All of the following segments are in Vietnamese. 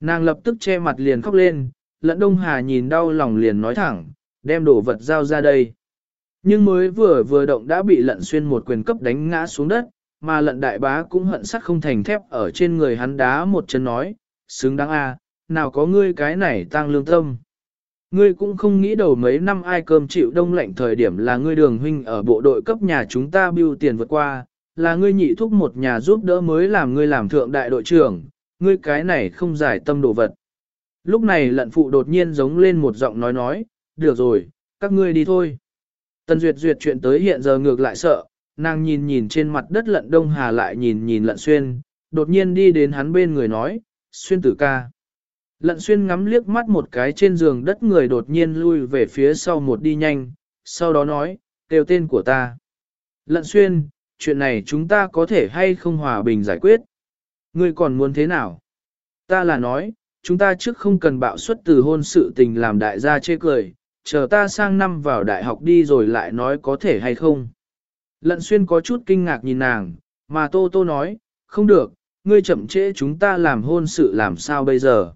Nàng lập tức che mặt liền khóc lên, lẫn đông hà nhìn đau lòng liền nói thẳng, đem đồ vật giao ra đây. Nhưng mới vừa vừa động đã bị lận xuyên một quyền cấp đánh ngã xuống đất, mà lận đại bá cũng hận sắt không thành thép ở trên người hắn đá một chân nói, xứng đáng a, nào có ngươi cái này tăng lương tâm. Ngươi cũng không nghĩ đầu mấy năm ai cơm chịu đông lạnh thời điểm là ngươi đường huynh ở bộ đội cấp nhà chúng ta bưu tiền vượt qua, là ngươi nhị thúc một nhà giúp đỡ mới làm ngươi làm thượng đại đội trưởng, ngươi cái này không giải tâm đồ vật. Lúc này lận phụ đột nhiên giống lên một giọng nói nói, được rồi, các ngươi đi thôi. Tần Duyệt Duyệt chuyện tới hiện giờ ngược lại sợ, nàng nhìn nhìn trên mặt đất lận đông hà lại nhìn nhìn lận xuyên, đột nhiên đi đến hắn bên người nói, xuyên tử ca. Lận xuyên ngắm liếc mắt một cái trên giường đất người đột nhiên lui về phía sau một đi nhanh, sau đó nói, kêu tên của ta. Lận xuyên, chuyện này chúng ta có thể hay không hòa bình giải quyết. Ngươi còn muốn thế nào? Ta là nói, chúng ta trước không cần bạo suất từ hôn sự tình làm đại gia chê cười, chờ ta sang năm vào đại học đi rồi lại nói có thể hay không. Lận xuyên có chút kinh ngạc nhìn nàng, mà Tô Tô nói, không được, ngươi chậm trễ chúng ta làm hôn sự làm sao bây giờ.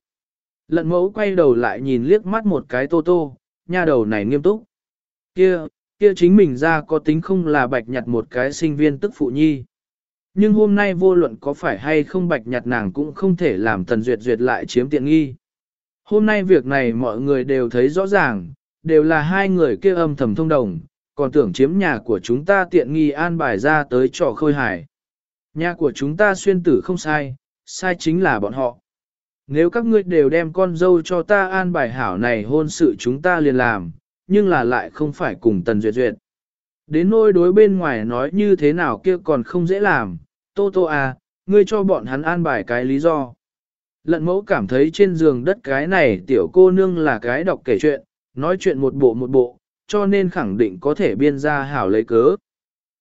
Lận mẫu quay đầu lại nhìn liếc mắt một cái Tô Tô, nha đầu này nghiêm túc. Kia, kia chính mình ra có tính không là bạch nhặt một cái sinh viên tức phụ nhi. Nhưng hôm nay vô luận có phải hay không bạch nhặt nàng cũng không thể làm tần duyệt duyệt lại chiếm tiện nghi. Hôm nay việc này mọi người đều thấy rõ ràng, đều là hai người kia âm thầm thông đồng, còn tưởng chiếm nhà của chúng ta tiện nghi an bài ra tới trò khôi hải. Nhà của chúng ta xuyên tử không sai, sai chính là bọn họ. Nếu các ngươi đều đem con dâu cho ta an bài hảo này hôn sự chúng ta liền làm, nhưng là lại không phải cùng tần duyệt duyệt. Đến nôi đối bên ngoài nói như thế nào kia còn không dễ làm, tô tô à, ngươi cho bọn hắn an bài cái lý do. Lận mẫu cảm thấy trên giường đất cái này tiểu cô nương là cái đọc kể chuyện, nói chuyện một bộ một bộ, cho nên khẳng định có thể biên ra hảo lấy cớ.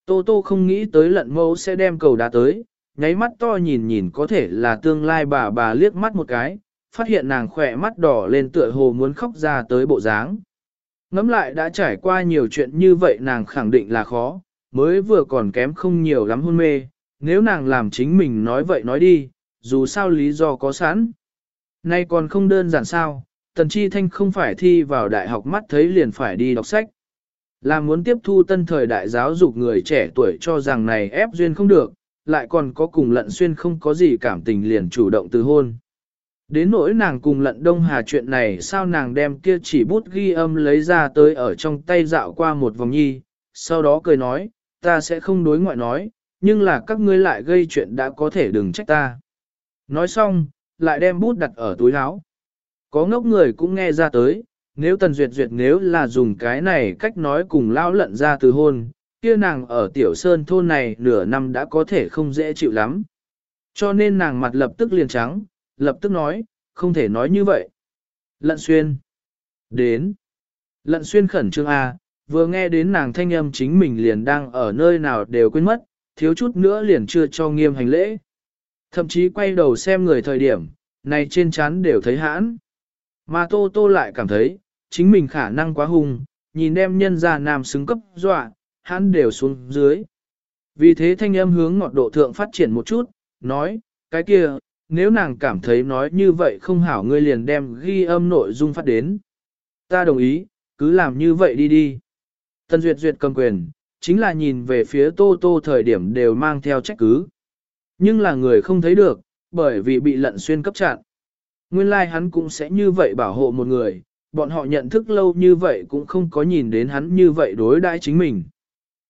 Tô tô không nghĩ tới lận mẫu sẽ đem cầu đá tới, nháy mắt to nhìn nhìn có thể là tương lai bà bà liếc mắt một cái, phát hiện nàng khỏe mắt đỏ lên tựa hồ muốn khóc ra tới bộ dáng. Ngắm lại đã trải qua nhiều chuyện như vậy nàng khẳng định là khó, mới vừa còn kém không nhiều lắm hôn mê, nếu nàng làm chính mình nói vậy nói đi, dù sao lý do có sẵn. Nay còn không đơn giản sao, Tần Chi Thanh không phải thi vào đại học mắt thấy liền phải đi đọc sách. Là muốn tiếp thu tân thời đại giáo dục người trẻ tuổi cho rằng này ép duyên không được, lại còn có cùng lận xuyên không có gì cảm tình liền chủ động từ hôn. Đến nỗi nàng cùng lận đông hà chuyện này sao nàng đem kia chỉ bút ghi âm lấy ra tới ở trong tay dạo qua một vòng nhi, sau đó cười nói, ta sẽ không đối ngoại nói, nhưng là các ngươi lại gây chuyện đã có thể đừng trách ta. Nói xong, lại đem bút đặt ở túi áo. Có ngốc người cũng nghe ra tới, nếu tần duyệt duyệt nếu là dùng cái này cách nói cùng lao lận ra từ hôn, kia nàng ở tiểu sơn thôn này nửa năm đã có thể không dễ chịu lắm. Cho nên nàng mặt lập tức liền trắng, lập tức nói, không thể nói như vậy. Lận xuyên. Đến. Lận xuyên khẩn trương A, vừa nghe đến nàng thanh âm chính mình liền đang ở nơi nào đều quên mất, thiếu chút nữa liền chưa cho nghiêm hành lễ. Thậm chí quay đầu xem người thời điểm, này trên chán đều thấy hãn. Mà Tô Tô lại cảm thấy, chính mình khả năng quá hung, nhìn đem nhân ra nam xứng cấp dọa, hãn đều xuống dưới. Vì thế thanh âm hướng ngọt độ thượng phát triển một chút, nói, cái kia, nếu nàng cảm thấy nói như vậy không hảo ngươi liền đem ghi âm nội dung phát đến. Ta đồng ý, cứ làm như vậy đi đi. Tân Duyệt Duyệt cầm quyền, chính là nhìn về phía Tô Tô thời điểm đều mang theo trách cứ. Nhưng là người không thấy được, bởi vì bị lận xuyên cấp chặn. Nguyên lai like hắn cũng sẽ như vậy bảo hộ một người, bọn họ nhận thức lâu như vậy cũng không có nhìn đến hắn như vậy đối đãi chính mình.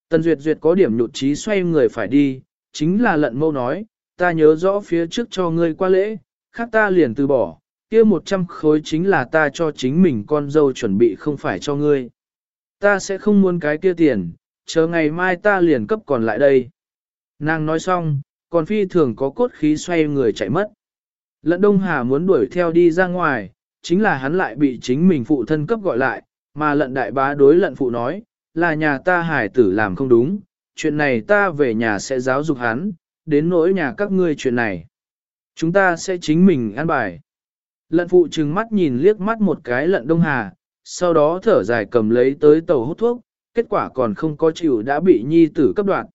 Tần Duyệt Duyệt có điểm nhụt chí xoay người phải đi, chính là lận mâu nói, ta nhớ rõ phía trước cho ngươi qua lễ, khác ta liền từ bỏ, kia một trăm khối chính là ta cho chính mình con dâu chuẩn bị không phải cho ngươi. Ta sẽ không muốn cái kia tiền, chờ ngày mai ta liền cấp còn lại đây. Nàng nói xong, còn phi thường có cốt khí xoay người chạy mất. Lận Đông Hà muốn đuổi theo đi ra ngoài, chính là hắn lại bị chính mình phụ thân cấp gọi lại, mà lận đại bá đối lận phụ nói, là nhà ta hải tử làm không đúng, chuyện này ta về nhà sẽ giáo dục hắn, đến nỗi nhà các ngươi chuyện này. Chúng ta sẽ chính mình ăn bài. Lận phụ trừng mắt nhìn liếc mắt một cái lận đông hà, sau đó thở dài cầm lấy tới tàu hút thuốc, kết quả còn không có chịu đã bị nhi tử cấp đoạn.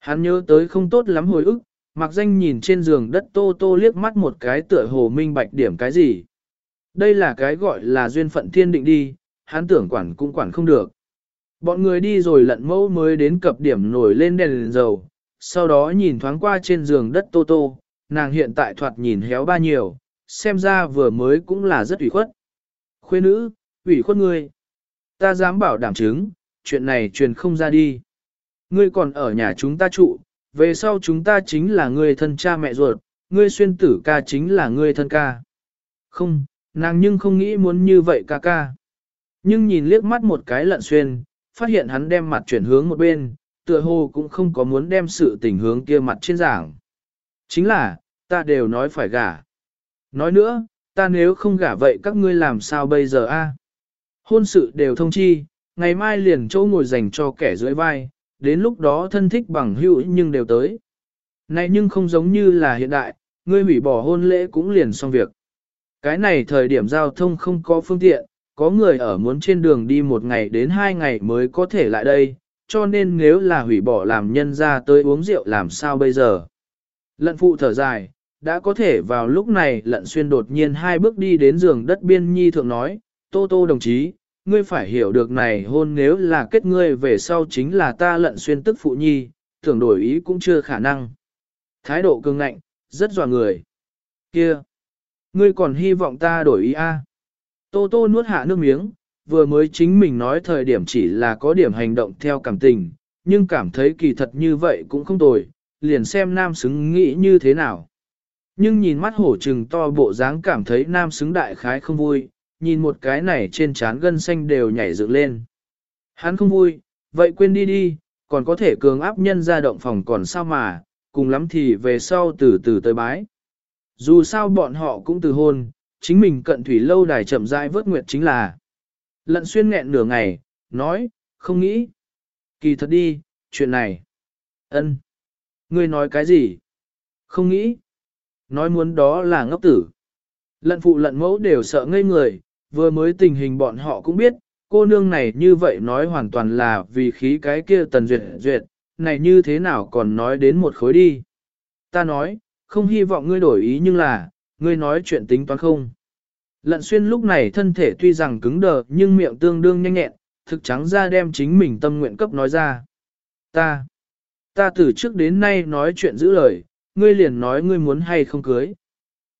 Hắn nhớ tới không tốt lắm hồi ức, mặc danh nhìn trên giường đất tô tô liếc mắt một cái tựa hồ minh bạch điểm cái gì. Đây là cái gọi là duyên phận thiên định đi, hắn tưởng quản cũng quản không được. Bọn người đi rồi lận mẫu mới đến cập điểm nổi lên đèn, đèn dầu, sau đó nhìn thoáng qua trên giường đất tô tô, nàng hiện tại thoạt nhìn héo ba nhiều, xem ra vừa mới cũng là rất ủy khuất. Khuê nữ, ủy khuất ngươi. Ta dám bảo đảm chứng, chuyện này truyền không ra đi. Ngươi còn ở nhà chúng ta trụ, về sau chúng ta chính là ngươi thân cha mẹ ruột, ngươi xuyên tử ca chính là ngươi thân ca. Không, nàng nhưng không nghĩ muốn như vậy ca ca. Nhưng nhìn liếc mắt một cái lận xuyên, phát hiện hắn đem mặt chuyển hướng một bên, tựa hồ cũng không có muốn đem sự tình hướng kia mặt trên giảng. Chính là, ta đều nói phải gả. Nói nữa, ta nếu không gả vậy các ngươi làm sao bây giờ a? Hôn sự đều thông chi, ngày mai liền chỗ ngồi dành cho kẻ dưới vai, đến lúc đó thân thích bằng hữu nhưng đều tới. Này nhưng không giống như là hiện đại, ngươi hủy bỏ hôn lễ cũng liền xong việc. Cái này thời điểm giao thông không có phương tiện, có người ở muốn trên đường đi một ngày đến hai ngày mới có thể lại đây, cho nên nếu là hủy bỏ làm nhân ra tới uống rượu làm sao bây giờ. Lận phụ thở dài, đã có thể vào lúc này lận xuyên đột nhiên hai bước đi đến giường đất biên nhi thượng nói, Tô Tô đồng chí, ngươi phải hiểu được này hôn nếu là kết ngươi về sau chính là ta lận xuyên tức phụ nhi, tưởng đổi ý cũng chưa khả năng. Thái độ cương ngạnh, rất dọa người. Kia! Ngươi còn hy vọng ta đổi ý a? À? Tô Tô nuốt hạ nước miếng, vừa mới chính mình nói thời điểm chỉ là có điểm hành động theo cảm tình, nhưng cảm thấy kỳ thật như vậy cũng không tồi, liền xem nam xứng nghĩ như thế nào. Nhưng nhìn mắt hổ trừng to bộ dáng cảm thấy nam xứng đại khái không vui, nhìn một cái này trên trán gân xanh đều nhảy dựng lên. Hắn không vui, vậy quên đi đi, còn có thể cường áp nhân ra động phòng còn sao mà, cùng lắm thì về sau từ từ tới bái. Dù sao bọn họ cũng từ hôn, chính mình cận thủy lâu đài chậm rãi vớt nguyệt chính là. Lận xuyên nghẹn nửa ngày, nói, không nghĩ. Kỳ thật đi, chuyện này. ân, Ngươi nói cái gì? Không nghĩ. Nói muốn đó là ngốc tử. Lận phụ lận mẫu đều sợ ngây người, vừa mới tình hình bọn họ cũng biết, cô nương này như vậy nói hoàn toàn là vì khí cái kia tần duyệt duyệt, này như thế nào còn nói đến một khối đi. Ta nói, không hy vọng ngươi đổi ý nhưng là, ngươi nói chuyện tính toán không. Lận xuyên lúc này thân thể tuy rằng cứng đờ nhưng miệng tương đương nhanh nhẹn, thực trắng ra đem chính mình tâm nguyện cấp nói ra. Ta, ta từ trước đến nay nói chuyện giữ lời, ngươi liền nói ngươi muốn hay không cưới.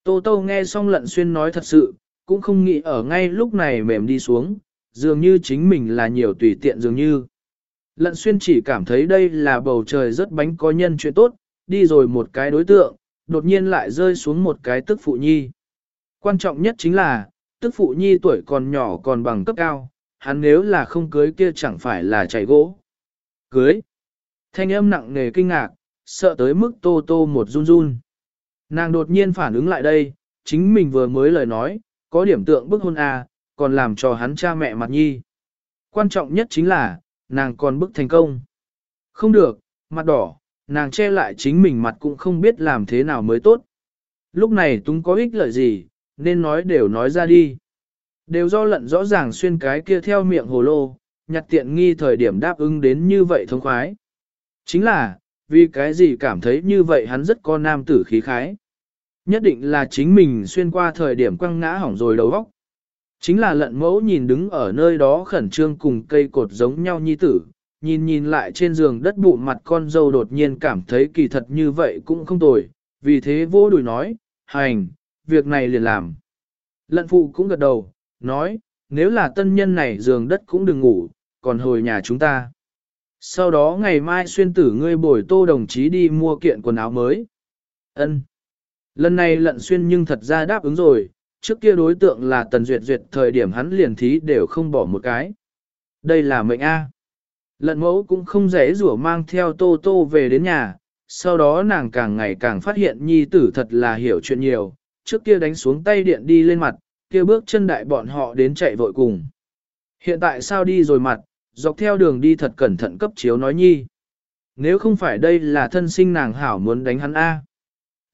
Tô Tô nghe xong lận xuyên nói thật sự, cũng không nghĩ ở ngay lúc này mềm đi xuống, dường như chính mình là nhiều tùy tiện dường như. Lận xuyên chỉ cảm thấy đây là bầu trời rất bánh có nhân chuyện tốt, đi rồi một cái đối tượng, đột nhiên lại rơi xuống một cái tức phụ nhi. Quan trọng nhất chính là, tức phụ nhi tuổi còn nhỏ còn bằng cấp cao, hắn nếu là không cưới kia chẳng phải là chảy gỗ. Cưới. Thanh âm nặng nề kinh ngạc, sợ tới mức tô tô một run run. Nàng đột nhiên phản ứng lại đây, chính mình vừa mới lời nói, có điểm tượng bức hôn à, còn làm cho hắn cha mẹ mặt nhi. Quan trọng nhất chính là, nàng còn bức thành công. Không được, mặt đỏ, nàng che lại chính mình mặt cũng không biết làm thế nào mới tốt. Lúc này túng có ích lợi gì, nên nói đều nói ra đi. Đều do lận rõ ràng xuyên cái kia theo miệng hồ lô, nhặt tiện nghi thời điểm đáp ứng đến như vậy thông khoái. Chính là, vì cái gì cảm thấy như vậy hắn rất có nam tử khí khái. Nhất định là chính mình xuyên qua thời điểm quăng ngã hỏng rồi đầu óc. Chính là lận mẫu nhìn đứng ở nơi đó khẩn trương cùng cây cột giống nhau nhi tử, nhìn nhìn lại trên giường đất bụ mặt con dâu đột nhiên cảm thấy kỳ thật như vậy cũng không tồi, vì thế vô đùi nói, hành, việc này liền làm. Lận phụ cũng gật đầu, nói, nếu là tân nhân này giường đất cũng đừng ngủ, còn hồi nhà chúng ta. Sau đó ngày mai xuyên tử ngươi bồi tô đồng chí đi mua kiện quần áo mới. Ân. Lần này lận xuyên nhưng thật ra đáp ứng rồi, trước kia đối tượng là tần duyệt duyệt thời điểm hắn liền thí đều không bỏ một cái. Đây là mệnh A. Lận mẫu cũng không dễ rủa mang theo tô tô về đến nhà, sau đó nàng càng ngày càng phát hiện nhi tử thật là hiểu chuyện nhiều, trước kia đánh xuống tay điện đi lên mặt, kia bước chân đại bọn họ đến chạy vội cùng. Hiện tại sao đi rồi mặt, dọc theo đường đi thật cẩn thận cấp chiếu nói nhi. Nếu không phải đây là thân sinh nàng hảo muốn đánh hắn A.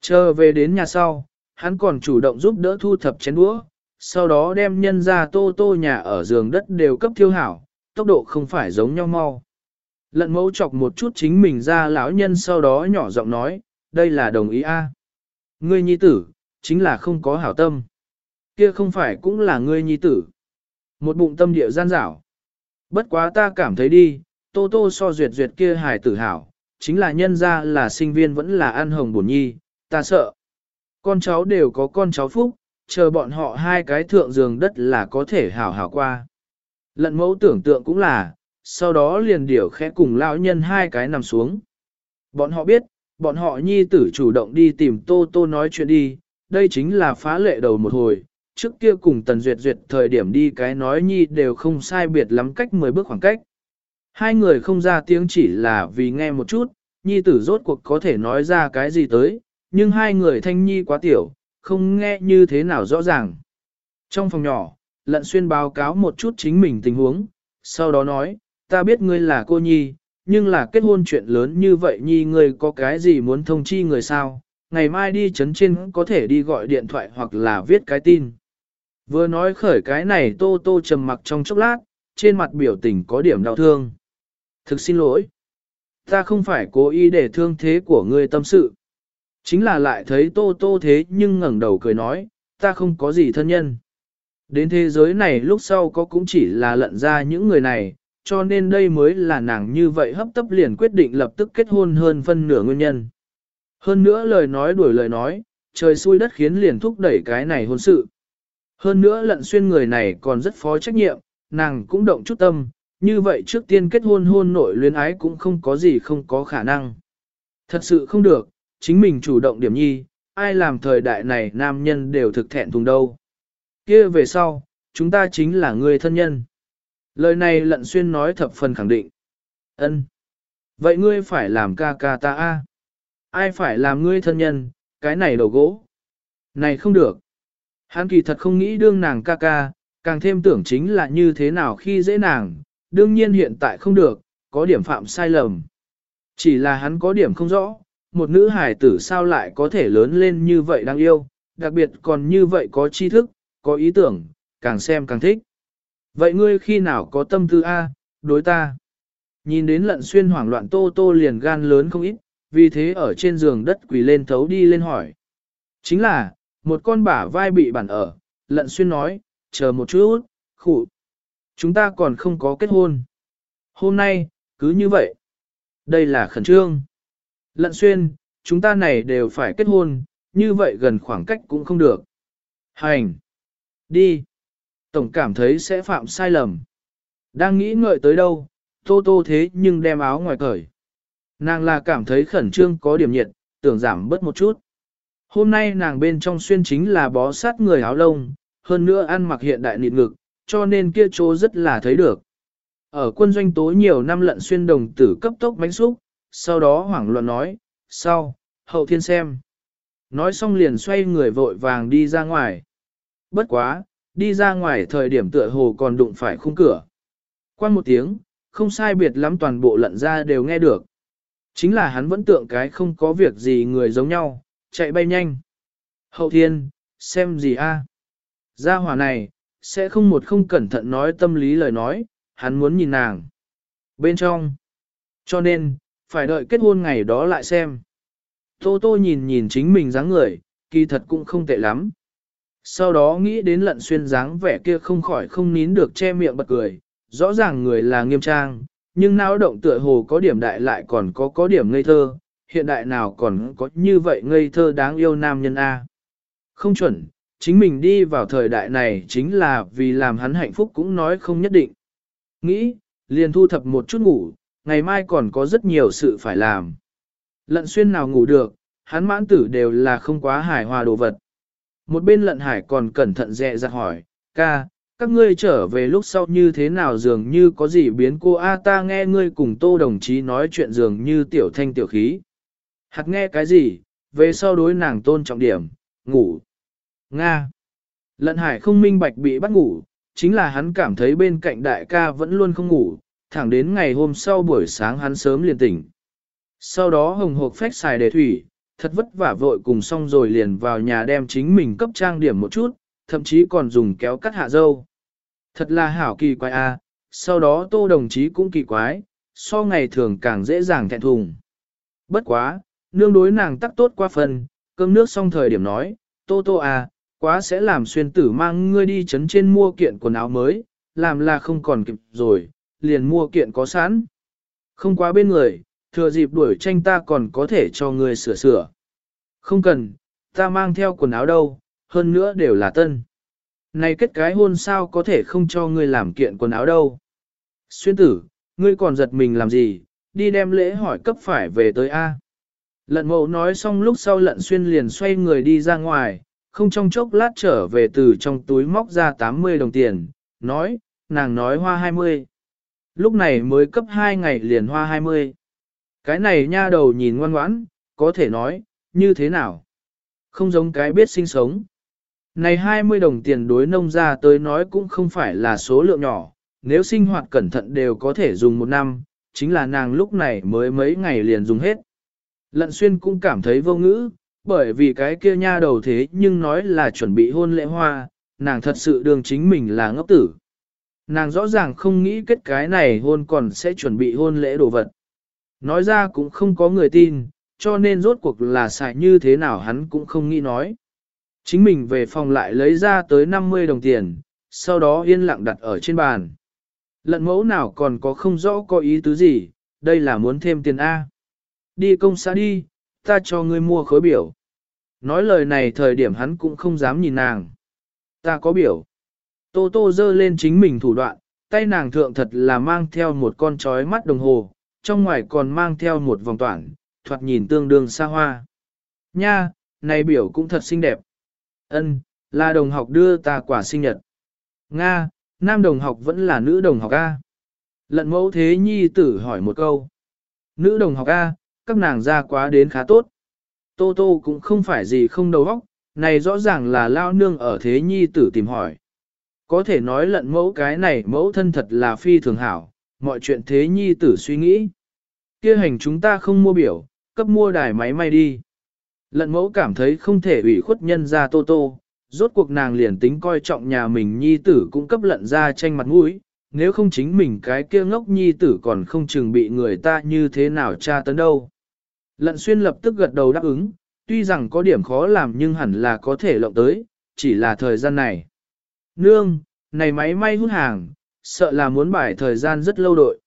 Chờ về đến nhà sau, hắn còn chủ động giúp đỡ thu thập chén đũa, sau đó đem nhân ra tô tô nhà ở giường đất đều cấp thiêu hảo, tốc độ không phải giống nhau mau. Lận mẫu chọc một chút chính mình ra lão nhân sau đó nhỏ giọng nói, đây là đồng ý a. Ngươi nhi tử, chính là không có hảo tâm. Kia không phải cũng là ngươi nhi tử. Một bụng tâm địa gian dảo. Bất quá ta cảm thấy đi, tô tô so duyệt duyệt kia hài tử hảo, chính là nhân ra là sinh viên vẫn là ăn hồng bổn nhi, ta sợ. Con cháu đều có con cháu phúc, chờ bọn họ hai cái thượng giường đất là có thể hảo hảo qua. Lận mẫu tưởng tượng cũng là, sau đó liền điểu khẽ cùng lão nhân hai cái nằm xuống. Bọn họ biết, bọn họ nhi tử chủ động đi tìm Tô Tô nói chuyện đi, đây chính là phá lệ đầu một hồi, trước kia cùng Tần Duyệt Duyệt thời điểm đi cái nói nhi đều không sai biệt lắm cách 10 bước khoảng cách. Hai người không ra tiếng chỉ là vì nghe một chút, nhi tử rốt cuộc có thể nói ra cái gì tới, nhưng hai người thanh nhi quá tiểu, không nghe như thế nào rõ ràng. Trong phòng nhỏ, lận xuyên báo cáo một chút chính mình tình huống, sau đó nói, ta biết ngươi là cô nhi, nhưng là kết hôn chuyện lớn như vậy nhi ngươi có cái gì muốn thông chi người sao, ngày mai đi chấn trên có thể đi gọi điện thoại hoặc là viết cái tin. Vừa nói khởi cái này tô tô trầm mặc trong chốc lát, trên mặt biểu tình có điểm đau thương. Thực xin lỗi. Ta không phải cố ý để thương thế của ngươi tâm sự. Chính là lại thấy tô tô thế nhưng ngẩng đầu cười nói, ta không có gì thân nhân. Đến thế giới này lúc sau có cũng chỉ là lận ra những người này, cho nên đây mới là nàng như vậy hấp tấp liền quyết định lập tức kết hôn hơn phân nửa nguyên nhân. Hơn nữa lời nói đuổi lời nói, trời xui đất khiến liền thúc đẩy cái này hôn sự. Hơn nữa lận xuyên người này còn rất phó trách nhiệm, nàng cũng động chút tâm, như vậy trước tiên kết hôn hôn nội luyến ái cũng không có gì không có khả năng. Thật sự không được, chính mình chủ động điểm nhi, ai làm thời đại này nam nhân đều thực thẹn thùng đâu. kia về sau, chúng ta chính là người thân nhân. Lời này lận xuyên nói thập phần khẳng định. ân Vậy ngươi phải làm ca ca ta a Ai phải làm ngươi thân nhân, cái này đầu gỗ. Này không được. Hắn kỳ thật không nghĩ đương nàng ca ca, càng thêm tưởng chính là như thế nào khi dễ nàng, đương nhiên hiện tại không được, có điểm phạm sai lầm. Chỉ là hắn có điểm không rõ, một nữ hài tử sao lại có thể lớn lên như vậy đáng yêu, đặc biệt còn như vậy có tri thức, có ý tưởng, càng xem càng thích. Vậy ngươi khi nào có tâm tư A, đối ta? Nhìn đến lận xuyên hoảng loạn tô tô liền gan lớn không ít, vì thế ở trên giường đất quỳ lên thấu đi lên hỏi. Chính là, một con bả vai bị bản ở, lận xuyên nói, chờ một chút, khủ. Chúng ta còn không có kết hôn. Hôm nay, cứ như vậy. Đây là khẩn trương. Lận xuyên, chúng ta này đều phải kết hôn, như vậy gần khoảng cách cũng không được. Hành. Đi. Tổng cảm thấy sẽ phạm sai lầm. Đang nghĩ ngợi tới đâu, tô tô thế nhưng đem áo ngoài cởi. Nàng là cảm thấy khẩn trương có điểm nhiệt, tưởng giảm bớt một chút. Hôm nay nàng bên trong xuyên chính là bó sát người áo lông, hơn nữa ăn mặc hiện đại nịt ngực, cho nên kia chỗ rất là thấy được. Ở quân doanh tố nhiều năm lận xuyên đồng tử cấp tốc bánh xúc, sau đó hoảng loạn nói, sau, hậu thiên xem. Nói xong liền xoay người vội vàng đi ra ngoài. Bất quá, đi ra ngoài thời điểm tựa hồ còn đụng phải khung cửa. Quan một tiếng, không sai biệt lắm toàn bộ lận ra đều nghe được. Chính là hắn vẫn tượng cái không có việc gì người giống nhau, chạy bay nhanh. Hậu thiên, xem gì a? À? Gia hỏa này, sẽ không một không cẩn thận nói tâm lý lời nói, hắn muốn nhìn nàng. Bên trong. Cho nên, phải đợi kết hôn ngày đó lại xem. Tô tô nhìn nhìn chính mình dáng người, kỳ thật cũng không tệ lắm. Sau đó nghĩ đến lận xuyên dáng vẻ kia không khỏi không nín được che miệng bật cười, rõ ràng người là nghiêm trang, nhưng não động tựa hồ có điểm đại lại còn có có điểm ngây thơ, hiện đại nào còn có như vậy ngây thơ đáng yêu nam nhân A. Không chuẩn, chính mình đi vào thời đại này chính là vì làm hắn hạnh phúc cũng nói không nhất định. Nghĩ, liền thu thập một chút ngủ, ngày mai còn có rất nhiều sự phải làm. Lận xuyên nào ngủ được, hắn mãn tử đều là không quá hài hòa đồ vật. Một bên lận hải còn cẩn thận dè dặt hỏi, ca, các ngươi trở về lúc sau như thế nào dường như có gì biến cô A ta nghe ngươi cùng tô đồng chí nói chuyện dường như tiểu thanh tiểu khí. Hạt nghe cái gì, về sau đối nàng tôn trọng điểm, ngủ. Nga. Lận hải không minh bạch bị bắt ngủ, chính là hắn cảm thấy bên cạnh đại ca vẫn luôn không ngủ, thẳng đến ngày hôm sau buổi sáng hắn sớm liền tỉnh. Sau đó hồng hộp phách xài đề thủy, thật vất vả vội cùng xong rồi liền vào nhà đem chính mình cấp trang điểm một chút, thậm chí còn dùng kéo cắt hạ dâu. Thật là hảo kỳ quái a, sau đó tô đồng chí cũng kỳ quái, so ngày thường càng dễ dàng thẹn thùng. Bất quá, nương đối nàng tắc tốt qua phần, cơm nước xong thời điểm nói, tô tô à, quá sẽ làm xuyên tử mang ngươi đi chấn trên mua kiện quần áo mới, làm là không còn kịp rồi, liền mua kiện có sẵn. Không quá bên người, thừa dịp đuổi tranh ta còn có thể cho người sửa sửa. Không cần, ta mang theo quần áo đâu, hơn nữa đều là tân. Này kết cái hôn sao có thể không cho ngươi làm kiện quần áo đâu. Xuyên tử, ngươi còn giật mình làm gì, đi đem lễ hỏi cấp phải về tới A. Lận mộ nói xong lúc sau lận xuyên liền xoay người đi ra ngoài, không trong chốc lát trở về từ trong túi móc ra 80 đồng tiền, nói, nàng nói hoa 20. Lúc này mới cấp 2 ngày liền hoa 20. Cái này nha đầu nhìn ngoan ngoãn, có thể nói, như thế nào? Không giống cái biết sinh sống. Này 20 đồng tiền đối nông ra tới nói cũng không phải là số lượng nhỏ, nếu sinh hoạt cẩn thận đều có thể dùng một năm, chính là nàng lúc này mới mấy ngày liền dùng hết. Lận xuyên cũng cảm thấy vô ngữ, bởi vì cái kia nha đầu thế nhưng nói là chuẩn bị hôn lễ hoa, nàng thật sự đường chính mình là ngốc tử. Nàng rõ ràng không nghĩ kết cái này hôn còn sẽ chuẩn bị hôn lễ đồ vật. Nói ra cũng không có người tin, cho nên rốt cuộc là xài như thế nào hắn cũng không nghĩ nói. Chính mình về phòng lại lấy ra tới 50 đồng tiền, sau đó yên lặng đặt ở trên bàn. Lận mẫu nào còn có không rõ có ý tứ gì, đây là muốn thêm tiền A. Đi công xã đi, ta cho ngươi mua khối biểu. Nói lời này thời điểm hắn cũng không dám nhìn nàng. Ta có biểu. Tô tô dơ lên chính mình thủ đoạn, tay nàng thượng thật là mang theo một con chói mắt đồng hồ, trong ngoài còn mang theo một vòng toản, thoạt nhìn tương đương xa hoa. Nha, này biểu cũng thật xinh đẹp. Ân, là đồng học đưa ta quả sinh nhật. Nga, nam đồng học vẫn là nữ đồng học A. Lận mẫu thế nhi tử hỏi một câu. Nữ đồng học A, các nàng ra quá đến khá tốt. Tô tô cũng không phải gì không đầu óc, này rõ ràng là lao nương ở thế nhi tử tìm hỏi. Có thể nói lận mẫu cái này mẫu thân thật là phi thường hảo, mọi chuyện thế nhi tử suy nghĩ. kia hành chúng ta không mua biểu, cấp mua đài máy may đi. Lận mẫu cảm thấy không thể ủy khuất nhân ra tô tô, rốt cuộc nàng liền tính coi trọng nhà mình nhi tử cũng cấp lận ra tranh mặt mũi, nếu không chính mình cái kia ngốc nhi tử còn không chừng bị người ta như thế nào tra tấn đâu. Lận xuyên lập tức gật đầu đáp ứng, tuy rằng có điểm khó làm nhưng hẳn là có thể lộng tới, chỉ là thời gian này. Nương, này máy may hút hàng, sợ là muốn bài thời gian rất lâu đội.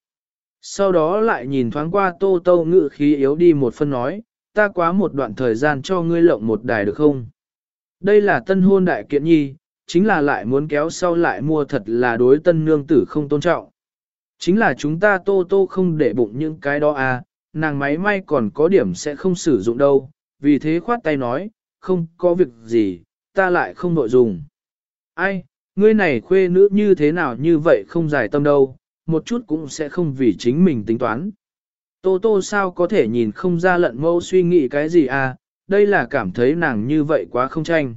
Sau đó lại nhìn thoáng qua tô tô ngự khí yếu đi một phân nói, ta quá một đoạn thời gian cho ngươi lộng một đài được không? Đây là tân hôn đại kiện nhi, chính là lại muốn kéo sau lại mua thật là đối tân nương tử không tôn trọng. Chính là chúng ta tô tô không để bụng những cái đó à, nàng máy may còn có điểm sẽ không sử dụng đâu, vì thế khoát tay nói, không có việc gì, ta lại không nội dùng. Ai, ngươi này khuê nữ như thế nào như vậy không giải tâm đâu, một chút cũng sẽ không vì chính mình tính toán. Tô tô sao có thể nhìn không ra lận mâu suy nghĩ cái gì à, đây là cảm thấy nàng như vậy quá không tranh.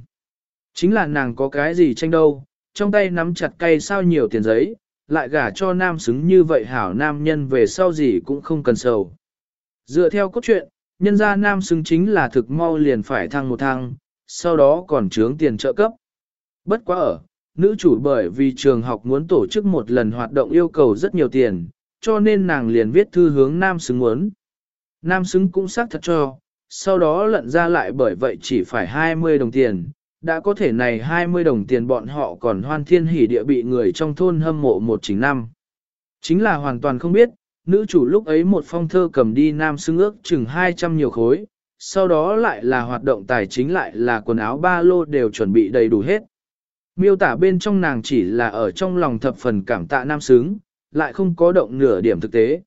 Chính là nàng có cái gì tranh đâu, trong tay nắm chặt cây sao nhiều tiền giấy, lại gả cho nam xứng như vậy hảo nam nhân về sau gì cũng không cần sầu. Dựa theo cốt truyện, nhân gia nam xứng chính là thực mau liền phải thăng một thăng, sau đó còn trướng tiền trợ cấp. Bất quá ở, nữ chủ bởi vì trường học muốn tổ chức một lần hoạt động yêu cầu rất nhiều tiền, cho nên nàng liền viết thư hướng nam xứng muốn. Nam xứng cũng xác thật cho, sau đó lận ra lại bởi vậy chỉ phải 20 đồng tiền, đã có thể này 20 đồng tiền bọn họ còn hoan thiên hỉ địa bị người trong thôn hâm mộ một chính năm. Chính là hoàn toàn không biết, nữ chủ lúc ấy một phong thơ cầm đi nam xứng ước chừng 200 nhiều khối, sau đó lại là hoạt động tài chính lại là quần áo ba lô đều chuẩn bị đầy đủ hết. Miêu tả bên trong nàng chỉ là ở trong lòng thập phần cảm tạ nam sướng, lại không có động nửa điểm thực tế.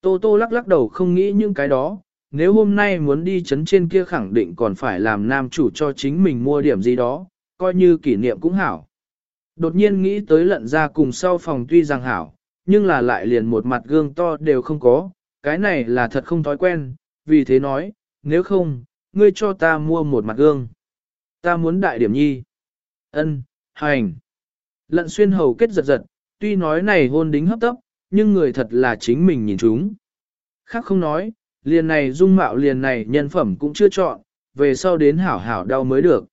Tô tô lắc lắc đầu không nghĩ những cái đó, nếu hôm nay muốn đi chấn trên kia khẳng định còn phải làm nam chủ cho chính mình mua điểm gì đó, coi như kỷ niệm cũng hảo. Đột nhiên nghĩ tới lận ra cùng sau phòng tuy rằng hảo, nhưng là lại liền một mặt gương to đều không có, cái này là thật không thói quen, vì thế nói, nếu không, ngươi cho ta mua một mặt gương. Ta muốn đại điểm nhi. Ân, hành. Lận xuyên hầu kết giật giật, tuy nói này hôn đính hấp tấp, nhưng người thật là chính mình nhìn chúng. Khác không nói, liền này dung mạo liền này nhân phẩm cũng chưa chọn, về sau đến hảo hảo đau mới được.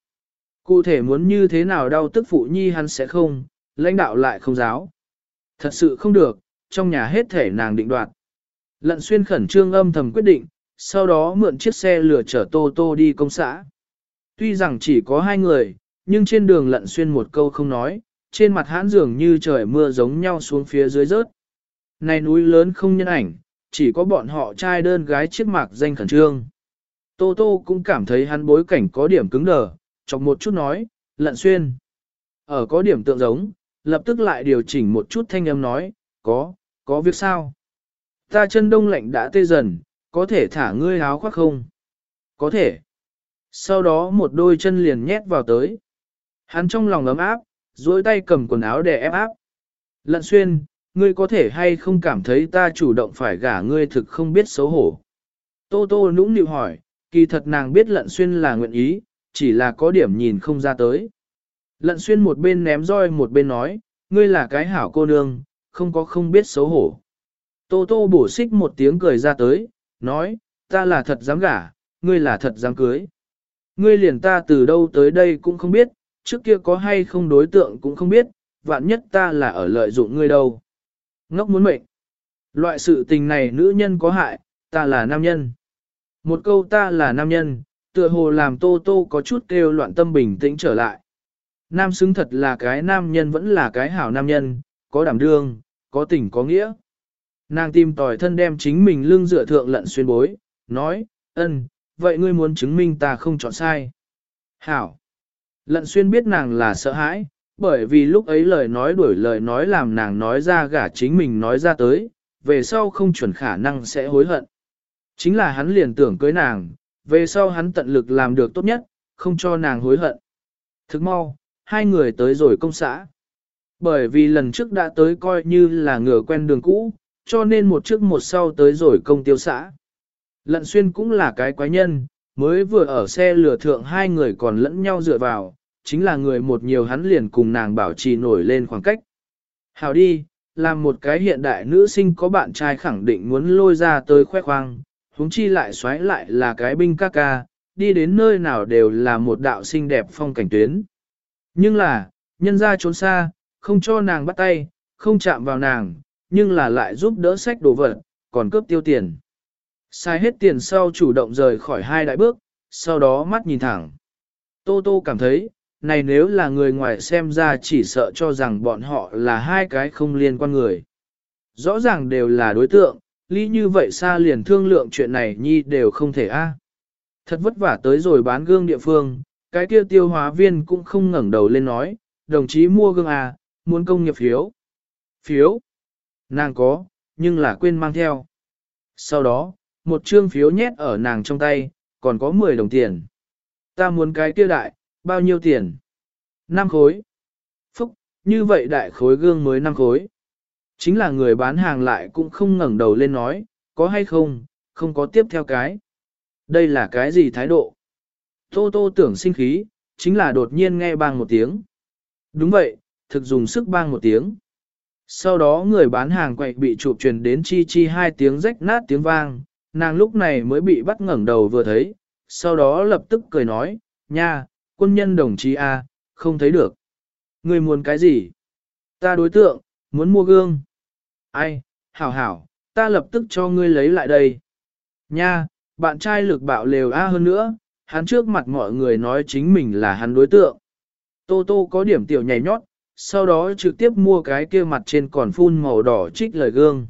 Cụ thể muốn như thế nào đau tức phụ nhi hắn sẽ không, lãnh đạo lại không giáo. Thật sự không được, trong nhà hết thể nàng định đoạt. Lận xuyên khẩn trương âm thầm quyết định, sau đó mượn chiếc xe lửa chở Tô Tô đi công xã. Tuy rằng chỉ có hai người, nhưng trên đường lận xuyên một câu không nói, trên mặt hãn dường như trời mưa giống nhau xuống phía dưới rớt. Này núi lớn không nhân ảnh, chỉ có bọn họ trai đơn gái chiếc mạc danh khẩn trương. Tô Tô cũng cảm thấy hắn bối cảnh có điểm cứng đờ, chọc một chút nói, lận xuyên. Ở có điểm tượng giống, lập tức lại điều chỉnh một chút thanh âm nói, có, có việc sao? Ta chân đông lạnh đã tê dần, có thể thả ngươi áo khoác không? Có thể. Sau đó một đôi chân liền nhét vào tới. Hắn trong lòng ấm áp, duỗi tay cầm quần áo để ép áp. Lận xuyên, ngươi có thể hay không cảm thấy ta chủ động phải gả ngươi thực không biết xấu hổ. Tô tô nũng nịu hỏi, kỳ thật nàng biết lận xuyên là nguyện ý, chỉ là có điểm nhìn không ra tới. Lận xuyên một bên ném roi một bên nói, ngươi là cái hảo cô nương, không có không biết xấu hổ. Tô tô bổ xích một tiếng cười ra tới, nói, ta là thật dám gả, ngươi là thật dám cưới. Ngươi liền ta từ đâu tới đây cũng không biết, trước kia có hay không đối tượng cũng không biết, vạn nhất ta là ở lợi dụng ngươi đâu. Ngốc muốn mệnh. Loại sự tình này nữ nhân có hại, ta là nam nhân. Một câu ta là nam nhân, tựa hồ làm tô tô có chút kêu loạn tâm bình tĩnh trở lại. Nam xứng thật là cái nam nhân vẫn là cái hảo nam nhân, có đảm đương, có tình có nghĩa. Nàng tìm tòi thân đem chính mình lưng dựa thượng lận xuyên bối, nói, ân, vậy ngươi muốn chứng minh ta không chọn sai. Hảo. Lận xuyên biết nàng là sợ hãi, bởi vì lúc ấy lời nói đuổi lời nói làm nàng nói ra gả chính mình nói ra tới, về sau không chuẩn khả năng sẽ hối hận. Chính là hắn liền tưởng cưới nàng, về sau hắn tận lực làm được tốt nhất, không cho nàng hối hận. Thức mau, hai người tới rồi công xã. Bởi vì lần trước đã tới coi như là ngựa quen đường cũ, cho nên một trước một sau tới rồi công tiêu xã. Lận xuyên cũng là cái quái nhân, mới vừa ở xe lửa thượng hai người còn lẫn nhau dựa vào, chính là người một nhiều hắn liền cùng nàng bảo trì nổi lên khoảng cách. Hào đi, làm một cái hiện đại nữ sinh có bạn trai khẳng định muốn lôi ra tới khoe khoang, huống chi lại xoáy lại là cái binh ca ca, đi đến nơi nào đều là một đạo xinh đẹp phong cảnh tuyến. Nhưng là, nhân ra trốn xa, không cho nàng bắt tay, không chạm vào nàng, nhưng là lại giúp đỡ sách đồ vật, còn cướp tiêu tiền. Sai hết tiền sau chủ động rời khỏi hai đại bước, sau đó mắt nhìn thẳng. Tô Tô cảm thấy, này nếu là người ngoài xem ra chỉ sợ cho rằng bọn họ là hai cái không liên quan người. Rõ ràng đều là đối tượng, lý như vậy xa liền thương lượng chuyện này nhi đều không thể a. Thật vất vả tới rồi bán gương địa phương, cái kia tiêu hóa viên cũng không ngẩng đầu lên nói, đồng chí mua gương à, muốn công nghiệp phiếu. Phiếu. Nàng có, nhưng là quên mang theo. Sau đó, một trương phiếu nhét ở nàng trong tay, còn có 10 đồng tiền. Ta muốn cái kia đại, bao nhiêu tiền? 5 khối. Phúc, như vậy đại khối gương mới 5 khối. Chính là người bán hàng lại cũng không ngẩng đầu lên nói, có hay không, không có tiếp theo cái. Đây là cái gì thái độ? Tô tô tưởng sinh khí, chính là đột nhiên nghe bang một tiếng. Đúng vậy, thực dùng sức bang một tiếng. Sau đó người bán hàng quậy bị chụp truyền đến chi chi hai tiếng rách nát tiếng vang, nàng lúc này mới bị bắt ngẩng đầu vừa thấy, sau đó lập tức cười nói, nha, quân nhân đồng chí A, không thấy được. Người muốn cái gì? Ta đối tượng, muốn mua gương. Ai, hảo hảo, ta lập tức cho ngươi lấy lại đây. Nha, bạn trai lực bạo lều A hơn nữa, hắn trước mặt mọi người nói chính mình là hắn đối tượng. Tô tô có điểm tiểu nhảy nhót, sau đó trực tiếp mua cái kia mặt trên còn phun màu đỏ trích lời gương.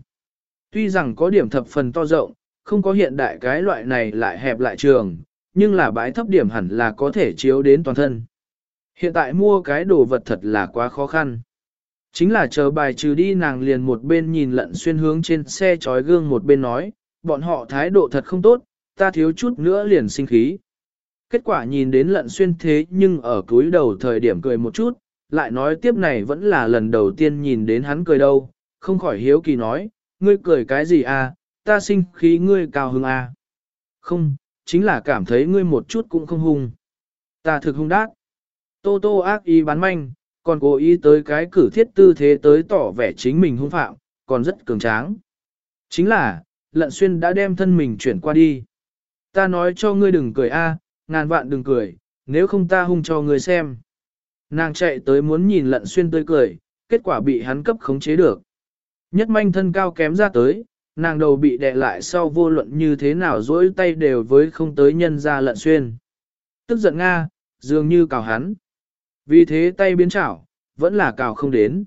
Tuy rằng có điểm thập phần to rộng, không có hiện đại cái loại này lại hẹp lại trường, nhưng là bãi thấp điểm hẳn là có thể chiếu đến toàn thân. Hiện tại mua cái đồ vật thật là quá khó khăn. Chính là chờ bài trừ đi nàng liền một bên nhìn lận xuyên hướng trên xe trói gương một bên nói, bọn họ thái độ thật không tốt, ta thiếu chút nữa liền sinh khí. Kết quả nhìn đến lận xuyên thế nhưng ở cuối đầu thời điểm cười một chút, lại nói tiếp này vẫn là lần đầu tiên nhìn đến hắn cười đâu, không khỏi hiếu kỳ nói, ngươi cười cái gì à, ta sinh khí ngươi cao hứng à. Không, chính là cảm thấy ngươi một chút cũng không hung. Ta thực hung đát. Tô tô ác ý bán manh, còn cố ý tới cái cử thiết tư thế tới tỏ vẻ chính mình hung phạm, còn rất cường tráng. Chính là, lận xuyên đã đem thân mình chuyển qua đi. Ta nói cho ngươi đừng cười a, ngàn vạn đừng cười, nếu không ta hung cho ngươi xem. Nàng chạy tới muốn nhìn lận xuyên tươi cười, kết quả bị hắn cấp khống chế được. Nhất manh thân cao kém ra tới, nàng đầu bị đè lại sau vô luận như thế nào dỗi tay đều với không tới nhân ra lận xuyên. Tức giận Nga, dường như cào hắn. Vì thế tay biến chảo, vẫn là cào không đến.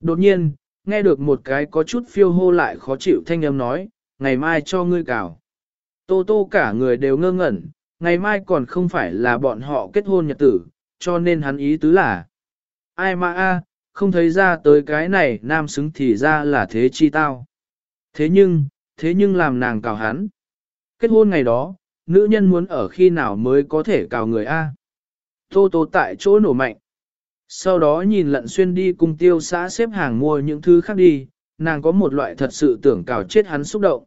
Đột nhiên, nghe được một cái có chút phiêu hô lại khó chịu thanh âm nói, ngày mai cho ngươi cào. Tô tô cả người đều ngơ ngẩn, ngày mai còn không phải là bọn họ kết hôn nhật tử, cho nên hắn ý tứ là. Ai mà a, không thấy ra tới cái này nam xứng thì ra là thế chi tao. Thế nhưng, thế nhưng làm nàng cào hắn. Kết hôn ngày đó, nữ nhân muốn ở khi nào mới có thể cào người A. Tô tô tại chỗ nổ mạnh. Sau đó nhìn lận xuyên đi cùng tiêu xã xếp hàng mua những thứ khác đi, nàng có một loại thật sự tưởng cào chết hắn xúc động.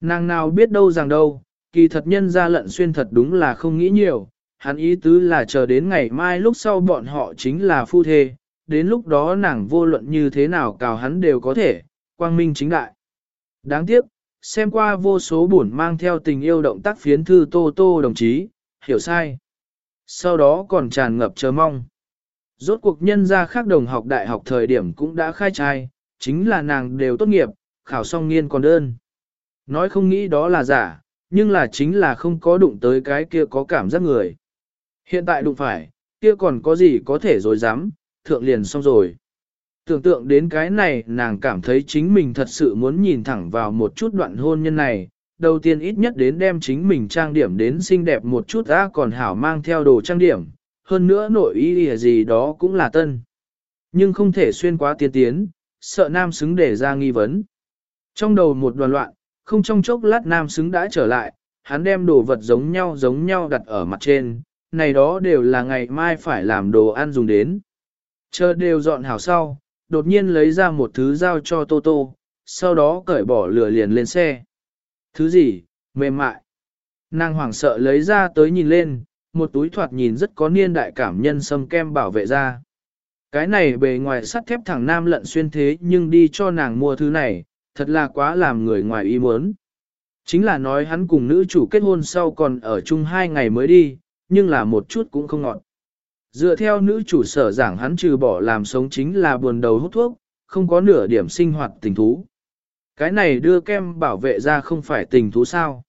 Nàng nào biết đâu rằng đâu, kỳ thật nhân ra lận xuyên thật đúng là không nghĩ nhiều, hắn ý tứ là chờ đến ngày mai lúc sau bọn họ chính là phu thê, đến lúc đó nàng vô luận như thế nào cào hắn đều có thể, quang minh chính đại. Đáng tiếc, xem qua vô số buồn mang theo tình yêu động tác phiến thư tô tô đồng chí, hiểu sai. Sau đó còn tràn ngập chờ mong. Rốt cuộc nhân ra khác đồng học đại học thời điểm cũng đã khai trai, chính là nàng đều tốt nghiệp, khảo xong nghiên còn đơn. Nói không nghĩ đó là giả, nhưng là chính là không có đụng tới cái kia có cảm giác người. Hiện tại đụng phải, kia còn có gì có thể dối dám, thượng liền xong rồi. Tưởng tượng đến cái này nàng cảm thấy chính mình thật sự muốn nhìn thẳng vào một chút đoạn hôn nhân này, đầu tiên ít nhất đến đem chính mình trang điểm đến xinh đẹp một chút ra còn hảo mang theo đồ trang điểm, hơn nữa nội ý gì đó cũng là tân. Nhưng không thể xuyên quá tiên tiến, sợ nam xứng để ra nghi vấn. Trong đầu một đoàn loạn, không trong chốc lát nam xứng đã trở lại, hắn đem đồ vật giống nhau giống nhau đặt ở mặt trên, này đó đều là ngày mai phải làm đồ ăn dùng đến. Chờ đều dọn hảo sau, đột nhiên lấy ra một thứ giao cho Tô Tô, sau đó cởi bỏ lửa liền lên xe. Thứ gì, mềm mại. Nàng hoảng sợ lấy ra tới nhìn lên, một túi thoạt nhìn rất có niên đại cảm nhân sâm kem bảo vệ ra. Cái này bề ngoài sắt thép thẳng nam lận xuyên thế nhưng đi cho nàng mua thứ này, thật là quá làm người ngoài ý muốn. Chính là nói hắn cùng nữ chủ kết hôn sau còn ở chung hai ngày mới đi, nhưng là một chút cũng không ngọt. Dựa theo nữ chủ sở giảng hắn trừ bỏ làm sống chính là buồn đầu hút thuốc, không có nửa điểm sinh hoạt tình thú. Cái này đưa kem bảo vệ ra không phải tình thú sao.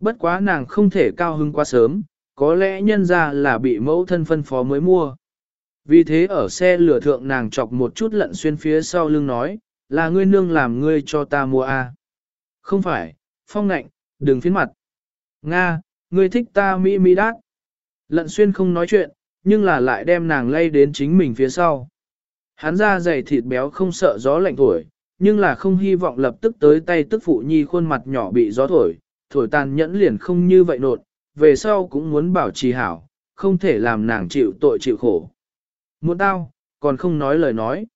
Bất quá nàng không thể cao hứng quá sớm, có lẽ nhân ra là bị mẫu thân phân phó mới mua. Vì thế ở xe lửa thượng nàng chọc một chút lận xuyên phía sau lưng nói, là ngươi nương làm ngươi cho ta mua a. À? Không phải, phong nạnh, đừng phiến mặt. Nga, ngươi thích ta mỹ mỹ đát. Lận xuyên không nói chuyện, nhưng là lại đem nàng lay đến chính mình phía sau. Hắn ra dày thịt béo không sợ gió lạnh thổi, nhưng là không hy vọng lập tức tới tay tức phụ nhi khuôn mặt nhỏ bị gió thổi, thổi tàn nhẫn liền không như vậy nột, về sau cũng muốn bảo trì hảo, không thể làm nàng chịu tội chịu khổ. Muốn tao, còn không nói lời nói.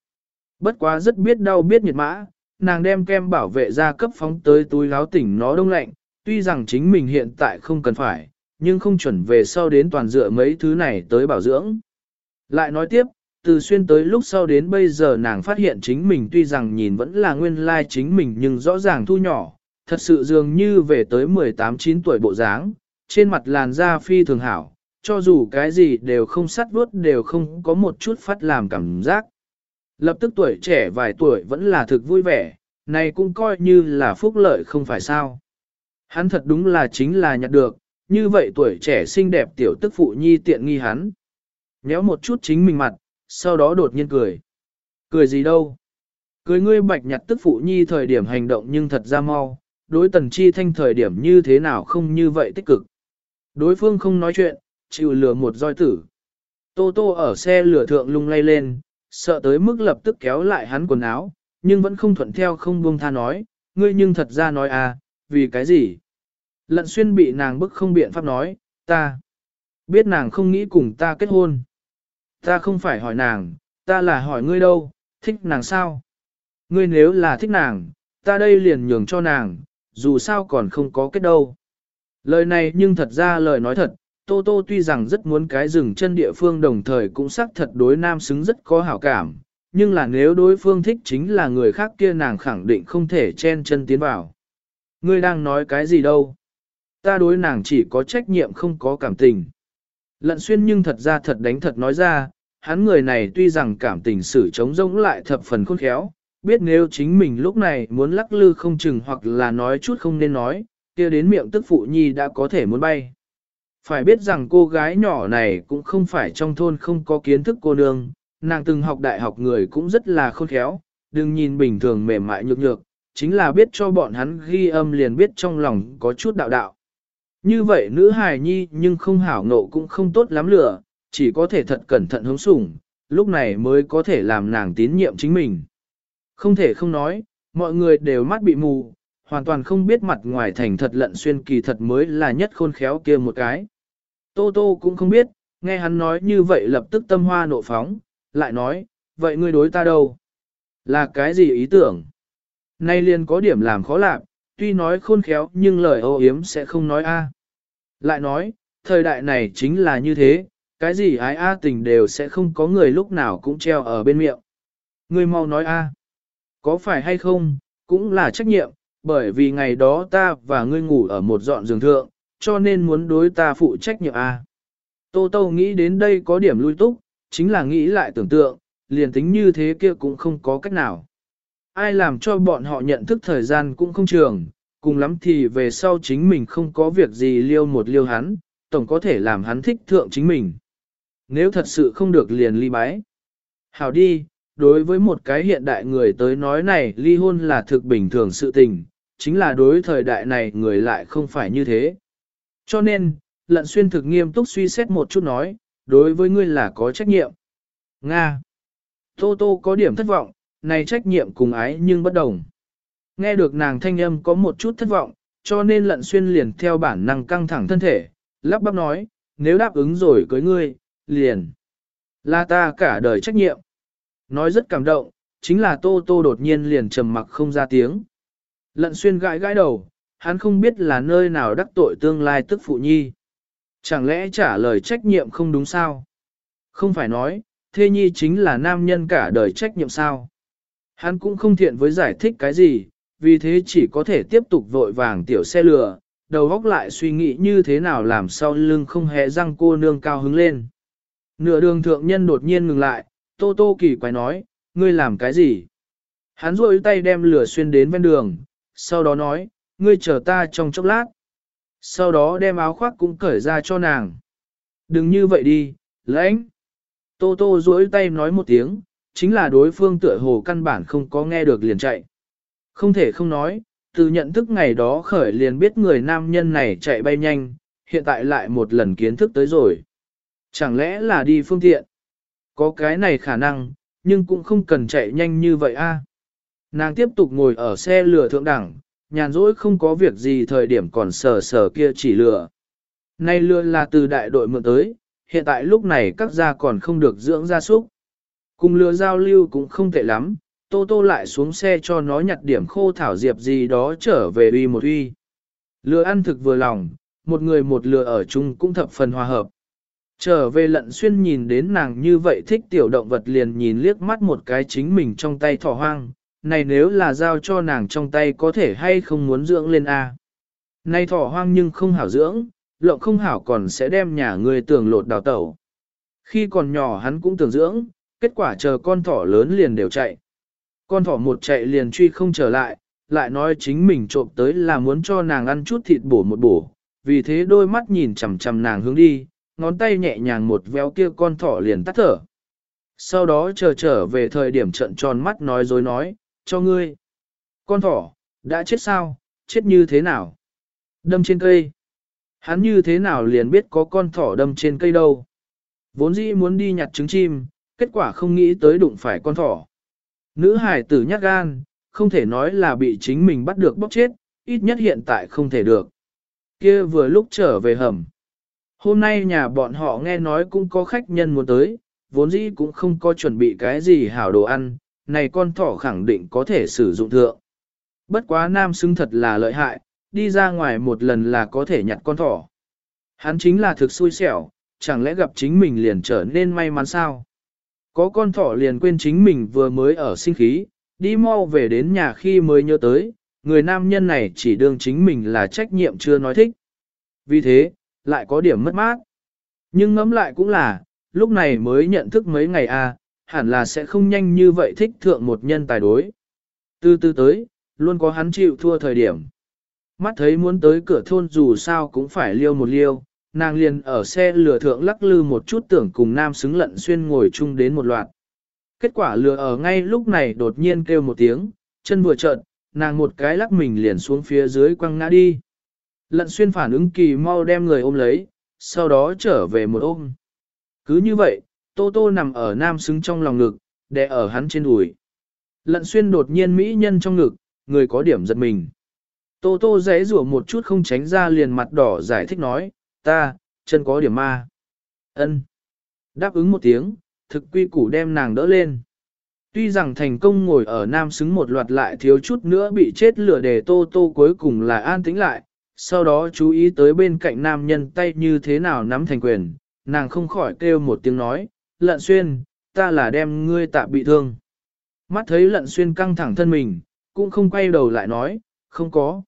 Bất quá rất biết đau biết nhiệt mã, nàng đem kem bảo vệ ra cấp phóng tới túi láo tỉnh nó đông lạnh, tuy rằng chính mình hiện tại không cần phải, nhưng không chuẩn về sau đến toàn dựa mấy thứ này tới bảo dưỡng. Lại nói tiếp, từ xuyên tới lúc sau đến bây giờ nàng phát hiện chính mình tuy rằng nhìn vẫn là nguyên lai chính mình nhưng rõ ràng thu nhỏ, thật sự dường như về tới 18-9 tuổi bộ dáng, trên mặt làn da phi thường hảo, cho dù cái gì đều không sắt vuốt đều không có một chút phát làm cảm giác. Lập tức tuổi trẻ vài tuổi vẫn là thực vui vẻ, này cũng coi như là phúc lợi không phải sao. Hắn thật đúng là chính là nhặt được, như vậy tuổi trẻ xinh đẹp tiểu tức phụ nhi tiện nghi hắn. Nhéo một chút chính mình mặt, sau đó đột nhiên cười. Cười gì đâu? Cười ngươi bạch nhặt tức phụ nhi thời điểm hành động nhưng thật ra mau, đối tần chi thanh thời điểm như thế nào không như vậy tích cực. Đối phương không nói chuyện, chịu lừa một roi tử. Tô tô ở xe lửa thượng lung lay lên, sợ tới mức lập tức kéo lại hắn quần áo, nhưng vẫn không thuận theo không buông tha nói, ngươi nhưng thật ra nói à, vì cái gì? Lận xuyên bị nàng bức không biện pháp nói, ta biết nàng không nghĩ cùng ta kết hôn. Ta không phải hỏi nàng, ta là hỏi ngươi đâu, thích nàng sao? Ngươi nếu là thích nàng, ta đây liền nhường cho nàng, dù sao còn không có kết đâu. Lời này nhưng thật ra lời nói thật, Tô Tô tuy rằng rất muốn cái rừng chân địa phương đồng thời cũng xác thật đối nam xứng rất có hảo cảm, nhưng là nếu đối phương thích chính là người khác kia nàng khẳng định không thể chen chân tiến vào. Ngươi đang nói cái gì đâu? Ta đối nàng chỉ có trách nhiệm không có cảm tình. Lận xuyên nhưng thật ra thật đánh thật nói ra, hắn người này tuy rằng cảm tình sử chống rỗng lại thập phần khôn khéo, biết nếu chính mình lúc này muốn lắc lư không chừng hoặc là nói chút không nên nói, kia đến miệng tức phụ nhi đã có thể muốn bay. Phải biết rằng cô gái nhỏ này cũng không phải trong thôn không có kiến thức cô nương, nàng từng học đại học người cũng rất là khôn khéo, đừng nhìn bình thường mềm mại nhược nhược, chính là biết cho bọn hắn ghi âm liền biết trong lòng có chút đạo đạo. Như vậy nữ hài nhi nhưng không hảo nộ cũng không tốt lắm lửa, chỉ có thể thật cẩn thận hống sủng, lúc này mới có thể làm nàng tín nhiệm chính mình. Không thể không nói, mọi người đều mắt bị mù, hoàn toàn không biết mặt ngoài thành thật lận xuyên kỳ thật mới là nhất khôn khéo kia một cái. Tô Tô cũng không biết, nghe hắn nói như vậy lập tức tâm hoa nộ phóng, lại nói, vậy ngươi đối ta đâu? Là cái gì ý tưởng? Nay liền có điểm làm khó lạc, tuy nói khôn khéo nhưng lời ô yếm sẽ không nói a. Lại nói, thời đại này chính là như thế, cái gì ái a tình đều sẽ không có người lúc nào cũng treo ở bên miệng. Người mau nói a, có phải hay không, cũng là trách nhiệm, bởi vì ngày đó ta và ngươi ngủ ở một dọn giường thượng, cho nên muốn đối ta phụ trách nhiệm a. Tô Tô nghĩ đến đây có điểm lui túc, chính là nghĩ lại tưởng tượng, liền tính như thế kia cũng không có cách nào. Ai làm cho bọn họ nhận thức thời gian cũng không trường, cùng lắm thì về sau chính mình không có việc gì liêu một liêu hắn, tổng có thể làm hắn thích thượng chính mình. Nếu thật sự không được liền ly bái. Hảo đi, đối với một cái hiện đại người tới nói này ly hôn là thực bình thường sự tình, chính là đối thời đại này người lại không phải như thế. Cho nên, lận xuyên thực nghiêm túc suy xét một chút nói, đối với ngươi là có trách nhiệm. Nga. Tô Tô có điểm thất vọng, này trách nhiệm cùng ái nhưng bất đồng. Nghe được nàng thanh âm có một chút thất vọng, cho nên lận xuyên liền theo bản năng căng thẳng thân thể, lắp bắp nói, nếu đáp ứng rồi cưới ngươi, liền. Là ta cả đời trách nhiệm. Nói rất cảm động, chính là Tô Tô đột nhiên liền trầm mặc không ra tiếng. Lận xuyên gãi gãi đầu, hắn không biết là nơi nào đắc tội tương lai tức phụ nhi. Chẳng lẽ trả lời trách nhiệm không đúng sao? Không phải nói, thê nhi chính là nam nhân cả đời trách nhiệm sao? Hắn cũng không thiện với giải thích cái gì, vì thế chỉ có thể tiếp tục vội vàng tiểu xe lừa, đầu góc lại suy nghĩ như thế nào làm sao lưng không hề răng cô nương cao hứng lên. Nửa đường thượng nhân đột nhiên ngừng lại, tô tô kỳ quái nói, ngươi làm cái gì? Hắn rôi tay đem lửa xuyên đến ven đường, sau đó nói, ngươi chờ ta trong chốc lát. Sau đó đem áo khoác cũng cởi ra cho nàng. Đừng như vậy đi, lãnh. Tô tô duỗi tay nói một tiếng, chính là đối phương tựa hồ căn bản không có nghe được liền chạy. Không thể không nói, từ nhận thức ngày đó khởi liền biết người nam nhân này chạy bay nhanh, hiện tại lại một lần kiến thức tới rồi. Chẳng lẽ là đi phương tiện? Có cái này khả năng, nhưng cũng không cần chạy nhanh như vậy a. Nàng tiếp tục ngồi ở xe lửa thượng đẳng, nhàn rỗi không có việc gì thời điểm còn sờ sờ kia chỉ lừa. Nay lừa là từ đại đội mượn tới, hiện tại lúc này các gia còn không được dưỡng gia súc. Cùng lừa giao lưu cũng không tệ lắm, tô tô lại xuống xe cho nó nhặt điểm khô thảo diệp gì đó trở về uy một uy. Lừa ăn thực vừa lòng, một người một lừa ở chung cũng thập phần hòa hợp. Trở về lận xuyên nhìn đến nàng như vậy thích tiểu động vật liền nhìn liếc mắt một cái chính mình trong tay thỏ hoang, này nếu là giao cho nàng trong tay có thể hay không muốn dưỡng lên A. Này thỏ hoang nhưng không hảo dưỡng, lộng không hảo còn sẽ đem nhà người tưởng lột đào tẩu. Khi còn nhỏ hắn cũng tưởng dưỡng, kết quả chờ con thỏ lớn liền đều chạy. Con thỏ một chạy liền truy không trở lại, lại nói chính mình trộm tới là muốn cho nàng ăn chút thịt bổ một bổ, vì thế đôi mắt nhìn chằm chằm nàng hướng đi, ngón tay nhẹ nhàng một véo kia con thỏ liền tắt thở. Sau đó chờ trở về thời điểm trận tròn mắt nói dối nói, cho ngươi. Con thỏ, đã chết sao, chết như thế nào? Đâm trên cây. Hắn như thế nào liền biết có con thỏ đâm trên cây đâu. Vốn dĩ muốn đi nhặt trứng chim, kết quả không nghĩ tới đụng phải con thỏ. Nữ hải tử nhát gan, không thể nói là bị chính mình bắt được bóc chết, ít nhất hiện tại không thể được. Kia vừa lúc trở về hầm. Hôm nay nhà bọn họ nghe nói cũng có khách nhân muốn tới, vốn dĩ cũng không có chuẩn bị cái gì hảo đồ ăn, này con thỏ khẳng định có thể sử dụng thượng. Bất quá nam xưng thật là lợi hại, đi ra ngoài một lần là có thể nhặt con thỏ. Hắn chính là thực xui xẻo, chẳng lẽ gặp chính mình liền trở nên may mắn sao? Có con thỏ liền quên chính mình vừa mới ở sinh khí, đi mau về đến nhà khi mới nhớ tới, người nam nhân này chỉ đương chính mình là trách nhiệm chưa nói thích. Vì thế, lại có điểm mất mát. Nhưng ngẫm lại cũng là, lúc này mới nhận thức mấy ngày a, à, hẳn là sẽ không nhanh như vậy thích thượng một nhân tài đối. Từ từ tới, luôn có hắn chịu thua thời điểm. Mắt thấy muốn tới cửa thôn dù sao cũng phải liêu một liêu, nàng liền ở xe lửa thượng lắc lư một chút tưởng cùng nam xứng lận xuyên ngồi chung đến một loạt. Kết quả lừa ở ngay lúc này đột nhiên kêu một tiếng, chân vừa trợn, nàng một cái lắc mình liền xuống phía dưới quăng ngã đi. Lận xuyên phản ứng kỳ mau đem người ôm lấy, sau đó trở về một ôm. Cứ như vậy, Tô Tô nằm ở nam xứng trong lòng ngực, đè ở hắn trên đùi. Lận xuyên đột nhiên mỹ nhân trong ngực, người có điểm giật mình. Tô Tô rẽ rủa một chút không tránh ra liền mặt đỏ giải thích nói, ta, chân có điểm ma. ân Đáp ứng một tiếng, thực quy củ đem nàng đỡ lên. Tuy rằng thành công ngồi ở nam xứng một loạt lại thiếu chút nữa bị chết lửa để tô tô cuối cùng là an tĩnh lại, sau đó chú ý tới bên cạnh nam nhân tay như thế nào nắm thành quyền, nàng không khỏi kêu một tiếng nói, lận xuyên, ta là đem ngươi tạ bị thương. Mắt thấy lận xuyên căng thẳng thân mình, cũng không quay đầu lại nói, không có.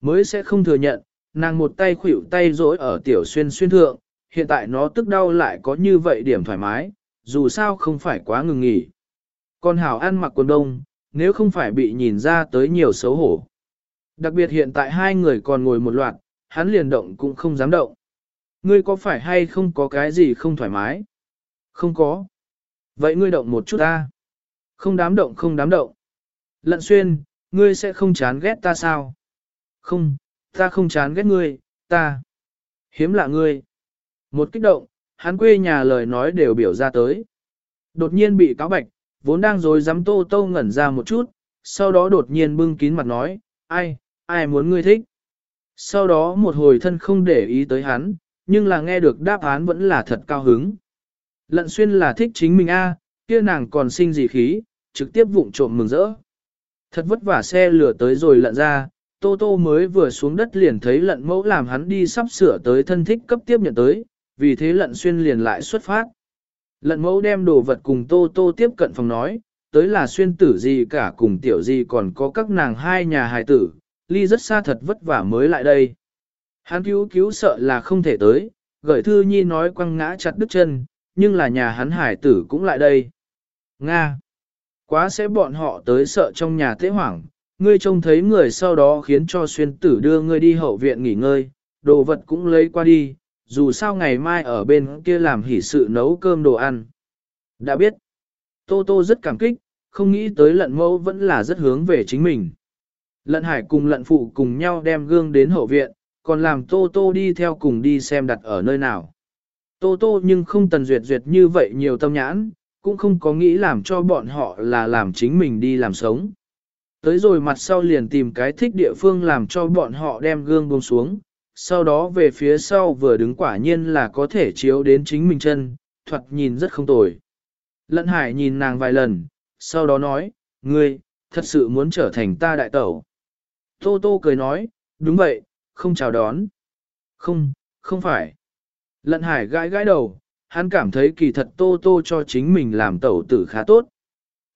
Mới sẽ không thừa nhận, nàng một tay khuỷu tay rỗi ở tiểu xuyên xuyên thượng, hiện tại nó tức đau lại có như vậy điểm thoải mái, dù sao không phải quá ngừng nghỉ. Con hảo ăn mặc quần đông, nếu không phải bị nhìn ra tới nhiều xấu hổ. Đặc biệt hiện tại hai người còn ngồi một loạt, hắn liền động cũng không dám động. Ngươi có phải hay không có cái gì không thoải mái? Không có. Vậy ngươi động một chút ta. Không dám động không dám động. Lận xuyên, ngươi sẽ không chán ghét ta sao? Không, ta không chán ghét ngươi, ta. Hiếm lạ ngươi. Một kích động, hắn quê nhà lời nói đều biểu ra tới. Đột nhiên bị cáo bạch, vốn đang rồi dám tô tô ngẩn ra một chút, sau đó đột nhiên bưng kín mặt nói, ai, ai muốn ngươi thích. Sau đó một hồi thân không để ý tới hắn, nhưng là nghe được đáp án vẫn là thật cao hứng. Lận xuyên là thích chính mình a, kia nàng còn sinh gì khí, trực tiếp vụng trộm mừng rỡ. Thật vất vả xe lửa tới rồi lận ra, Tô Tô mới vừa xuống đất liền thấy lận mẫu làm hắn đi sắp sửa tới thân thích cấp tiếp nhận tới, vì thế lận xuyên liền lại xuất phát. Lận mẫu đem đồ vật cùng Tô Tô tiếp cận phòng nói, tới là xuyên tử gì cả cùng tiểu gì còn có các nàng hai nhà hài tử, ly rất xa thật vất vả mới lại đây. Hắn cứu cứu sợ là không thể tới, gửi thư nhi nói quăng ngã chặt đứt chân, nhưng là nhà hắn hải tử cũng lại đây. Nga! Quá sẽ bọn họ tới sợ trong nhà tế hoảng, ngươi trông thấy người sau đó khiến cho xuyên tử đưa ngươi đi hậu viện nghỉ ngơi, đồ vật cũng lấy qua đi, dù sao ngày mai ở bên kia làm hỉ sự nấu cơm đồ ăn. Đã biết, Tô Tô rất cảm kích, không nghĩ tới lận mẫu vẫn là rất hướng về chính mình. Lận hải cùng lận phụ cùng nhau đem gương đến hậu viện, còn làm Tô Tô đi theo cùng đi xem đặt ở nơi nào. Tô Tô nhưng không tần duyệt duyệt như vậy nhiều tâm nhãn, cũng không có nghĩ làm cho bọn họ là làm chính mình đi làm sống. Tới rồi mặt sau liền tìm cái thích địa phương làm cho bọn họ đem gương buông xuống, sau đó về phía sau vừa đứng quả nhiên là có thể chiếu đến chính mình chân, thuật nhìn rất không tồi. Lận hải nhìn nàng vài lần, sau đó nói, ngươi, thật sự muốn trở thành ta đại tẩu. Tô tô cười nói, đúng vậy, không chào đón. Không, không phải. Lận hải gãi gãi đầu, hắn cảm thấy kỳ thật tô tô cho chính mình làm tẩu tử khá tốt.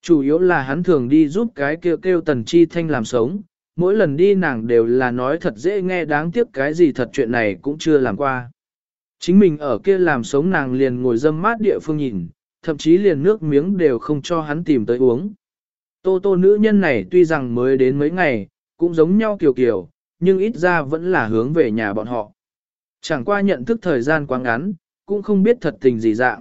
Chủ yếu là hắn thường đi giúp cái kêu kêu tần chi thanh làm sống, mỗi lần đi nàng đều là nói thật dễ nghe đáng tiếc cái gì thật chuyện này cũng chưa làm qua. Chính mình ở kia làm sống nàng liền ngồi dâm mát địa phương nhìn, thậm chí liền nước miếng đều không cho hắn tìm tới uống. Tô tô nữ nhân này tuy rằng mới đến mấy ngày, cũng giống nhau kiều kiều, nhưng ít ra vẫn là hướng về nhà bọn họ. Chẳng qua nhận thức thời gian quá ngắn, cũng không biết thật tình gì dạng.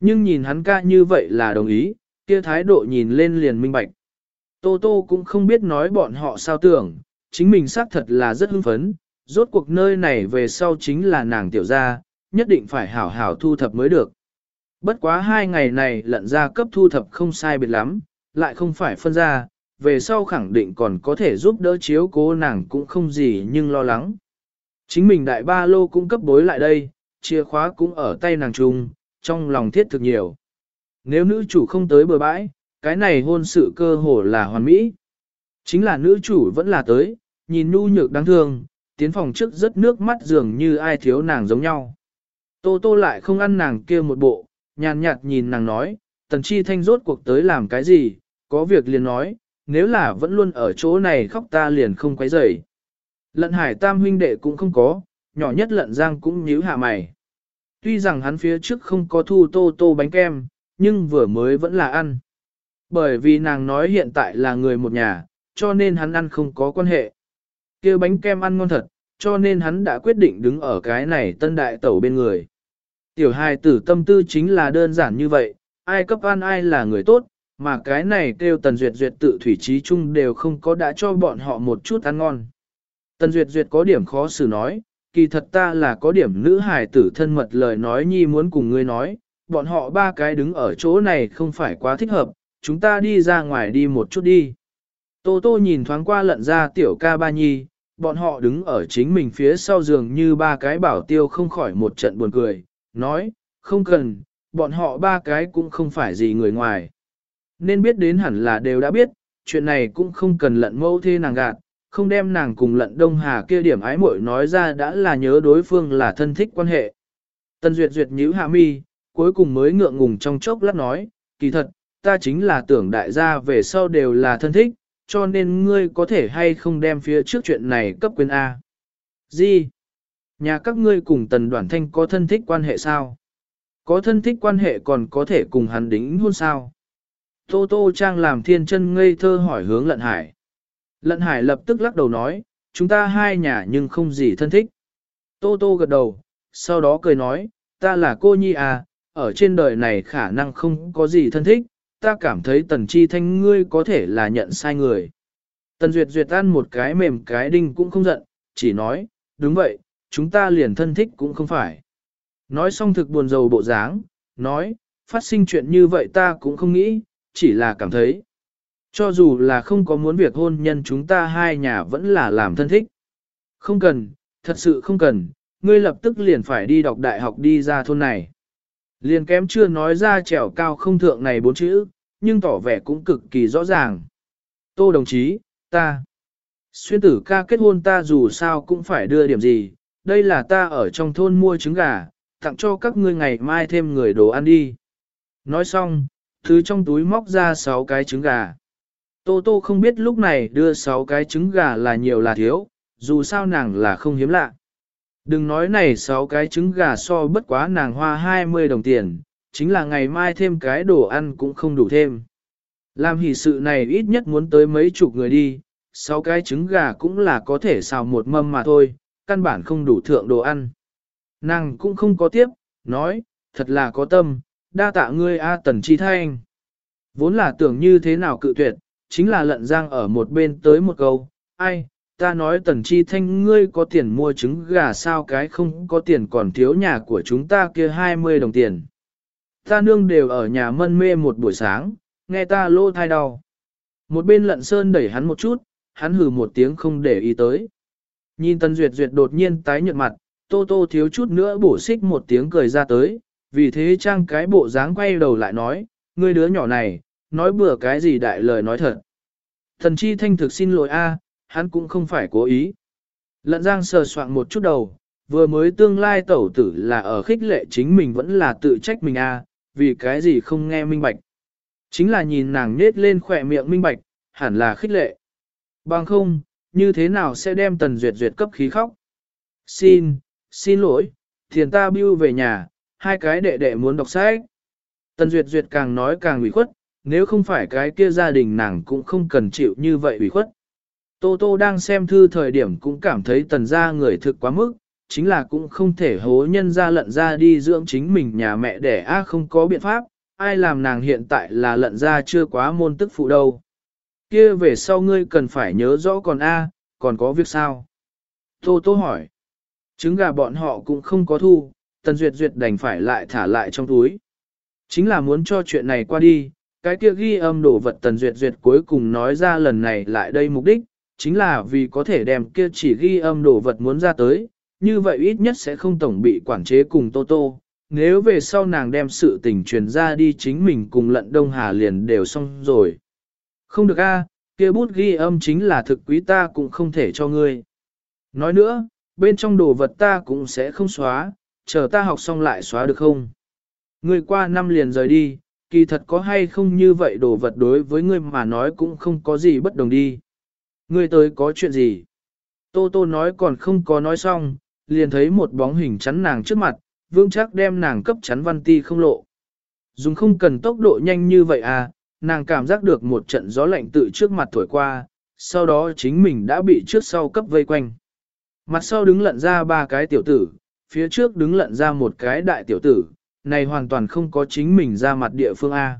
Nhưng nhìn hắn ca như vậy là đồng ý, kia thái độ nhìn lên liền minh bạch. Tô Tô cũng không biết nói bọn họ sao tưởng, chính mình xác thật là rất hưng phấn, rốt cuộc nơi này về sau chính là nàng tiểu gia, nhất định phải hảo hảo thu thập mới được. Bất quá hai ngày này lận ra cấp thu thập không sai biệt lắm, lại không phải phân ra, về sau khẳng định còn có thể giúp đỡ chiếu cố nàng cũng không gì nhưng lo lắng. Chính mình đại ba lô cũng cấp bối lại đây, chìa khóa cũng ở tay nàng trung, trong lòng thiết thực nhiều. Nếu nữ chủ không tới bờ bãi, cái này hôn sự cơ hồ là hoàn mỹ. Chính là nữ chủ vẫn là tới, nhìn nu nhược đáng thương, tiến phòng trước rất nước mắt dường như ai thiếu nàng giống nhau. Tô tô lại không ăn nàng kia một bộ, nhàn nhạt nhìn nàng nói, tần chi thanh rốt cuộc tới làm cái gì, có việc liền nói, nếu là vẫn luôn ở chỗ này khóc ta liền không quấy rầy. Lận hải tam huynh đệ cũng không có, nhỏ nhất lận giang cũng nhíu hạ mày. Tuy rằng hắn phía trước không có thu tô tô bánh kem, nhưng vừa mới vẫn là ăn. Bởi vì nàng nói hiện tại là người một nhà, cho nên hắn ăn không có quan hệ. kia bánh kem ăn ngon thật, cho nên hắn đã quyết định đứng ở cái này tân đại tẩu bên người. Tiểu hài tử tâm tư chính là đơn giản như vậy, ai cấp ăn ai là người tốt, mà cái này kêu tần duyệt duyệt tự thủy trí chung đều không có đã cho bọn họ một chút ăn ngon. Tần duyệt duyệt có điểm khó xử nói, kỳ thật ta là có điểm nữ hài tử thân mật lời nói nhi muốn cùng ngươi nói, bọn họ ba cái đứng ở chỗ này không phải quá thích hợp, chúng ta đi ra ngoài đi một chút đi. Tô tô nhìn thoáng qua lận ra tiểu ca ba nhi, bọn họ đứng ở chính mình phía sau giường như ba cái bảo tiêu không khỏi một trận buồn cười, nói, không cần, bọn họ ba cái cũng không phải gì người ngoài. Nên biết đến hẳn là đều đã biết, chuyện này cũng không cần lận mâu thê nàng gạt, không đem nàng cùng lận đông hà kia điểm ái muội nói ra đã là nhớ đối phương là thân thích quan hệ. Tân duyệt duyệt nhíu hạ mi, cuối cùng mới ngượng ngùng trong chốc lát nói, kỳ thật, ta chính là tưởng đại gia về sau đều là thân thích, cho nên ngươi có thể hay không đem phía trước chuyện này cấp quyền A. Gì? Nhà các ngươi cùng tần đoàn thanh có thân thích quan hệ sao? Có thân thích quan hệ còn có thể cùng hắn đính hôn sao? Tô Tô Trang làm thiên chân ngây thơ hỏi hướng lận hải. Lận hải lập tức lắc đầu nói, chúng ta hai nhà nhưng không gì thân thích. Tô Tô gật đầu, sau đó cười nói, ta là cô nhi à, ở trên đời này khả năng không có gì thân thích, ta cảm thấy tần chi thanh ngươi có thể là nhận sai người. Tần duyệt duyệt ăn một cái mềm cái đinh cũng không giận, chỉ nói, đúng vậy, chúng ta liền thân thích cũng không phải. Nói xong thực buồn rầu bộ dáng, nói, phát sinh chuyện như vậy ta cũng không nghĩ, chỉ là cảm thấy. Cho dù là không có muốn việc hôn nhân chúng ta hai nhà vẫn là làm thân thích. Không cần, thật sự không cần, ngươi lập tức liền phải đi đọc đại học đi ra thôn này. Liền kém chưa nói ra trèo cao không thượng này bốn chữ, nhưng tỏ vẻ cũng cực kỳ rõ ràng. Tô đồng chí, ta. Xuyên tử ca kết hôn ta dù sao cũng phải đưa điểm gì, đây là ta ở trong thôn mua trứng gà, tặng cho các ngươi ngày mai thêm người đồ ăn đi. Nói xong, thứ trong túi móc ra 6 cái trứng gà. Tô Tô không biết lúc này đưa 6 cái trứng gà là nhiều là thiếu, dù sao nàng là không hiếm lạ. Đừng nói này 6 cái trứng gà so bất quá nàng hoa 20 đồng tiền, chính là ngày mai thêm cái đồ ăn cũng không đủ thêm. Làm hỷ sự này ít nhất muốn tới mấy chục người đi, 6 cái trứng gà cũng là có thể xào một mâm mà thôi, căn bản không đủ thượng đồ ăn. Nàng cũng không có tiếp, nói, thật là có tâm, đa tạ ngươi A Tần Chi Thanh. Vốn là tưởng như thế nào cự tuyệt, chính là lận giang ở một bên tới một câu, ai, ta nói Tần Chi Thanh ngươi có tiền mua trứng gà sao cái không có tiền còn thiếu nhà của chúng ta kia 20 đồng tiền. Ta nương đều ở nhà mân mê một buổi sáng, nghe ta lô thai đau. Một bên lận sơn đẩy hắn một chút, hắn hừ một tiếng không để ý tới. Nhìn Tần Duyệt Duyệt đột nhiên tái nhợt mặt, Tô Tô thiếu chút nữa bổ xích một tiếng cười ra tới, vì thế trang cái bộ dáng quay đầu lại nói, ngươi đứa nhỏ này, nói bừa cái gì đại lời nói thật. Thần chi thanh thực xin lỗi a, hắn cũng không phải cố ý. Lận giang sờ soạn một chút đầu, vừa mới tương lai tẩu tử là ở khích lệ chính mình vẫn là tự trách mình a, vì cái gì không nghe minh bạch. Chính là nhìn nàng nết lên khỏe miệng minh bạch, hẳn là khích lệ. Bằng không, như thế nào sẽ đem tần duyệt duyệt cấp khí khóc. Xin, xin lỗi, thiền ta bưu về nhà, hai cái đệ đệ muốn đọc sách. Tần duyệt duyệt càng nói càng ủy khuất, nếu không phải cái kia gia đình nàng cũng không cần chịu như vậy ủy khuất. Tô Tô đang xem thư thời điểm cũng cảm thấy tần gia người thực quá mức, chính là cũng không thể hố nhân ra lận ra đi dưỡng chính mình nhà mẹ đẻ a không có biện pháp, ai làm nàng hiện tại là lận ra chưa quá môn tức phụ đâu. Kia về sau ngươi cần phải nhớ rõ còn a, còn có việc sao? Tô Tô hỏi. Trứng gà bọn họ cũng không có thu, Tần Duyệt Duyệt đành phải lại thả lại trong túi. Chính là muốn cho chuyện này qua đi, cái kia ghi âm đổ vật Tần Duyệt Duyệt cuối cùng nói ra lần này lại đây mục đích, chính là vì có thể đem kia chỉ ghi âm đồ vật muốn ra tới, như vậy ít nhất sẽ không tổng bị quản chế cùng Tô Tô. Nếu về sau nàng đem sự tình truyền ra đi chính mình cùng lận Đông Hà liền đều xong rồi. Không được a, kia bút ghi âm chính là thực quý ta cũng không thể cho ngươi. Nói nữa, bên trong đồ vật ta cũng sẽ không xóa, chờ ta học xong lại xóa được không? Ngươi qua năm liền rời đi, kỳ thật có hay không như vậy đồ vật đối với ngươi mà nói cũng không có gì bất đồng đi. Ngươi tới có chuyện gì? Tô Tô nói còn không có nói xong, liền thấy một bóng hình chắn nàng trước mặt, vương chắc đem nàng cấp chắn văn ti không lộ. Dùng không cần tốc độ nhanh như vậy à, nàng cảm giác được một trận gió lạnh tự trước mặt thổi qua, sau đó chính mình đã bị trước sau cấp vây quanh. Mặt sau đứng lận ra ba cái tiểu tử, phía trước đứng lận ra một cái đại tiểu tử, này hoàn toàn không có chính mình ra mặt địa phương A.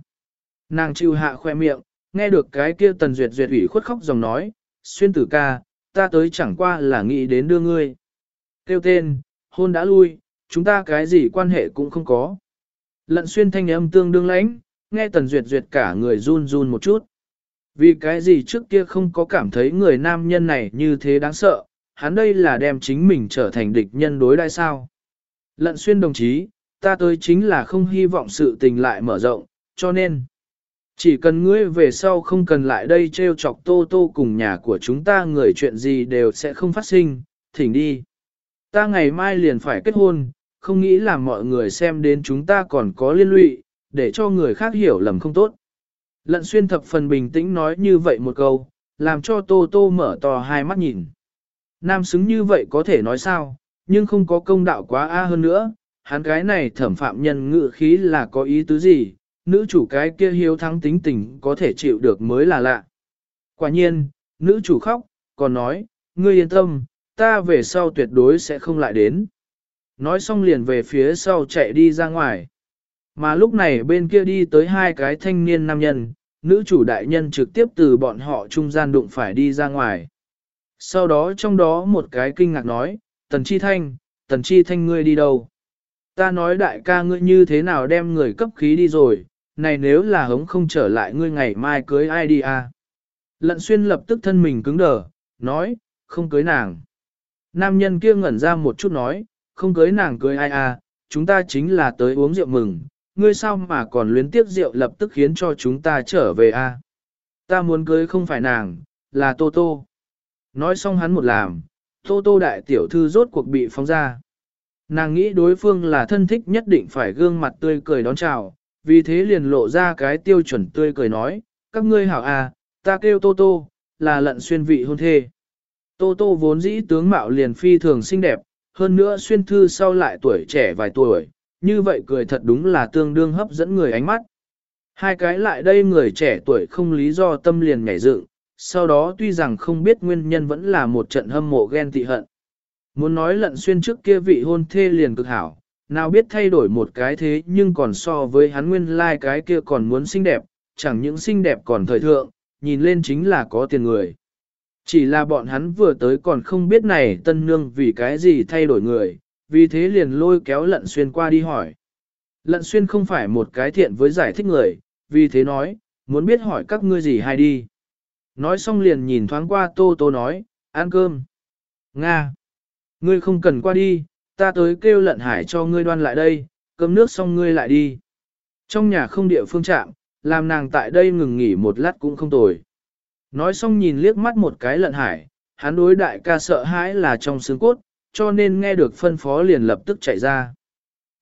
Nàng chịu hạ khoe miệng, nghe được cái kia tần duyệt duyệt ủy khuất khóc dòng nói, xuyên tử ca, ta tới chẳng qua là nghĩ đến đưa ngươi. Kêu tên, hôn đã lui, chúng ta cái gì quan hệ cũng không có. Lận xuyên thanh âm tương đương lãnh, nghe tần duyệt duyệt cả người run run một chút. Vì cái gì trước kia không có cảm thấy người nam nhân này như thế đáng sợ, hắn đây là đem chính mình trở thành địch nhân đối đãi sao. Lận xuyên đồng chí, ta tới chính là không hy vọng sự tình lại mở rộng, cho nên, chỉ cần ngươi về sau không cần lại đây trêu chọc tô tô cùng nhà của chúng ta người chuyện gì đều sẽ không phát sinh, thỉnh đi. Ta ngày mai liền phải kết hôn, không nghĩ là mọi người xem đến chúng ta còn có liên lụy, để cho người khác hiểu lầm không tốt. Lận xuyên thập phần bình tĩnh nói như vậy một câu, làm cho tô tô mở to hai mắt nhìn. Nam xứng như vậy có thể nói sao, nhưng không có công đạo quá a hơn nữa, hắn cái này thẩm phạm nhân ngự khí là có ý tứ gì, nữ chủ cái kia hiếu thắng tính tình có thể chịu được mới là lạ. Quả nhiên, nữ chủ khóc, còn nói, ngươi yên tâm, ta về sau tuyệt đối sẽ không lại đến. Nói xong liền về phía sau chạy đi ra ngoài. Mà lúc này bên kia đi tới hai cái thanh niên nam nhân, nữ chủ đại nhân trực tiếp từ bọn họ trung gian đụng phải đi ra ngoài. Sau đó trong đó một cái kinh ngạc nói, Tần Chi Thanh, Tần Chi Thanh ngươi đi đâu? Ta nói đại ca ngươi như thế nào đem người cấp khí đi rồi, này nếu là hống không trở lại ngươi ngày mai cưới ai đi à? Lận xuyên lập tức thân mình cứng đờ, nói, không cưới nàng. Nam nhân kia ngẩn ra một chút nói, không cưới nàng cưới ai à, chúng ta chính là tới uống rượu mừng, ngươi sao mà còn luyến tiếc rượu lập tức khiến cho chúng ta trở về a? À? Ta muốn cưới không phải nàng, là Tô Tô. Nói xong hắn một làm, Tô Tô đại tiểu thư rốt cuộc bị phóng ra. Nàng nghĩ đối phương là thân thích nhất định phải gương mặt tươi cười đón chào, vì thế liền lộ ra cái tiêu chuẩn tươi cười nói, các ngươi hảo à, ta kêu Tô Tô, là lận xuyên vị hôn thê. Tô Tô vốn dĩ tướng mạo liền phi thường xinh đẹp, hơn nữa xuyên thư sau lại tuổi trẻ vài tuổi, như vậy cười thật đúng là tương đương hấp dẫn người ánh mắt. Hai cái lại đây người trẻ tuổi không lý do tâm liền nhảy dựng, sau đó tuy rằng không biết nguyên nhân vẫn là một trận hâm mộ ghen tị hận. Muốn nói lận xuyên trước kia vị hôn thê liền cực hảo, nào biết thay đổi một cái thế nhưng còn so với hắn nguyên lai like cái kia còn muốn xinh đẹp, chẳng những xinh đẹp còn thời thượng, nhìn lên chính là có tiền người. Chỉ là bọn hắn vừa tới còn không biết này tân nương vì cái gì thay đổi người, vì thế liền lôi kéo lận xuyên qua đi hỏi. Lận xuyên không phải một cái thiện với giải thích người, vì thế nói, muốn biết hỏi các ngươi gì hay đi. Nói xong liền nhìn thoáng qua tô tô nói, ăn cơm. Nga. Ngươi không cần qua đi, ta tới kêu lận hải cho ngươi đoan lại đây, cơm nước xong ngươi lại đi. Trong nhà không địa phương chạm, làm nàng tại đây ngừng nghỉ một lát cũng không tồi. Nói xong nhìn liếc mắt một cái lận hải, hắn đối đại ca sợ hãi là trong xương cốt, cho nên nghe được phân phó liền lập tức chạy ra.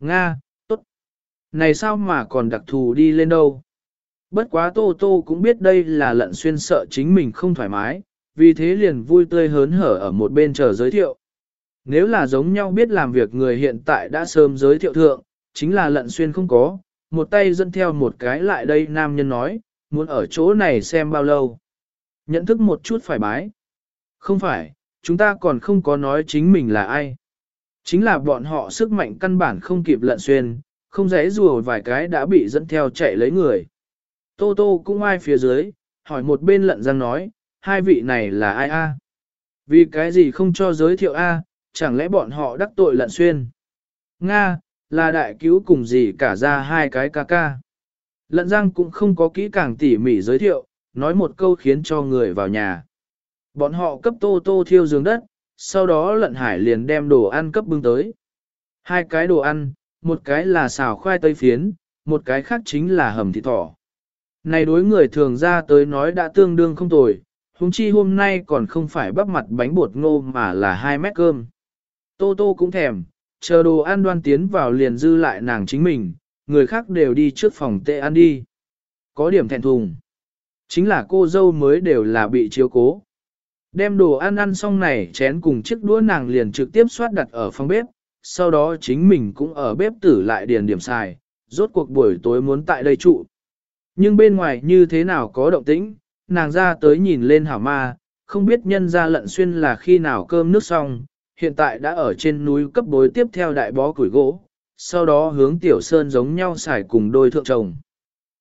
Nga, tốt. Này sao mà còn đặc thù đi lên đâu? Bất quá Tô Tô cũng biết đây là lận xuyên sợ chính mình không thoải mái, vì thế liền vui tươi hớn hở ở một bên chờ giới thiệu. Nếu là giống nhau biết làm việc người hiện tại đã sớm giới thiệu thượng, chính là lận xuyên không có, một tay dẫn theo một cái lại đây nam nhân nói, muốn ở chỗ này xem bao lâu. Nhận thức một chút phải bái. Không phải, chúng ta còn không có nói chính mình là ai. Chính là bọn họ sức mạnh căn bản không kịp lận xuyên, không dễ rùa vài cái đã bị dẫn theo chạy lấy người. Tô Tô cũng ai phía dưới, hỏi một bên lận giang nói, hai vị này là ai a? Vì cái gì không cho giới thiệu a? Chẳng lẽ bọn họ đắc tội lận xuyên? Nga, là đại cứu cùng gì cả ra hai cái ca ca. Lận Giang cũng không có kỹ càng tỉ mỉ giới thiệu, nói một câu khiến cho người vào nhà. Bọn họ cấp tô tô thiêu giường đất, sau đó lận hải liền đem đồ ăn cấp bưng tới. Hai cái đồ ăn, một cái là xào khoai tây phiến, một cái khác chính là hầm thịt thỏ. Này đối người thường ra tới nói đã tương đương không tồi, huống chi hôm nay còn không phải bắp mặt bánh bột ngô mà là hai mét cơm. Tô tô cũng thèm, chờ đồ ăn đoan tiến vào liền dư lại nàng chính mình, người khác đều đi trước phòng tệ ăn đi. Có điểm thẹn thùng. Chính là cô dâu mới đều là bị chiếu cố. Đem đồ ăn ăn xong này chén cùng chiếc đũa nàng liền trực tiếp xoát đặt ở phòng bếp, sau đó chính mình cũng ở bếp tử lại điền điểm xài, rốt cuộc buổi tối muốn tại đây trụ. Nhưng bên ngoài như thế nào có động tĩnh, nàng ra tới nhìn lên hảo ma, không biết nhân ra lận xuyên là khi nào cơm nước xong, hiện tại đã ở trên núi cấp bối tiếp theo đại bó củi gỗ, sau đó hướng tiểu sơn giống nhau xài cùng đôi thượng chồng.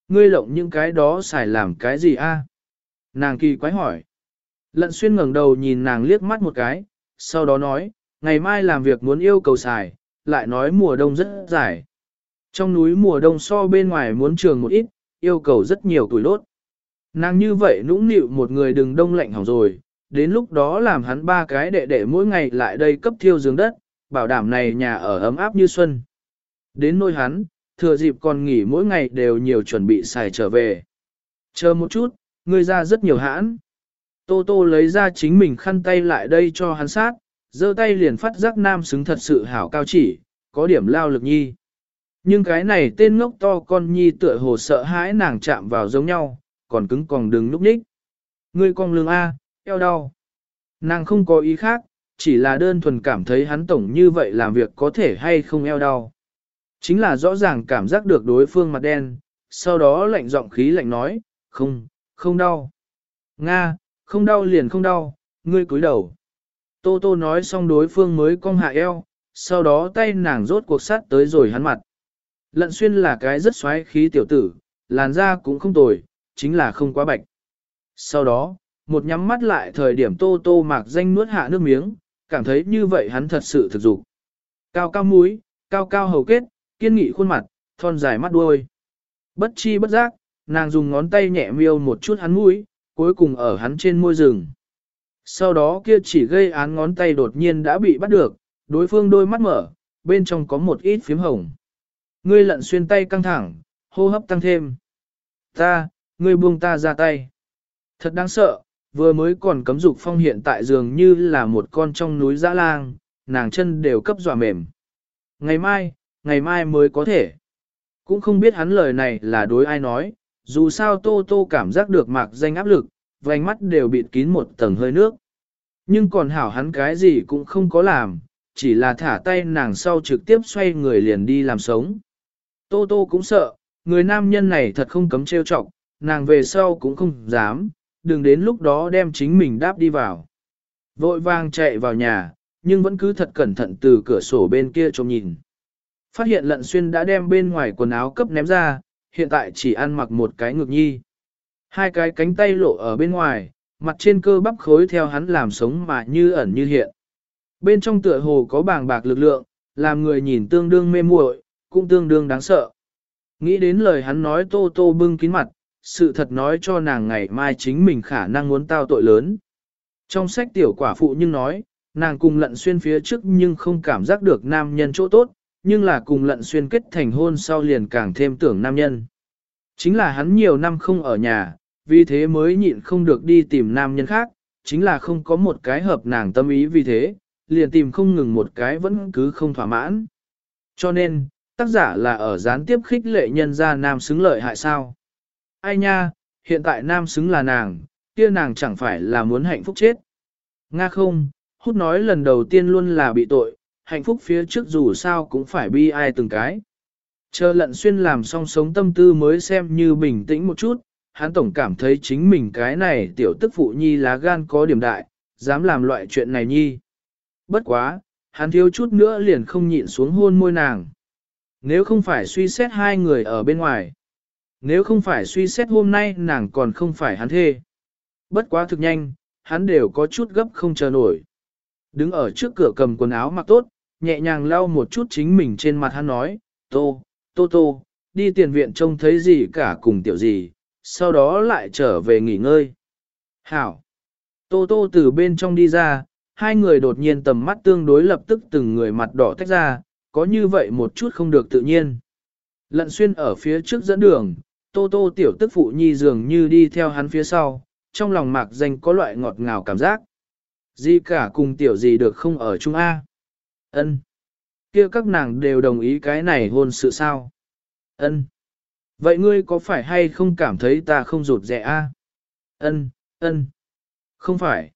Ngươi lộng những cái đó xài làm cái gì a? Nàng kỳ quái hỏi. Lận xuyên ngẩng đầu nhìn nàng liếc mắt một cái, sau đó nói, ngày mai làm việc muốn yêu cầu xài, lại nói mùa đông rất dài. Trong núi mùa đông so bên ngoài muốn trường một ít, yêu cầu rất nhiều tuổi lốt. Nàng như vậy nũng nịu một người đừng đông lạnh hỏng rồi, đến lúc đó làm hắn ba cái đệ đệ mỗi ngày lại đây cấp thiêu giường đất, bảo đảm này nhà ở ấm áp như xuân. Đến nôi hắn, thừa dịp còn nghỉ mỗi ngày đều nhiều chuẩn bị xài trở về. Chờ một chút, người ra rất nhiều hãn. Tô Tô lấy ra chính mình khăn tay lại đây cho hắn sát, giơ tay liền phát giác nam xứng thật sự hảo cao chỉ, có điểm lao lực nhi. Nhưng cái này tên ngốc to con nhi tựa hồ sợ hãi nàng chạm vào giống nhau, còn cứng còn đứng núp ních. Ngươi con lương A, eo đau. Nàng không có ý khác, chỉ là đơn thuần cảm thấy hắn tổng như vậy làm việc có thể hay không eo đau. Chính là rõ ràng cảm giác được đối phương mặt đen, sau đó lạnh giọng khí lạnh nói, không, không đau. Nga, không đau liền không đau, ngươi cúi đầu. Tô Tô nói xong đối phương mới cong hạ eo, sau đó tay nàng rốt cuộc sát tới rồi hắn mặt. Lận xuyên là cái rất xoáy khí tiểu tử, làn da cũng không tồi, chính là không quá bạch. Sau đó, một nhắm mắt lại thời điểm Tô Tô mạc danh nuốt hạ nước miếng, cảm thấy như vậy hắn thật sự thực dụng. Cao cao mũi, cao cao hầu kết, kiên nghị khuôn mặt, thon dài mắt đuôi. Bất chi bất giác, nàng dùng ngón tay nhẹ miêu một chút hắn mũi, cuối cùng ở hắn trên môi rừng. Sau đó kia chỉ gây án ngón tay đột nhiên đã bị bắt được, đối phương đôi mắt mở, bên trong có một ít phím hồng. Ngươi lận xuyên tay căng thẳng, hô hấp tăng thêm. Ta, ngươi buông ta ra tay. Thật đáng sợ, vừa mới còn cấm dục phong hiện tại dường như là một con trong núi dã lang, nàng chân đều cấp dọa mềm. Ngày mai, ngày mai mới có thể. Cũng không biết hắn lời này là đối ai nói, dù sao Tô Tô cảm giác được mạc danh áp lực, vành mắt đều bịt kín một tầng hơi nước. Nhưng còn hảo hắn cái gì cũng không có làm, chỉ là thả tay nàng sau trực tiếp xoay người liền đi làm sống. Tô Tô cũng sợ, người nam nhân này thật không cấm trêu chọc, nàng về sau cũng không dám, đừng đến lúc đó đem chính mình đáp đi vào. Vội vàng chạy vào nhà, nhưng vẫn cứ thật cẩn thận từ cửa sổ bên kia trông nhìn. Phát hiện lận xuyên đã đem bên ngoài quần áo cấp ném ra, hiện tại chỉ ăn mặc một cái ngực nhi. Hai cái cánh tay lộ ở bên ngoài, mặt trên cơ bắp khối theo hắn làm sống mà như ẩn như hiện. Bên trong tựa hồ có bàng bạc lực lượng, làm người nhìn tương đương mê muội, cũng tương đương đáng sợ. Nghĩ đến lời hắn nói tô tô bưng kín mặt, sự thật nói cho nàng ngày mai chính mình khả năng muốn tao tội lớn. Trong sách tiểu quả phụ nhưng nói, nàng cùng lận xuyên phía trước nhưng không cảm giác được nam nhân chỗ tốt, nhưng là cùng lận xuyên kết thành hôn sau liền càng thêm tưởng nam nhân. Chính là hắn nhiều năm không ở nhà, vì thế mới nhịn không được đi tìm nam nhân khác, chính là không có một cái hợp nàng tâm ý vì thế, liền tìm không ngừng một cái vẫn cứ không thỏa mãn. Cho nên, tác giả là ở gián tiếp khích lệ nhân ra nam xứng lợi hại sao. Ai nha, hiện tại nam xứng là nàng, kia nàng chẳng phải là muốn hạnh phúc chết. Nga không, hút nói lần đầu tiên luôn là bị tội, hạnh phúc phía trước dù sao cũng phải bi ai từng cái. Chờ lận xuyên làm xong sống tâm tư mới xem như bình tĩnh một chút, hắn tổng cảm thấy chính mình cái này tiểu tức phụ nhi lá gan có điểm đại, dám làm loại chuyện này nhi. Bất quá, hắn thiếu chút nữa liền không nhịn xuống hôn môi nàng. Nếu không phải suy xét hai người ở bên ngoài, nếu không phải suy xét hôm nay nàng còn không phải hắn thê. Bất quá thực nhanh, hắn đều có chút gấp không chờ nổi. Đứng ở trước cửa cầm quần áo mặc tốt, nhẹ nhàng lau một chút chính mình trên mặt hắn nói, tô, tô tô, đi tiền viện trông thấy gì cả cùng tiểu gì, sau đó lại trở về nghỉ ngơi. Hảo! Tô tô từ bên trong đi ra, hai người đột nhiên tầm mắt tương đối lập tức từng người mặt đỏ tách ra, có như vậy một chút không được tự nhiên. Lận xuyên ở phía trước dẫn đường, tô tô tiểu tức phụ nhi dường như đi theo hắn phía sau, trong lòng mạc danh có loại ngọt ngào cảm giác. Gì cả cùng tiểu gì được không ở chung A. ân kia các nàng đều đồng ý cái này hôn sự sao. ân Vậy ngươi có phải hay không cảm thấy ta không rụt rẻ A? ân ân Không phải.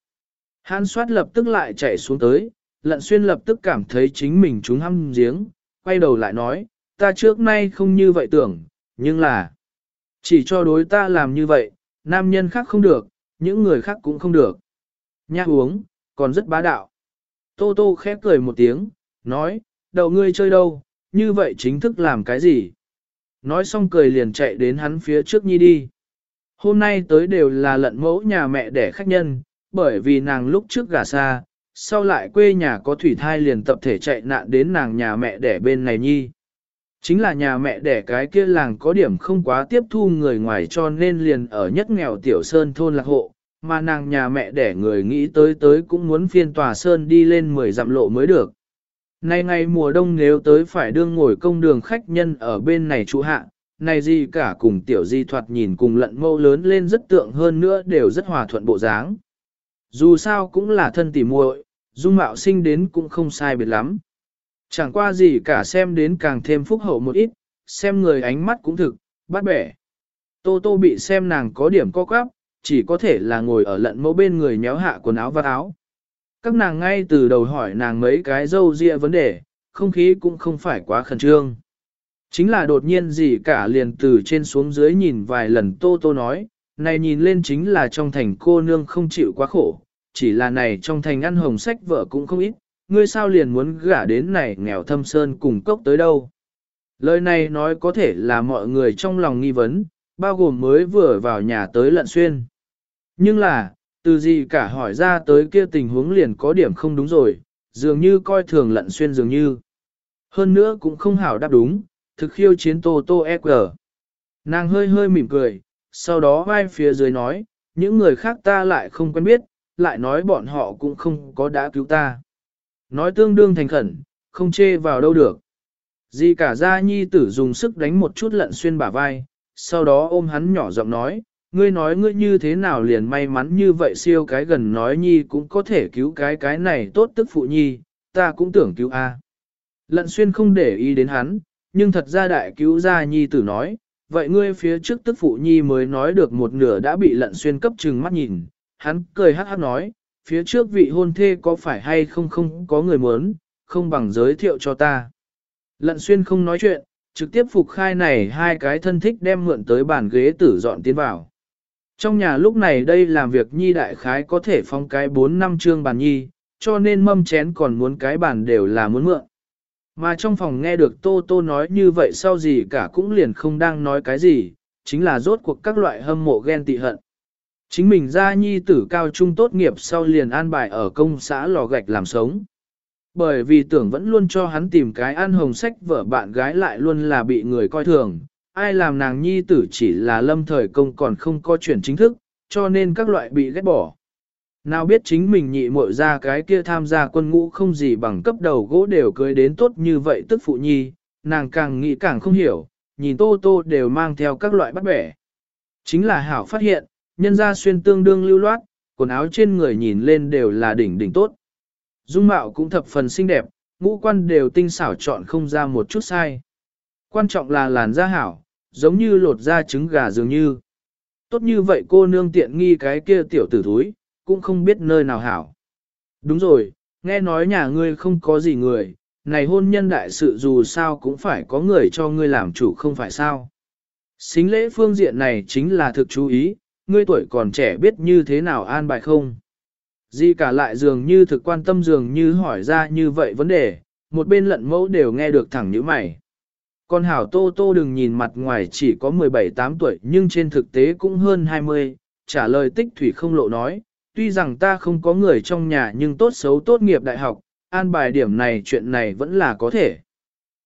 Hán soát lập tức lại chạy xuống tới, lận xuyên lập tức cảm thấy chính mình trúng hăm giếng, quay đầu lại nói, ta trước nay không như vậy tưởng, nhưng là, chỉ cho đối ta làm như vậy, nam nhân khác không được, những người khác cũng không được. Nha uống, còn rất bá đạo. Tô Tô khép cười một tiếng, nói, đầu ngươi chơi đâu, như vậy chính thức làm cái gì? Nói xong cười liền chạy đến hắn phía trước nhi đi. Hôm nay tới đều là lận mẫu nhà mẹ đẻ khách nhân, bởi vì nàng lúc trước gả xa, sau lại quê nhà có thủy thai liền tập thể chạy nạn đến nàng nhà mẹ đẻ bên này nhi. Chính là nhà mẹ đẻ cái kia làng có điểm không quá tiếp thu người ngoài cho nên liền ở nhất nghèo tiểu sơn thôn lạc hộ, mà nàng nhà mẹ đẻ người nghĩ tới tới cũng muốn phiên tòa sơn đi lên 10 dặm lộ mới được. Nay ngày mùa đông nếu tới phải đương ngồi công đường khách nhân ở bên này trụ hạ, này gì cả cùng tiểu di thoạt nhìn cùng lận mâu lớn lên rất tượng hơn nữa đều rất hòa thuận bộ dáng. Dù sao cũng là thân tỉ muội, dung mạo sinh đến cũng không sai biệt lắm. Chẳng qua gì cả xem đến càng thêm phúc hậu một ít, xem người ánh mắt cũng thực, bắt bẻ. Tô tô bị xem nàng có điểm co quắp, chỉ có thể là ngồi ở lận mẫu bên người nhéo hạ quần áo và áo. Các nàng ngay từ đầu hỏi nàng mấy cái dâu ria vấn đề, không khí cũng không phải quá khẩn trương. Chính là đột nhiên gì cả liền từ trên xuống dưới nhìn vài lần tô tô nói, này nhìn lên chính là trong thành cô nương không chịu quá khổ, chỉ là này trong thành ăn hồng sách vợ cũng không ít, ngươi sao liền muốn gả đến này nghèo thâm sơn cùng cốc tới đâu. Lời này nói có thể là mọi người trong lòng nghi vấn, bao gồm mới vừa vào nhà tới lận xuyên. Nhưng là, từ gì cả hỏi ra tới kia tình huống liền có điểm không đúng rồi, dường như coi thường lận xuyên dường như. Hơn nữa cũng không hảo đáp đúng, thực khiêu chiến tô tô e quờ. Nàng hơi hơi mỉm cười, sau đó vai phía dưới nói, những người khác ta lại không quen biết, lại nói bọn họ cũng không có đã cứu ta. Nói tương đương thành khẩn, không chê vào đâu được. Dì cả gia nhi tử dùng sức đánh một chút lận xuyên bả vai, sau đó ôm hắn nhỏ giọng nói, ngươi nói ngươi như thế nào liền may mắn như vậy siêu cái gần nói nhi cũng có thể cứu cái cái này tốt tức phụ nhi, ta cũng tưởng cứu a. Lận xuyên không để ý đến hắn, nhưng thật ra đại cứu gia nhi tử nói, vậy ngươi phía trước tức phụ nhi mới nói được một nửa đã bị lận xuyên cấp trừng mắt nhìn, hắn cười hát hát nói, phía trước vị hôn thê có phải hay không không có người muốn, không bằng giới thiệu cho ta. Lận xuyên không nói chuyện, trực tiếp phục khai này hai cái thân thích đem mượn tới bàn ghế tử dọn tiến vào. Trong nhà lúc này đây làm việc nhi đại khái có thể phong cái 4 năm trương bàn nhi, cho nên mâm chén còn muốn cái bàn đều là muốn mượn. Mà trong phòng nghe được Tô Tô nói như vậy sau gì cả cũng liền không đang nói cái gì, chính là rốt cuộc các loại hâm mộ ghen tị hận. Chính mình ra nhi tử cao trung tốt nghiệp sau liền an bài ở công xã lò gạch làm sống. Bởi vì tưởng vẫn luôn cho hắn tìm cái ăn hồng sách vợ bạn gái lại luôn là bị người coi thường, ai làm nàng nhi tử chỉ là lâm thời công còn không có chuyển chính thức, cho nên các loại bị ghét bỏ. Nào biết chính mình nhị muội ra cái kia tham gia quân ngũ không gì bằng cấp đầu gỗ đều cưới đến tốt như vậy tức phụ nhi, nàng càng nghĩ càng không hiểu, nhìn tô tô đều mang theo các loại bắt bẻ. Chính là hảo phát hiện, nhân ra xuyên tương đương lưu loát, quần áo trên người nhìn lên đều là đỉnh đỉnh tốt. Dung mạo cũng thập phần xinh đẹp, ngũ quan đều tinh xảo chọn không ra một chút sai. Quan trọng là làn da hảo, giống như lột da trứng gà dường như. Tốt như vậy cô nương tiện nghi cái kia tiểu tử thúi, cũng không biết nơi nào hảo. Đúng rồi, nghe nói nhà ngươi không có gì người, này hôn nhân đại sự dù sao cũng phải có người cho ngươi làm chủ không phải sao. Xính lễ phương diện này chính là thực chú ý, ngươi tuổi còn trẻ biết như thế nào an bài không. Di cả lại dường như thực quan tâm dường như hỏi ra như vậy vấn đề, một bên lận mẫu đều nghe được thẳng như mày. Con hảo tô tô đừng nhìn mặt ngoài chỉ có 17-8 tuổi nhưng trên thực tế cũng hơn 20, trả lời tích thủy không lộ nói, tuy rằng ta không có người trong nhà nhưng tốt xấu tốt nghiệp đại học, an bài điểm này chuyện này vẫn là có thể.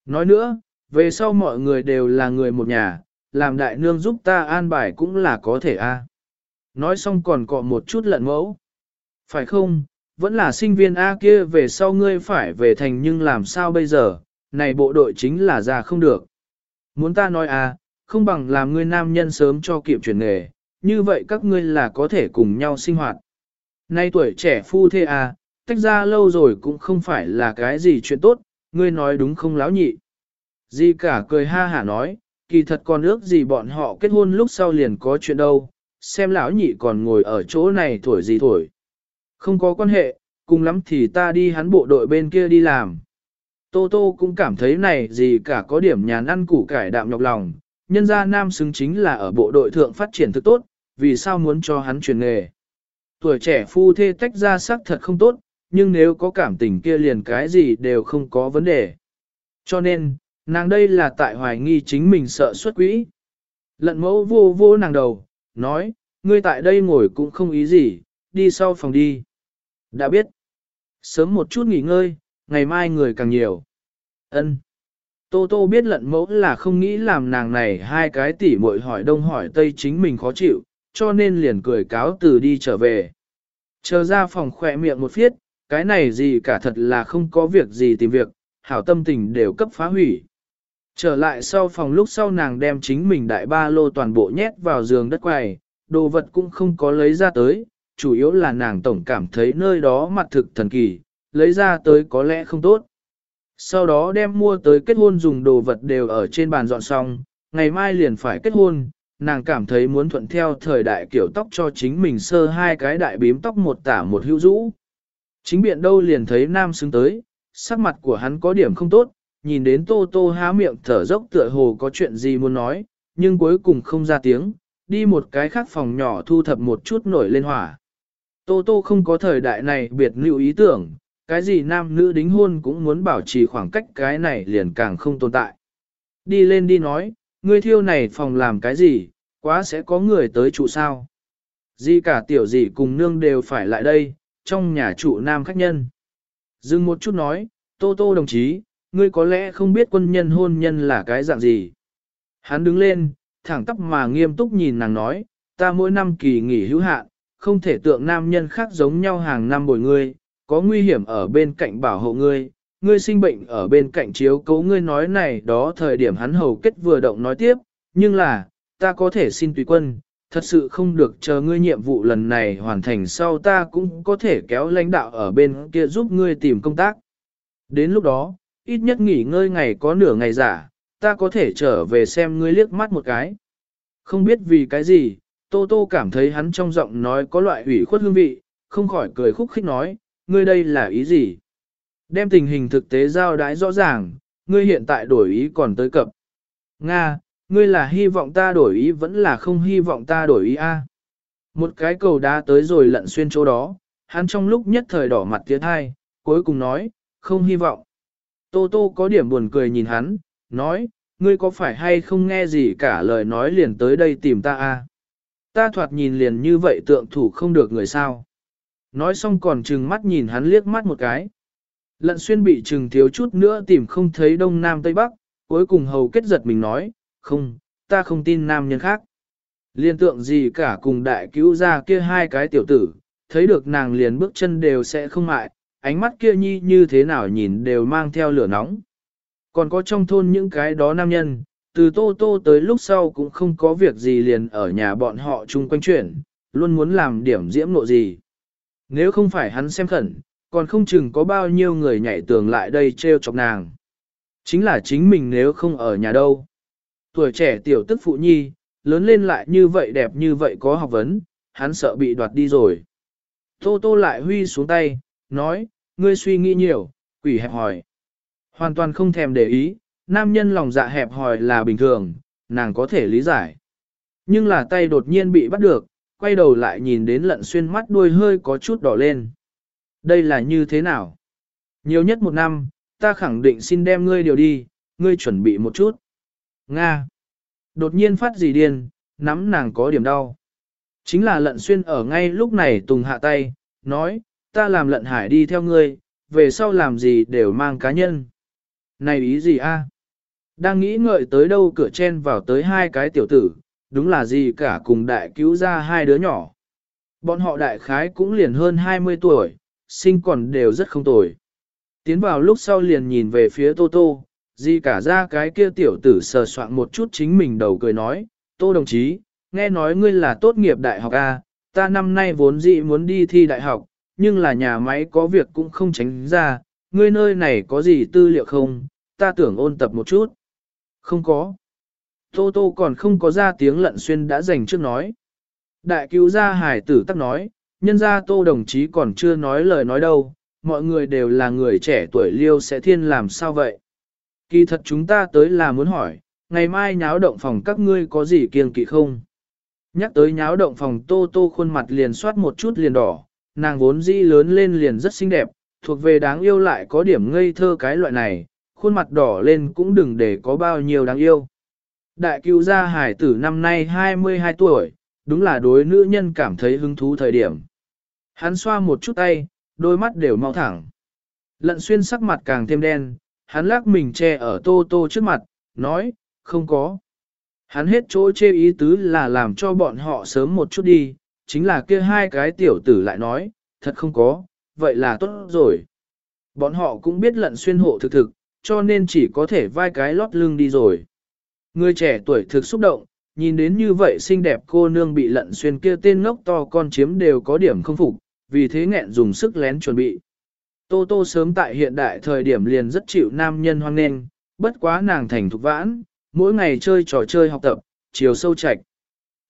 Nói nữa, về sau mọi người đều là người một nhà, làm đại nương giúp ta an bài cũng là có thể a. Nói xong còn cọ một chút lận mẫu. Phải không, vẫn là sinh viên A kia về sau ngươi phải về thành nhưng làm sao bây giờ, này bộ đội chính là già không được. Muốn ta nói à, không bằng làm ngươi nam nhân sớm cho kịp chuyển nghề, như vậy các ngươi là có thể cùng nhau sinh hoạt. Nay tuổi trẻ phu thê à, tách ra lâu rồi cũng không phải là cái gì chuyện tốt, ngươi nói đúng không láo nhị. Di cả cười ha hả nói, kỳ thật còn ước gì bọn họ kết hôn lúc sau liền có chuyện đâu, xem lão nhị còn ngồi ở chỗ này thổi gì thổi. Không có quan hệ, cùng lắm thì ta đi hắn bộ đội bên kia đi làm. Tô Tô cũng cảm thấy này gì cả có điểm nhàn ăn củ cải đạm nhọc lòng, nhân gia nam xứng chính là ở bộ đội thượng phát triển thực tốt, vì sao muốn cho hắn chuyển nghề. Tuổi trẻ phu thê tách ra sắc thật không tốt, nhưng nếu có cảm tình kia liền cái gì đều không có vấn đề. Cho nên, nàng đây là tại hoài nghi chính mình sợ xuất quỹ. Lận mẫu vô vô nàng đầu, nói, ngươi tại đây ngồi cũng không ý gì, đi sau phòng đi. Đã biết. Sớm một chút nghỉ ngơi, ngày mai người càng nhiều. Ân. Tô Tô biết lận mẫu là không nghĩ làm nàng này hai cái tỉ muội hỏi đông hỏi tây chính mình khó chịu, cho nên liền cười cáo từ đi trở về. Chờ ra phòng khỏe miệng một phiết, cái này gì cả thật là không có việc gì tìm việc, hảo tâm tình đều cấp phá hủy. Trở lại sau phòng lúc sau nàng đem chính mình đại ba lô toàn bộ nhét vào giường đất quầy, đồ vật cũng không có lấy ra tới, chủ yếu là nàng tổng cảm thấy nơi đó mặt thực thần kỳ, lấy ra tới có lẽ không tốt. Sau đó đem mua tới kết hôn dùng đồ vật đều ở trên bàn dọn xong, ngày mai liền phải kết hôn, nàng cảm thấy muốn thuận theo thời đại kiểu tóc cho chính mình sơ hai cái đại bím tóc một tả một hữu rũ. Chính biện đâu liền thấy nam xứng tới, sắc mặt của hắn có điểm không tốt, nhìn đến tô tô há miệng thở dốc tựa hồ có chuyện gì muốn nói, nhưng cuối cùng không ra tiếng, đi một cái khác phòng nhỏ thu thập một chút nổi lên hỏa. Tô tô không có thời đại này biệt lưu ý tưởng, cái gì nam nữ đính hôn cũng muốn bảo trì khoảng cách cái này liền càng không tồn tại. Đi lên đi nói, ngươi thiêu này phòng làm cái gì, quá sẽ có người tới trụ sao. Di cả tiểu gì cùng nương đều phải lại đây, trong nhà trụ nam khách nhân. Dừng một chút nói, Tô Tô đồng chí, ngươi có lẽ không biết quân nhân hôn nhân là cái dạng gì. Hắn đứng lên, thẳng tắp mà nghiêm túc nhìn nàng nói, ta mỗi năm kỳ nghỉ hữu hạn, không thể tượng nam nhân khác giống nhau hàng năm bồi ngươi, có nguy hiểm ở bên cạnh bảo hộ ngươi, ngươi sinh bệnh ở bên cạnh chiếu cố ngươi nói này đó thời điểm hắn hầu kết vừa động nói tiếp, nhưng là, ta có thể xin tùy quân, thật sự không được chờ ngươi nhiệm vụ lần này hoàn thành sau ta cũng có thể kéo lãnh đạo ở bên kia giúp ngươi tìm công tác. Đến lúc đó, ít nhất nghỉ ngơi ngày có nửa ngày giả, ta có thể trở về xem ngươi liếc mắt một cái. Không biết vì cái gì, Tô Tô cảm thấy hắn trong giọng nói có loại ủy khuất hương vị, không khỏi cười khúc khích nói, ngươi đây là ý gì? Đem tình hình thực tế giao đái rõ ràng, ngươi hiện tại đổi ý còn tới cập. Nga, ngươi là hy vọng ta đổi ý vẫn là không hy vọng ta đổi ý a? Một cái cầu đá tới rồi lận xuyên chỗ đó, hắn trong lúc nhất thời đỏ mặt tiến hai, cuối cùng nói, không hy vọng. Tô Tô có điểm buồn cười nhìn hắn, nói, ngươi có phải hay không nghe gì cả lời nói liền tới đây tìm ta a? Ta thoạt nhìn liền như vậy tượng thủ không được người sao. Nói xong còn trừng mắt nhìn hắn liếc mắt một cái. Lận xuyên bị trừng thiếu chút nữa tìm không thấy đông nam tây bắc, cuối cùng hầu kết giật mình nói, không, ta không tin nam nhân khác. Liên tượng gì cả cùng đại cứu ra kia hai cái tiểu tử, thấy được nàng liền bước chân đều sẽ không mại, ánh mắt kia nhi như thế nào nhìn đều mang theo lửa nóng. Còn có trong thôn những cái đó nam nhân, từ tô tô tới lúc sau cũng không có việc gì liền ở nhà bọn họ chung quanh chuyển, luôn muốn làm điểm diễm nộ gì. Nếu không phải hắn xem khẩn, còn không chừng có bao nhiêu người nhảy tường lại đây treo chọc nàng. Chính là chính mình nếu không ở nhà đâu. Tuổi trẻ tiểu tức phụ nhi, lớn lên lại như vậy đẹp như vậy có học vấn, hắn sợ bị đoạt đi rồi. Tô tô lại huy xuống tay, nói, ngươi suy nghĩ nhiều, quỷ hẹp hỏi. Hoàn toàn không thèm để ý, nam nhân lòng dạ hẹp hòi là bình thường, nàng có thể lý giải. Nhưng là tay đột nhiên bị bắt được, quay đầu lại nhìn đến lận xuyên mắt đuôi hơi có chút đỏ lên. Đây là như thế nào? Nhiều nhất một năm, ta khẳng định xin đem ngươi điều đi, ngươi chuẩn bị một chút. Nga. Đột nhiên phát gì điên, nắm nàng có điểm đau. Chính là lận xuyên ở ngay lúc này tùng hạ tay, nói, ta làm lận hải đi theo ngươi, về sau làm gì đều mang cá nhân. Này ý gì a? Đang nghĩ ngợi tới đâu cửa chen vào tới hai cái tiểu tử, đúng là gì cả cùng đại cứu ra hai đứa nhỏ. Bọn họ đại khái cũng liền hơn 20 tuổi, sinh còn đều rất không tồi. Tiến vào lúc sau liền nhìn về phía Tô Tô, gì cả ra cái kia tiểu tử sờ soạn một chút chính mình đầu cười nói, Tô đồng chí, nghe nói ngươi là tốt nghiệp đại học A, ta năm nay vốn dĩ muốn đi thi đại học, nhưng là nhà máy có việc cũng không tránh ra, ngươi nơi này có gì tư liệu không, ta tưởng ôn tập một chút. Không có. Tô Tô còn không có ra tiếng lận xuyên đã dành trước nói. Đại cứu gia hải tử tắc nói, nhân gia Tô đồng chí còn chưa nói lời nói đâu, mọi người đều là người trẻ tuổi liêu sẽ thiên làm sao vậy. Kỳ thật chúng ta tới là muốn hỏi, ngày mai nháo động phòng các ngươi có gì kiêng kỵ không? Nhắc tới nháo động phòng tô tô khuôn mặt liền soát một chút liền đỏ, nàng vốn dĩ lớn lên liền rất xinh đẹp, thuộc về đáng yêu lại có điểm ngây thơ cái loại này, khuôn mặt đỏ lên cũng đừng để có bao nhiêu đáng yêu. Đại cứu gia hải tử năm nay 22 tuổi, đúng là đối nữ nhân cảm thấy hứng thú thời điểm. Hắn xoa một chút tay, đôi mắt đều mau thẳng. Lận xuyên sắc mặt càng thêm đen, hắn lắc mình che ở tô tô trước mặt, nói, không có. Hắn hết chỗ chê ý tứ là làm cho bọn họ sớm một chút đi, chính là kia hai cái tiểu tử lại nói, thật không có, vậy là tốt rồi. Bọn họ cũng biết lận xuyên hộ thực thực, cho nên chỉ có thể vai cái lót lưng đi rồi. Người trẻ tuổi thực xúc động, nhìn đến như vậy xinh đẹp cô nương bị lận xuyên kia tên ngốc to con chiếm đều có điểm không phục, vì thế nghẹn dùng sức lén chuẩn bị. Tô Tô sớm tại hiện đại thời điểm liền rất chịu nam nhân hoang nghênh, bất quá nàng thành thục vãn, mỗi ngày chơi trò chơi học tập, chiều sâu chạch.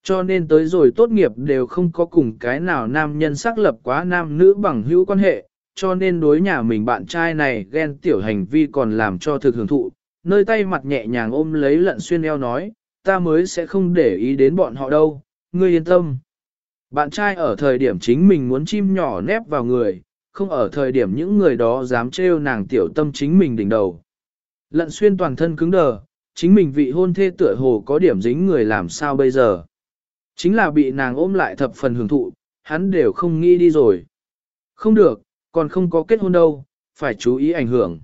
Cho nên tới rồi tốt nghiệp đều không có cùng cái nào nam nhân xác lập quá nam nữ bằng hữu quan hệ, cho nên đối nhà mình bạn trai này ghen tiểu hành vi còn làm cho thực hưởng thụ, nơi tay mặt nhẹ nhàng ôm lấy lận xuyên eo nói, ta mới sẽ không để ý đến bọn họ đâu, ngươi yên tâm. Bạn trai ở thời điểm chính mình muốn chim nhỏ nép vào người, không ở thời điểm những người đó dám trêu nàng tiểu tâm chính mình đỉnh đầu. Lận xuyên toàn thân cứng đờ, chính mình vị hôn thê tựa hồ có điểm dính người làm sao bây giờ. Chính là bị nàng ôm lại thập phần hưởng thụ, hắn đều không nghĩ đi rồi. Không được, còn không có kết hôn đâu, phải chú ý ảnh hưởng.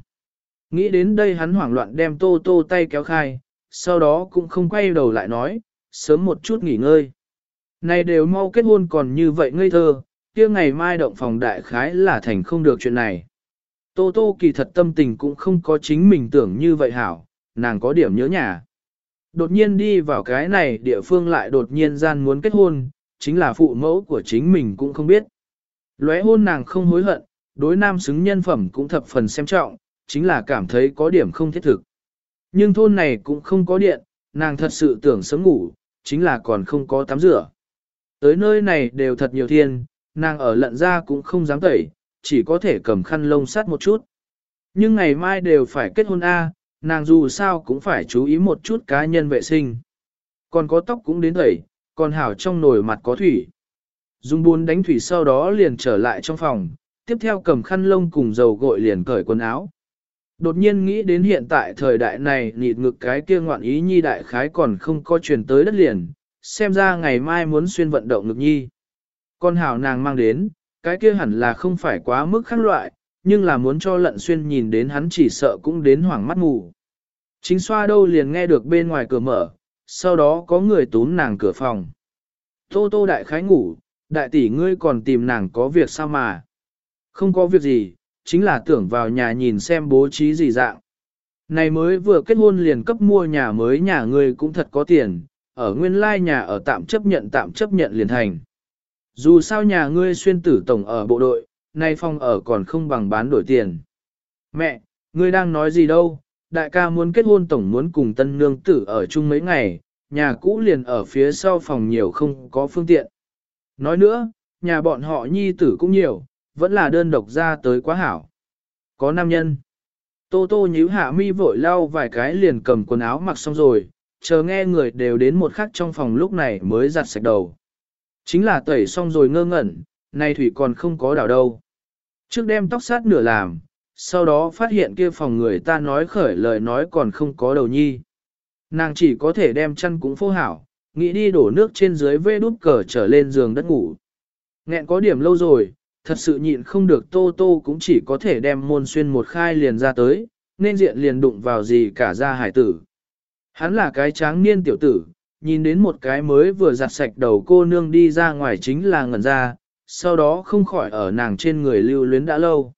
Nghĩ đến đây hắn hoảng loạn đem tô tô tay kéo khai, sau đó cũng không quay đầu lại nói, sớm một chút nghỉ ngơi. Này đều mau kết hôn còn như vậy ngây thơ, kia ngày mai động phòng đại khái là thành không được chuyện này. Tô tô kỳ thật tâm tình cũng không có chính mình tưởng như vậy hảo, nàng có điểm nhớ nhà. Đột nhiên đi vào cái này địa phương lại đột nhiên gian muốn kết hôn, chính là phụ mẫu của chính mình cũng không biết. Lóe hôn nàng không hối hận, đối nam xứng nhân phẩm cũng thập phần xem trọng, chính là cảm thấy có điểm không thiết thực. Nhưng thôn này cũng không có điện, nàng thật sự tưởng sớm ngủ, chính là còn không có tắm rửa. Tới nơi này đều thật nhiều thiên, nàng ở lận ra cũng không dám tẩy, chỉ có thể cầm khăn lông sát một chút. Nhưng ngày mai đều phải kết hôn A, nàng dù sao cũng phải chú ý một chút cá nhân vệ sinh. Còn có tóc cũng đến tẩy, còn hảo trong nồi mặt có thủy. Dùng buôn đánh thủy sau đó liền trở lại trong phòng, tiếp theo cầm khăn lông cùng dầu gội liền cởi quần áo. Đột nhiên nghĩ đến hiện tại thời đại này nịt ngực cái kia ngoạn ý nhi đại khái còn không có truyền tới đất liền, xem ra ngày mai muốn xuyên vận động ngực nhi. Con hảo nàng mang đến, cái kia hẳn là không phải quá mức khác loại, nhưng là muốn cho lận xuyên nhìn đến hắn chỉ sợ cũng đến hoảng mắt ngủ. Chính xoa đâu liền nghe được bên ngoài cửa mở, sau đó có người tún nàng cửa phòng. Tô tô đại khái ngủ, đại tỷ ngươi còn tìm nàng có việc sao mà. Không có việc gì, chính là tưởng vào nhà nhìn xem bố trí gì dạng. Này mới vừa kết hôn liền cấp mua nhà mới nhà ngươi cũng thật có tiền, ở nguyên lai nhà ở tạm chấp nhận tạm chấp nhận liền thành. Dù sao nhà ngươi xuyên tử tổng ở bộ đội, nay phòng ở còn không bằng bán đổi tiền. Mẹ, ngươi đang nói gì đâu, đại ca muốn kết hôn tổng muốn cùng tân nương tử ở chung mấy ngày, nhà cũ liền ở phía sau phòng nhiều không có phương tiện. Nói nữa, nhà bọn họ nhi tử cũng nhiều, vẫn là đơn độc ra tới quá hảo. Có nam nhân. Tô tô nhíu hạ mi vội lau vài cái liền cầm quần áo mặc xong rồi, chờ nghe người đều đến một khắc trong phòng lúc này mới giặt sạch đầu. Chính là tẩy xong rồi ngơ ngẩn, nay thủy còn không có đảo đâu. Trước đem tóc sát nửa làm, sau đó phát hiện kia phòng người ta nói khởi lời nói còn không có đầu nhi. Nàng chỉ có thể đem chăn cũng phô hảo, nghĩ đi đổ nước trên dưới vê đút cờ trở lên giường đất ngủ. Nghẹn có điểm lâu rồi, thật sự nhịn không được tô tô cũng chỉ có thể đem môn xuyên một khai liền ra tới, nên diện liền đụng vào gì cả ra hải tử. Hắn là cái tráng niên tiểu tử, nhìn đến một cái mới vừa giặt sạch đầu cô nương đi ra ngoài chính là ngẩn ra, sau đó không khỏi ở nàng trên người lưu luyến đã lâu.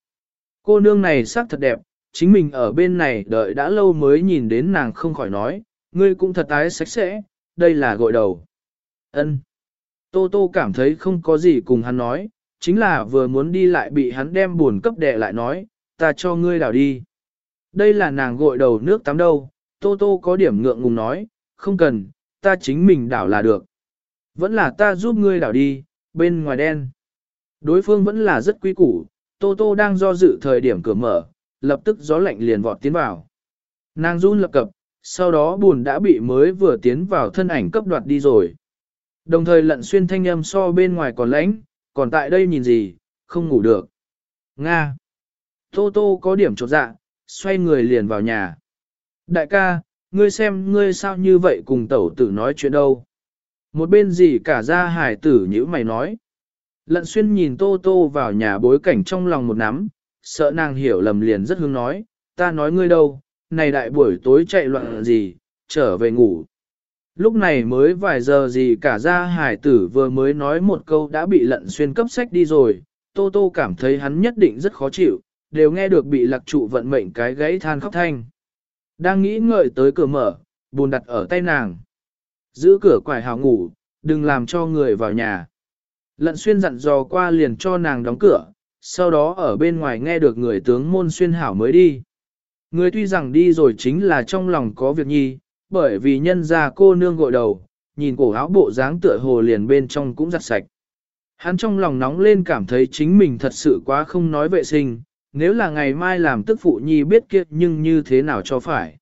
Cô nương này sắc thật đẹp, chính mình ở bên này đợi đã lâu mới nhìn đến nàng không khỏi nói, ngươi cũng thật tái sạch sẽ, đây là gội đầu. Ân. Tô Tô cảm thấy không có gì cùng hắn nói, chính là vừa muốn đi lại bị hắn đem buồn cấp đệ lại nói, ta cho ngươi đảo đi. Đây là nàng gội đầu nước tắm đâu, Tô Tô có điểm ngượng ngùng nói, không cần, ta chính mình đảo là được. Vẫn là ta giúp ngươi đảo đi, bên ngoài đen. Đối phương vẫn là rất quý củ, Tô Tô đang do dự thời điểm cửa mở, lập tức gió lạnh liền vọt tiến vào. Nàng run lập cập, Sau đó buồn đã bị mới vừa tiến vào thân ảnh cấp đoạt đi rồi. Đồng thời lận xuyên thanh âm so bên ngoài còn lãnh, còn tại đây nhìn gì, không ngủ được. Nga. Tô Tô có điểm trột dạ, xoay người liền vào nhà. Đại ca, ngươi xem ngươi sao như vậy cùng tẩu tử nói chuyện đâu. Một bên gì cả ra hải tử như mày nói. Lận xuyên nhìn Tô Tô vào nhà bối cảnh trong lòng một nắm, sợ nàng hiểu lầm liền rất hương nói, ta nói ngươi đâu, này đại buổi tối chạy loạn gì, trở về ngủ. Lúc này mới vài giờ gì cả ra hải tử vừa mới nói một câu đã bị lận xuyên cấp sách đi rồi, Tô Tô cảm thấy hắn nhất định rất khó chịu, đều nghe được bị lạc trụ vận mệnh cái gãy than khóc thanh. Đang nghĩ ngợi tới cửa mở, buồn đặt ở tay nàng. Giữ cửa quải hào ngủ, đừng làm cho người vào nhà. Lận xuyên dặn dò qua liền cho nàng đóng cửa, sau đó ở bên ngoài nghe được người tướng môn xuyên hảo mới đi. Người tuy rằng đi rồi chính là trong lòng có việc nhi, bởi vì nhân ra cô nương gội đầu, nhìn cổ áo bộ dáng tựa hồ liền bên trong cũng giặt sạch. Hắn trong lòng nóng lên cảm thấy chính mình thật sự quá không nói vệ sinh, nếu là ngày mai làm tức phụ nhi biết kiệt nhưng như thế nào cho phải.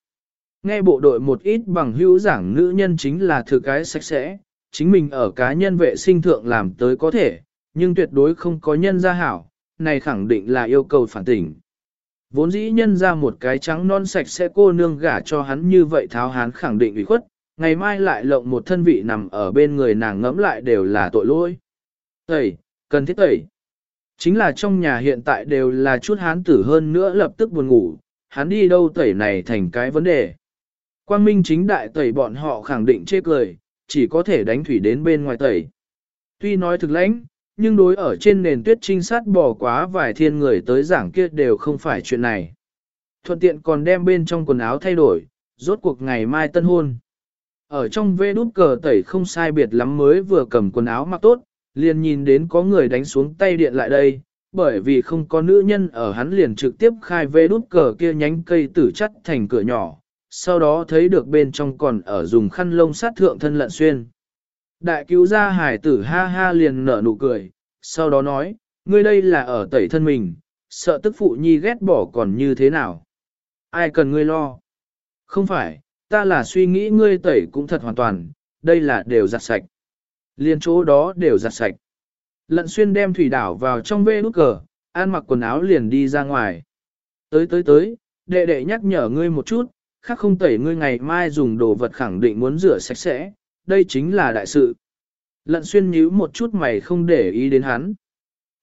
Nghe bộ đội một ít bằng hữu giảng nữ nhân chính là thừa cái sạch sẽ, chính mình ở cá nhân vệ sinh thượng làm tới có thể, nhưng tuyệt đối không có nhân gia hảo, này khẳng định là yêu cầu phản tỉnh. Vốn dĩ nhân ra một cái trắng non sạch sẽ cô nương gả cho hắn như vậy tháo hắn khẳng định ủy khuất, ngày mai lại lộng một thân vị nằm ở bên người nàng ngẫm lại đều là tội lỗi. Tẩy, cần thiết tẩy. Chính là trong nhà hiện tại đều là chút hán tử hơn nữa lập tức buồn ngủ, hắn đi đâu tẩy này thành cái vấn đề. Quang Minh chính đại tẩy bọn họ khẳng định chê cười, chỉ có thể đánh thủy đến bên ngoài tẩy. Tuy nói thực lãnh, nhưng đối ở trên nền tuyết trinh sát bỏ quá vài thiên người tới giảng kia đều không phải chuyện này. Thuận tiện còn đem bên trong quần áo thay đổi, rốt cuộc ngày mai tân hôn. Ở trong vê đút cờ tẩy không sai biệt lắm mới vừa cầm quần áo mặc tốt, liền nhìn đến có người đánh xuống tay điện lại đây, bởi vì không có nữ nhân ở hắn liền trực tiếp khai vê đút cờ kia nhánh cây tử chất thành cửa nhỏ, sau đó thấy được bên trong còn ở dùng khăn lông sát thượng thân lận xuyên. Đại cứu gia hải tử ha ha liền nở nụ cười, sau đó nói, ngươi đây là ở tẩy thân mình, sợ tức phụ nhi ghét bỏ còn như thế nào. Ai cần ngươi lo? Không phải, ta là suy nghĩ ngươi tẩy cũng thật hoàn toàn, đây là đều giặt sạch. Liên chỗ đó đều giặt sạch. Lận xuyên đem thủy đảo vào trong vê nút cờ, an mặc quần áo liền đi ra ngoài. Tới tới tới, đệ đệ nhắc nhở ngươi một chút, khác không tẩy ngươi ngày mai dùng đồ vật khẳng định muốn rửa sạch sẽ, đây chính là đại sự. Lận xuyên nhíu một chút mày không để ý đến hắn.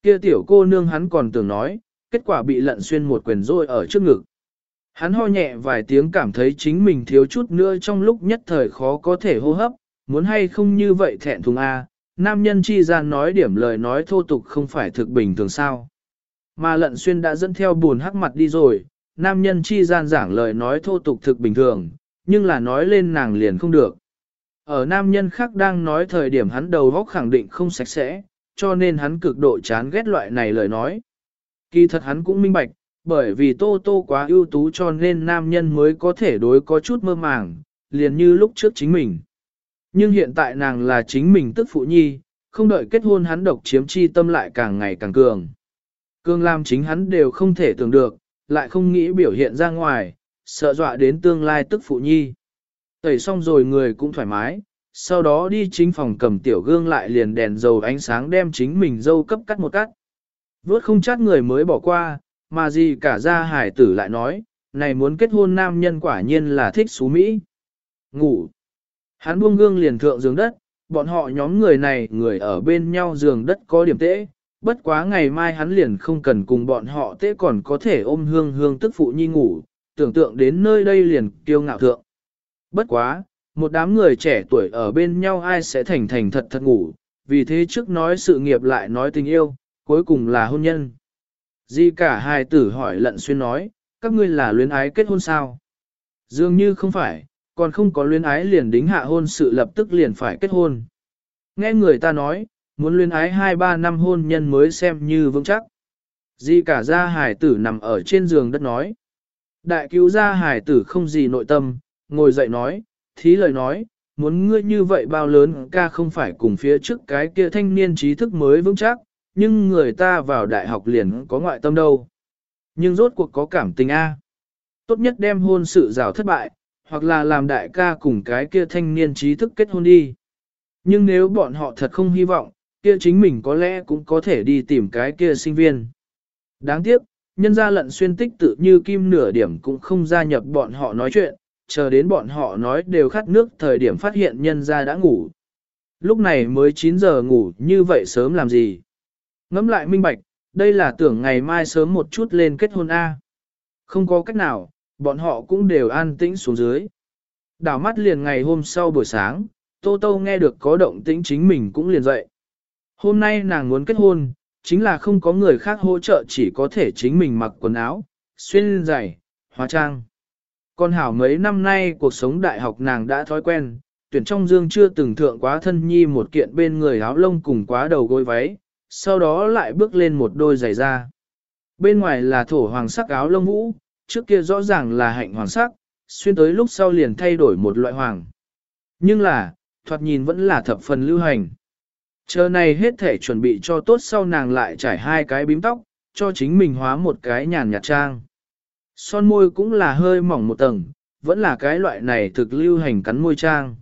Kia tiểu cô nương hắn còn tưởng nói, kết quả bị lận xuyên một quyền rôi ở trước ngực. Hắn ho nhẹ vài tiếng cảm thấy chính mình thiếu chút nữa trong lúc nhất thời khó có thể hô hấp, muốn hay không như vậy thẹn thùng A, nam nhân chi gian nói điểm lời nói thô tục không phải thực bình thường sao. Mà lận xuyên đã dẫn theo buồn hắc mặt đi rồi, nam nhân chi gian giảng lời nói thô tục thực bình thường, nhưng là nói lên nàng liền không được. Ở nam nhân khác đang nói thời điểm hắn đầu góc khẳng định không sạch sẽ, cho nên hắn cực độ chán ghét loại này lời nói. Kỳ thật hắn cũng minh bạch, bởi vì tô tô quá ưu tú cho nên nam nhân mới có thể đối có chút mơ màng, liền như lúc trước chính mình. Nhưng hiện tại nàng là chính mình tức phụ nhi, không đợi kết hôn hắn độc chiếm chi tâm lại càng ngày càng cường. Cường làm chính hắn đều không thể tưởng được, lại không nghĩ biểu hiện ra ngoài, sợ dọa đến tương lai tức phụ nhi. Tẩy xong rồi người cũng thoải mái, sau đó đi chính phòng cầm tiểu gương lại liền đèn dầu ánh sáng đem chính mình dâu cấp cắt một cắt. Vốt không chắc người mới bỏ qua, mà gì cả ra hải tử lại nói, này muốn kết hôn nam nhân quả nhiên là thích xú Mỹ. Ngủ. Hắn buông gương liền thượng giường đất, bọn họ nhóm người này người ở bên nhau giường đất có điểm tễ, bất quá ngày mai hắn liền không cần cùng bọn họ tế còn có thể ôm hương hương tức phụ nhi ngủ, tưởng tượng đến nơi đây liền kiêu ngạo thượng. Bất quá, một đám người trẻ tuổi ở bên nhau ai sẽ thành thành thật thật ngủ, vì thế trước nói sự nghiệp lại nói tình yêu, cuối cùng là hôn nhân. Di cả hai tử hỏi lận xuyên nói, các ngươi là luyến ái kết hôn sao? Dường như không phải, còn không có luyến ái liền đính hạ hôn sự lập tức liền phải kết hôn. Nghe người ta nói, muốn luyên ái 2-3 năm hôn nhân mới xem như vững chắc. Di cả gia hải tử nằm ở trên giường đất nói. Đại cứu gia hải tử không gì nội tâm, ngồi dậy nói, thí lời nói, muốn ngươi như vậy bao lớn ca không phải cùng phía trước cái kia thanh niên trí thức mới vững chắc, nhưng người ta vào đại học liền có ngoại tâm đâu. Nhưng rốt cuộc có cảm tình A. Tốt nhất đem hôn sự rào thất bại, hoặc là làm đại ca cùng cái kia thanh niên trí thức kết hôn đi. Nhưng nếu bọn họ thật không hy vọng, kia chính mình có lẽ cũng có thể đi tìm cái kia sinh viên. Đáng tiếc, nhân gia lận xuyên tích tự như kim nửa điểm cũng không gia nhập bọn họ nói chuyện, chờ đến bọn họ nói đều khát nước thời điểm phát hiện nhân gia đã ngủ. Lúc này mới 9 giờ ngủ như vậy sớm làm gì? Ngắm lại minh bạch, đây là tưởng ngày mai sớm một chút lên kết hôn A. Không có cách nào, bọn họ cũng đều an tĩnh xuống dưới. Đảo mắt liền ngày hôm sau buổi sáng, Tô Tô nghe được có động tĩnh chính mình cũng liền dậy. Hôm nay nàng muốn kết hôn, chính là không có người khác hỗ trợ chỉ có thể chính mình mặc quần áo, xuyên giày, hóa trang. Còn hảo mấy năm nay cuộc sống đại học nàng đã thói quen, tuyển trong dương chưa từng thượng quá thân nhi một kiện bên người áo lông cùng quá đầu gối váy, sau đó lại bước lên một đôi giày da. Bên ngoài là thổ hoàng sắc áo lông vũ, trước kia rõ ràng là hạnh hoàng sắc, xuyên tới lúc sau liền thay đổi một loại hoàng. Nhưng là, thoạt nhìn vẫn là thập phần lưu hành. Chờ này hết thể chuẩn bị cho tốt sau nàng lại trải hai cái bím tóc, cho chính mình hóa một cái nhàn nhạt trang. Son môi cũng là hơi mỏng một tầng, vẫn là cái loại này thực lưu hành cắn môi trang.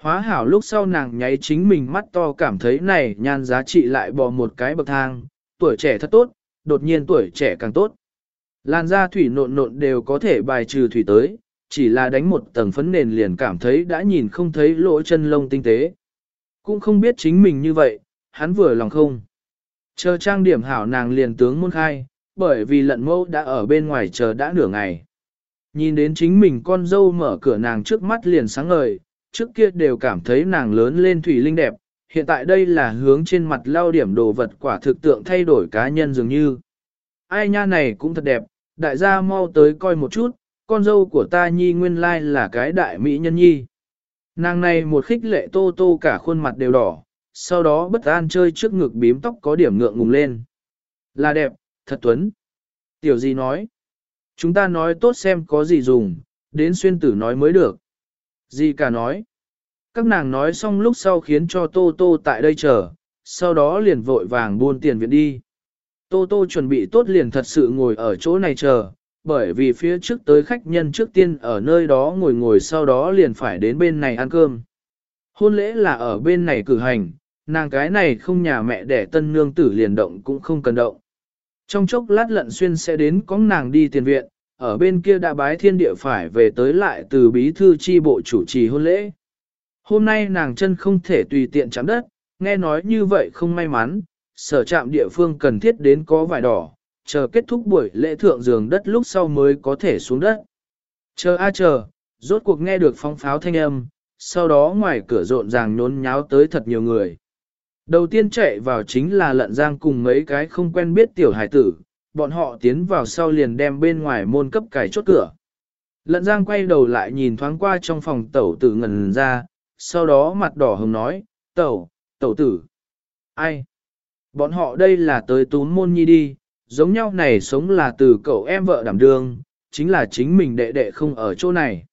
Hóa hảo lúc sau nàng nháy chính mình mắt to cảm thấy này nhan giá trị lại bỏ một cái bậc thang, tuổi trẻ thật tốt, đột nhiên tuổi trẻ càng tốt. Làn da thủy nộn nộn đều có thể bài trừ thủy tới, chỉ là đánh một tầng phấn nền liền cảm thấy đã nhìn không thấy lỗ chân lông tinh tế. Cũng không biết chính mình như vậy, hắn vừa lòng không. Chờ trang điểm hảo nàng liền tướng môn khai, bởi vì lận mẫu đã ở bên ngoài chờ đã nửa ngày. Nhìn đến chính mình con dâu mở cửa nàng trước mắt liền sáng ngời, trước kia đều cảm thấy nàng lớn lên thủy linh đẹp, hiện tại đây là hướng trên mặt lao điểm đồ vật quả thực tượng thay đổi cá nhân dường như. Ai nha này cũng thật đẹp, đại gia mau tới coi một chút, con dâu của ta nhi nguyên lai là cái đại mỹ nhân nhi. Nàng này một khích lệ tô tô cả khuôn mặt đều đỏ, sau đó bất an chơi trước ngực bím tóc có điểm ngượng ngùng lên. Là đẹp, thật tuấn. Tiểu gì nói. Chúng ta nói tốt xem có gì dùng, đến xuyên tử nói mới được. Di cả nói. Các nàng nói xong lúc sau khiến cho Tô Tô tại đây chờ, sau đó liền vội vàng buôn tiền viện đi. Tô Tô chuẩn bị tốt liền thật sự ngồi ở chỗ này chờ, bởi vì phía trước tới khách nhân trước tiên ở nơi đó ngồi ngồi sau đó liền phải đến bên này ăn cơm. Hôn lễ là ở bên này cử hành, nàng cái này không nhà mẹ đẻ tân nương tử liền động cũng không cần động. Trong chốc lát lận xuyên sẽ đến có nàng đi tiền viện, ở bên kia đã bái thiên địa phải về tới lại từ bí thư chi bộ chủ trì hôn lễ. Hôm nay nàng chân không thể tùy tiện chạm đất, nghe nói như vậy không may mắn, sở trạm địa phương cần thiết đến có vải đỏ, chờ kết thúc buổi lễ thượng giường đất lúc sau mới có thể xuống đất. Chờ a chờ, rốt cuộc nghe được phong pháo thanh âm, sau đó ngoài cửa rộn ràng nhốn nháo tới thật nhiều người. Đầu tiên chạy vào chính là lận giang cùng mấy cái không quen biết tiểu hải tử, bọn họ tiến vào sau liền đem bên ngoài môn cấp cài chốt cửa. Lận giang quay đầu lại nhìn thoáng qua trong phòng tẩu tử ngần ra, sau đó mặt đỏ hồng nói, tẩu, tẩu tử. Ai? Bọn họ đây là tới tún môn nhi đi, giống nhau này sống là từ cậu em vợ đảm đương, chính là chính mình đệ đệ không ở chỗ này.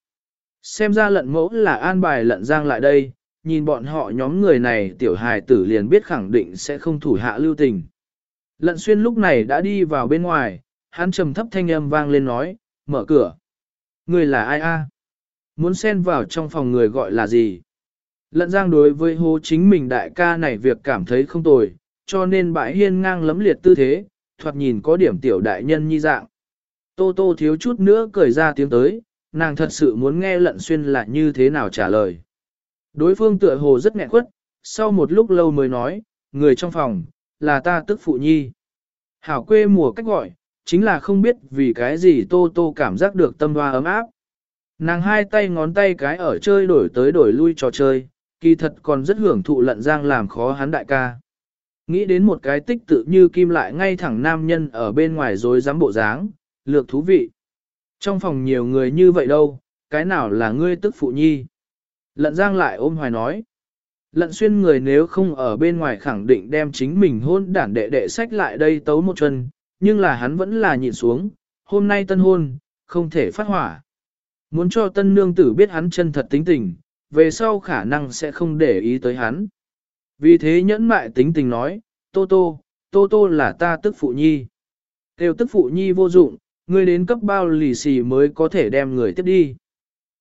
Xem ra lận mẫu là an bài lận giang lại đây, nhìn bọn họ nhóm người này tiểu hài tử liền biết khẳng định sẽ không thủ hạ lưu tình. Lận xuyên lúc này đã đi vào bên ngoài, hắn trầm thấp thanh âm vang lên nói, mở cửa. Người là ai a? Muốn xen vào trong phòng người gọi là gì? Lận giang đối với hố chính mình đại ca này việc cảm thấy không tồi, cho nên bãi hiên ngang lấm liệt tư thế, thoạt nhìn có điểm tiểu đại nhân nhi dạng. Tô tô thiếu chút nữa cười ra tiếng tới, nàng thật sự muốn nghe lận xuyên là như thế nào trả lời. Đối phương tựa hồ rất nghẹn quất, sau một lúc lâu mới nói, người trong phòng, là ta tức phụ nhi. Hảo quê mùa cách gọi, chính là không biết vì cái gì tô tô cảm giác được tâm hoa ấm áp. Nàng hai tay ngón tay cái ở chơi đổi tới đổi lui trò chơi, kỳ thật còn rất hưởng thụ lận giang làm khó hắn đại ca. Nghĩ đến một cái tích tự như kim lại ngay thẳng nam nhân ở bên ngoài dối dám bộ dáng, lược thú vị. Trong phòng nhiều người như vậy đâu, cái nào là ngươi tức phụ nhi? Lận giang lại ôm hoài nói. Lận xuyên người nếu không ở bên ngoài khẳng định đem chính mình hôn đản đệ đệ sách lại đây tấu một chân, nhưng là hắn vẫn là nhịn xuống, hôm nay tân hôn, không thể phát hỏa. Muốn cho tân nương tử biết hắn chân thật tính tình, về sau khả năng sẽ không để ý tới hắn. Vì thế nhẫn mại tính tình nói, Tô Tô, Tô Tô là ta tức phụ nhi. Tiêu tức phụ nhi vô dụng, ngươi đến cấp bao lì xì mới có thể đem người tiếp đi.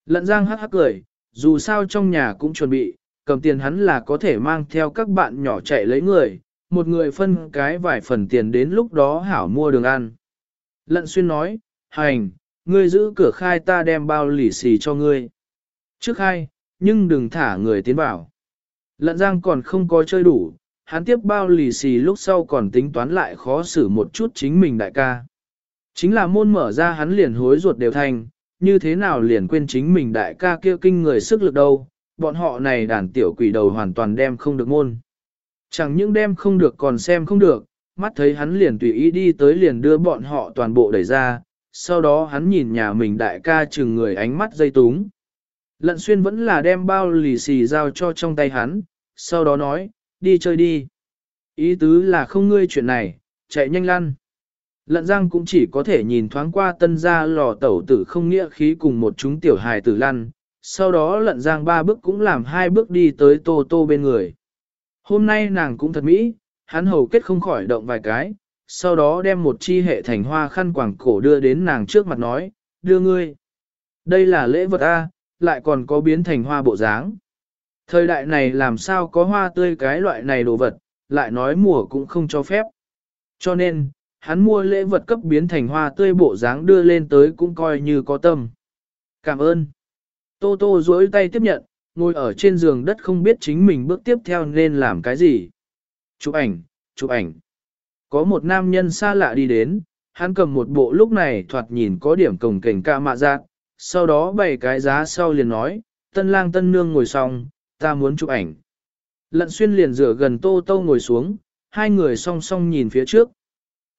Lận giang hắc hắc cười, dù sao trong nhà cũng chuẩn bị, cầm tiền hắn là có thể mang theo các bạn nhỏ chạy lấy người, một người phân cái vài phần tiền đến lúc đó hảo mua đường ăn. Lận xuyên nói, hành, ngươi giữ cửa khai ta đem bao lì xì cho ngươi. Trước khai, nhưng đừng thả người tiến vào. Lận giang còn không có chơi đủ, hắn tiếp bao lì xì lúc sau còn tính toán lại khó xử một chút chính mình đại ca. Chính là môn mở ra hắn liền hối ruột đều thành, như thế nào liền quên chính mình đại ca kia kinh người sức lực đâu, bọn họ này đàn tiểu quỷ đầu hoàn toàn đem không được môn. Chẳng những đem không được còn xem không được, mắt thấy hắn liền tùy ý đi tới liền đưa bọn họ toàn bộ đẩy ra, sau đó hắn nhìn nhà mình đại ca chừng người ánh mắt dây túng. Lận xuyên vẫn là đem bao lì xì giao cho trong tay hắn, sau đó nói, đi chơi đi. Ý tứ là không ngươi chuyện này, chạy nhanh lăn. Lận giang cũng chỉ có thể nhìn thoáng qua tân gia lò tẩu tử không nghĩa khí cùng một chúng tiểu hài tử lăn, sau đó lận giang ba bước cũng làm hai bước đi tới tô tô bên người. Hôm nay nàng cũng thật mỹ, hắn hầu kết không khỏi động vài cái, sau đó đem một chi hệ thành hoa khăn quàng cổ đưa đến nàng trước mặt nói, đưa ngươi. Đây là lễ vật A, lại còn có biến thành hoa bộ dáng. Thời đại này làm sao có hoa tươi cái loại này đồ vật, lại nói mùa cũng không cho phép. Cho nên, hắn mua lễ vật cấp biến thành hoa tươi bộ dáng đưa lên tới cũng coi như có tâm. Cảm ơn. Tô Tô duỗi tay tiếp nhận, ngồi ở trên giường đất không biết chính mình bước tiếp theo nên làm cái gì. Chụp ảnh, chụp ảnh. Có một nam nhân xa lạ đi đến, hắn cầm một bộ lúc này thoạt nhìn có điểm cồng kềnh ca mạ giác, sau đó bày cái giá sau liền nói, tân lang tân nương ngồi xong, ta muốn chụp ảnh. Lận xuyên liền rửa gần tô tô ngồi xuống, hai người song song nhìn phía trước.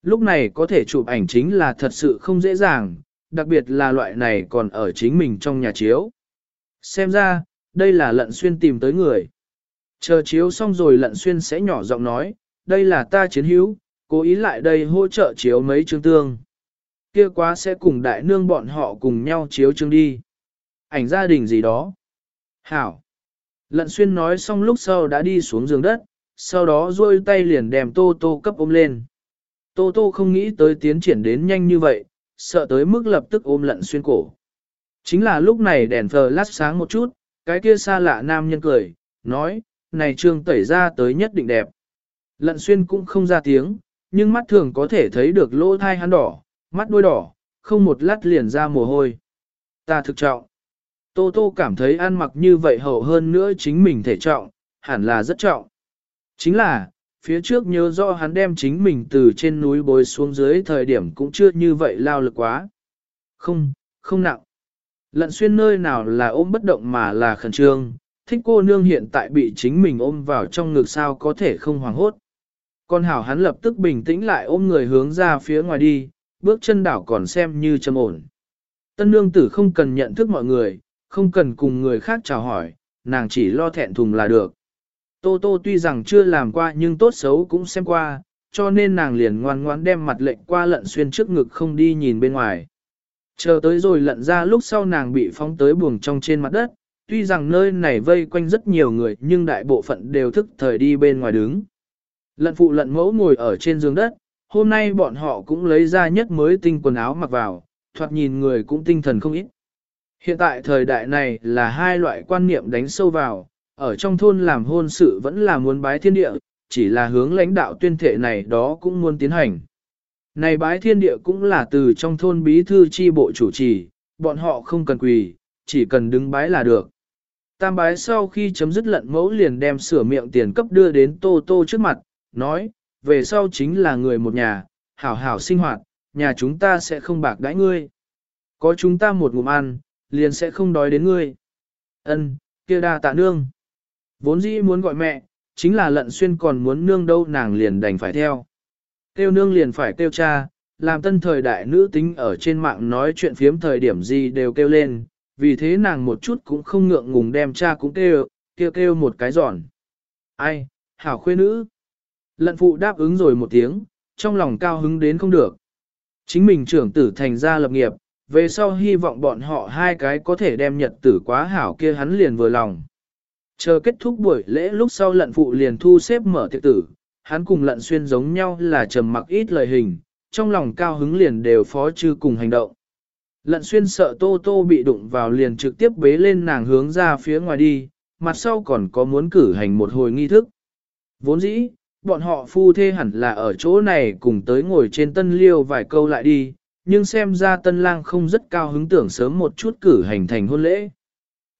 Lúc này có thể chụp ảnh chính là thật sự không dễ dàng, đặc biệt là loại này còn ở chính mình trong nhà chiếu. Xem ra, đây là lận xuyên tìm tới người. Chờ chiếu xong rồi lận xuyên sẽ nhỏ giọng nói, đây là ta chiến hữu, cố ý lại đây hỗ trợ chiếu mấy chương tương. Kia quá sẽ cùng đại nương bọn họ cùng nhau chiếu chương đi. Ảnh gia đình gì đó. Hảo. Lận xuyên nói xong lúc sau đã đi xuống giường đất, sau đó duỗi tay liền đem tô tô cấp ôm lên. Tô tô không nghĩ tới tiến triển đến nhanh như vậy, sợ tới mức lập tức ôm lận xuyên cổ. Chính là lúc này đèn flash sáng một chút, cái kia xa lạ nam nhân cười, nói, này trương tẩy ra tới nhất định đẹp. Lận xuyên cũng không ra tiếng, nhưng mắt thường có thể thấy được lỗ thai hắn đỏ, mắt đôi đỏ, không một lát liền ra mồ hôi. Ta thực trọng. Tô Tô cảm thấy ăn mặc như vậy hậu hơn nữa chính mình thể trọng, hẳn là rất trọng. Chính là, phía trước nhớ rõ hắn đem chính mình từ trên núi bối xuống dưới thời điểm cũng chưa như vậy lao lực quá. Không, không nặng. Lận xuyên nơi nào là ôm bất động mà là khẩn trương, thích cô nương hiện tại bị chính mình ôm vào trong ngực sao có thể không hoảng hốt. Con hảo hắn lập tức bình tĩnh lại ôm người hướng ra phía ngoài đi, bước chân đảo còn xem như trầm ổn. Tân nương tử không cần nhận thức mọi người, không cần cùng người khác chào hỏi, nàng chỉ lo thẹn thùng là được. Tô Tô tuy rằng chưa làm qua nhưng tốt xấu cũng xem qua, cho nên nàng liền ngoan ngoãn đem mặt lệnh qua lận xuyên trước ngực không đi nhìn bên ngoài. Chờ tới rồi lận ra lúc sau nàng bị phóng tới buồng trong trên mặt đất, tuy rằng nơi này vây quanh rất nhiều người nhưng đại bộ phận đều thức thời đi bên ngoài đứng. Lận phụ lận mẫu ngồi ở trên giường đất, hôm nay bọn họ cũng lấy ra nhất mới tinh quần áo mặc vào, thoạt nhìn người cũng tinh thần không ít. Hiện tại thời đại này là hai loại quan niệm đánh sâu vào, ở trong thôn làm hôn sự vẫn là muốn bái thiên địa, chỉ là hướng lãnh đạo tuyên thể này đó cũng muốn tiến hành. Này bái thiên địa cũng là từ trong thôn bí thư chi bộ chủ trì, bọn họ không cần quỳ, chỉ cần đứng bái là được. Tam bái sau khi chấm dứt lận mẫu liền đem sửa miệng tiền cấp đưa đến tô tô trước mặt, nói, về sau chính là người một nhà, hảo hảo sinh hoạt, nhà chúng ta sẽ không bạc đãi ngươi. Có chúng ta một ngụm ăn, liền sẽ không đói đến ngươi. Ân, kia đa tạ nương. Vốn dĩ muốn gọi mẹ, chính là lận xuyên còn muốn nương đâu nàng liền đành phải theo. Kêu nương liền phải kêu cha, làm tân thời đại nữ tính ở trên mạng nói chuyện phiếm thời điểm gì đều kêu lên, vì thế nàng một chút cũng không ngượng ngùng đem cha cũng kêu, kêu kêu một cái giòn. Ai, hảo khuê nữ. Lận phụ đáp ứng rồi một tiếng, trong lòng cao hứng đến không được. Chính mình trưởng tử thành ra lập nghiệp, về sau hy vọng bọn họ hai cái có thể đem nhật tử quá hảo kia hắn liền vừa lòng. Chờ kết thúc buổi lễ lúc sau lận phụ liền thu xếp mở tiệc tử, hắn cùng lận xuyên giống nhau là trầm mặc ít lời hình, trong lòng cao hứng liền đều phó chư cùng hành động. Lận xuyên sợ tô tô bị đụng vào liền trực tiếp bế lên nàng hướng ra phía ngoài đi, mặt sau còn có muốn cử hành một hồi nghi thức. Vốn dĩ, bọn họ phu thê hẳn là ở chỗ này cùng tới ngồi trên tân liêu vài câu lại đi, nhưng xem ra tân lang không rất cao hứng tưởng sớm một chút cử hành thành hôn lễ.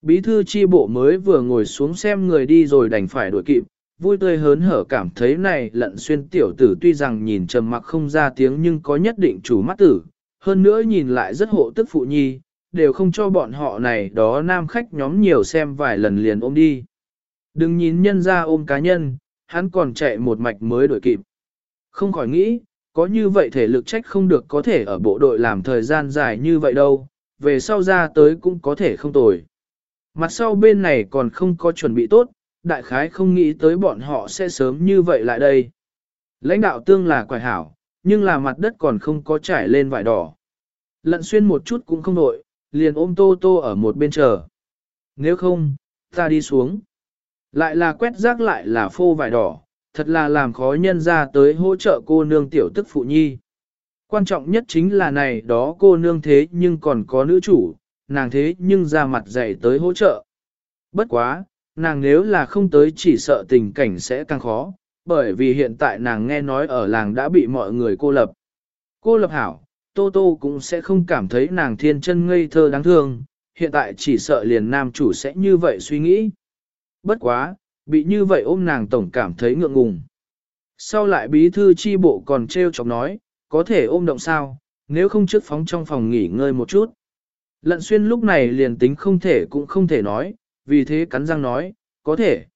Bí thư chi bộ mới vừa ngồi xuống xem người đi rồi đành phải đuổi kịp, vui tươi hớn hở cảm thấy này lận xuyên tiểu tử tuy rằng nhìn trầm mặc không ra tiếng nhưng có nhất định chủ mắt tử, hơn nữa nhìn lại rất hộ tức phụ nhi, đều không cho bọn họ này đó nam khách nhóm nhiều xem vài lần liền ôm đi. Đừng nhìn nhân ra ôm cá nhân, hắn còn chạy một mạch mới đuổi kịp. Không khỏi nghĩ, có như vậy thể lực trách không được có thể ở bộ đội làm thời gian dài như vậy đâu, về sau ra tới cũng có thể không tồi. Mặt sau bên này còn không có chuẩn bị tốt, đại khái không nghĩ tới bọn họ sẽ sớm như vậy lại đây. Lãnh đạo tương là quài hảo, nhưng là mặt đất còn không có trải lên vải đỏ. Lận xuyên một chút cũng không nội, liền ôm tô tô ở một bên chờ. Nếu không, ta đi xuống. Lại là quét rác lại là phô vải đỏ, thật là làm khó nhân ra tới hỗ trợ cô nương tiểu tức phụ nhi. Quan trọng nhất chính là này đó cô nương thế nhưng còn có nữ chủ, nàng thế nhưng ra mặt dạy tới hỗ trợ. Bất quá, nàng nếu là không tới chỉ sợ tình cảnh sẽ càng khó, bởi vì hiện tại nàng nghe nói ở làng đã bị mọi người cô lập. Cô lập hảo, Tô Tô cũng sẽ không cảm thấy nàng thiên chân ngây thơ đáng thương, hiện tại chỉ sợ liền nam chủ sẽ như vậy suy nghĩ. Bất quá, bị như vậy ôm nàng tổng cảm thấy ngượng ngùng. Sau lại bí thư chi bộ còn treo chọc nói, có thể ôm động sao, nếu không trước phóng trong phòng nghỉ ngơi một chút. Lận xuyên lúc này liền tính không thể cũng không thể nói, vì thế cắn răng nói, có thể.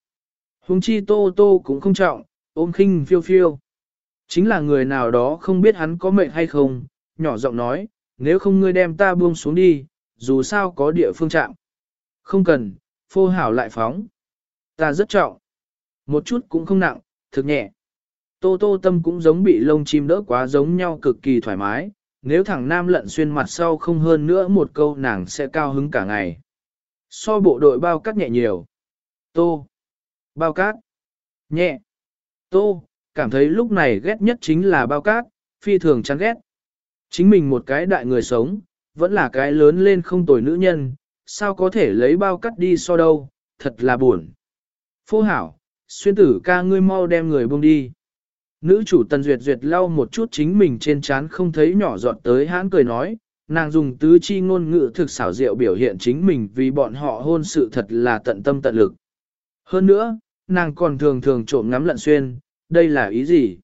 Hùng chi tô tô cũng không trọng, ôm khinh phiêu phiêu. Chính là người nào đó không biết hắn có mệnh hay không, nhỏ giọng nói, nếu không ngươi đem ta buông xuống đi, dù sao có địa phương chạm. Không cần, phô hảo lại phóng. Ta rất trọng. Một chút cũng không nặng, thực nhẹ. Tô tô tâm cũng giống bị lông chim đỡ quá giống nhau cực kỳ thoải mái, nếu thằng nam lận xuyên mặt sau không hơn nữa một câu nàng sẽ cao hứng cả ngày. So bộ đội bao cát nhẹ nhiều. Tô. Bao cát. Nhẹ. Tô, cảm thấy lúc này ghét nhất chính là bao cát, phi thường chán ghét. Chính mình một cái đại người sống, vẫn là cái lớn lên không tồi nữ nhân, sao có thể lấy bao cát đi so đâu, thật là buồn. Phô hảo, xuyên tử ca ngươi mau đem người buông đi. Nữ chủ tần duyệt duyệt lau một chút chính mình trên trán không thấy nhỏ giọt tới hãn cười nói, nàng dùng tứ chi ngôn ngữ thực xảo diệu biểu hiện chính mình vì bọn họ hôn sự thật là tận tâm tận lực. Hơn nữa, nàng còn thường thường trộm ngắm lận xuyên, đây là ý gì?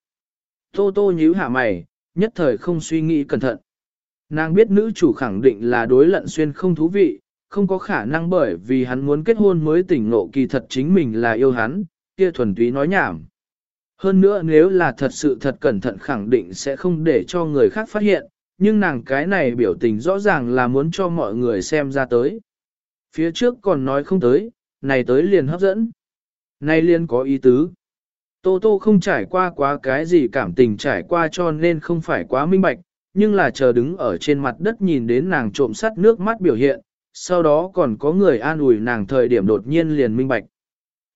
Tô tô nhíu hạ mày, nhất thời không suy nghĩ cẩn thận. Nàng biết nữ chủ khẳng định là đối lận xuyên không thú vị, không có khả năng bởi vì hắn muốn kết hôn mới tỉnh ngộ kỳ thật chính mình là yêu hắn, kia thuần túy nói nhảm. Hơn nữa nếu là thật sự thật cẩn thận khẳng định sẽ không để cho người khác phát hiện, nhưng nàng cái này biểu tình rõ ràng là muốn cho mọi người xem ra tới. Phía trước còn nói không tới, này tới liền hấp dẫn. Này liền có ý tứ. Tô Tô không trải qua quá cái gì cảm tình trải qua cho nên không phải quá minh bạch, nhưng là chờ đứng ở trên mặt đất nhìn đến nàng trộm sắt nước mắt biểu hiện, sau đó còn có người an ủi nàng thời điểm đột nhiên liền minh bạch.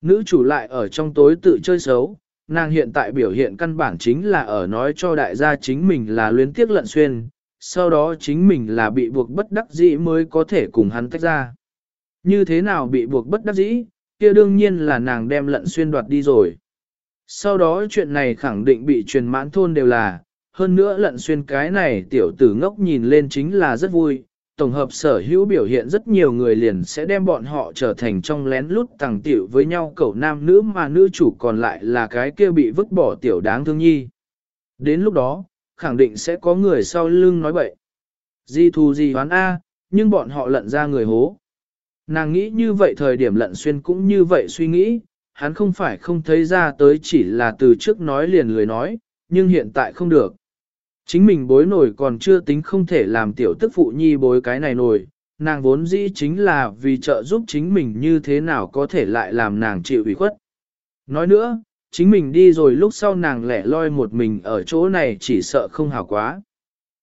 Nữ chủ lại ở trong tối tự chơi xấu, nàng hiện tại biểu hiện căn bản chính là ở nói cho đại gia chính mình là luyến tiếc lận xuyên, sau đó chính mình là bị buộc bất đắc dĩ mới có thể cùng hắn tách ra. Như thế nào bị buộc bất đắc dĩ, kia đương nhiên là nàng đem lận xuyên đoạt đi rồi. Sau đó chuyện này khẳng định bị truyền mãn thôn đều là, hơn nữa lận xuyên cái này tiểu tử ngốc nhìn lên chính là rất vui, tổng hợp sở hữu biểu hiện rất nhiều người liền sẽ đem bọn họ trở thành trong lén lút tàng tiểu với nhau cậu nam nữ mà nữ chủ còn lại là cái kia bị vứt bỏ tiểu đáng thương nhi. Đến lúc đó, khẳng định sẽ có người sau lưng nói bậy. Di thù gì hoán A, nhưng bọn họ lận ra người hố. Nàng nghĩ như vậy thời điểm lận xuyên cũng như vậy suy nghĩ, hắn không phải không thấy ra tới chỉ là từ trước nói liền lười nói, nhưng hiện tại không được. Chính mình bối nổi còn chưa tính không thể làm tiểu tức phụ nhi bối cái này nổi, nàng vốn dĩ chính là vì trợ giúp chính mình như thế nào có thể lại làm nàng chịu ủy khuất. Nói nữa, chính mình đi rồi lúc sau nàng lẻ loi một mình ở chỗ này chỉ sợ không hảo quá.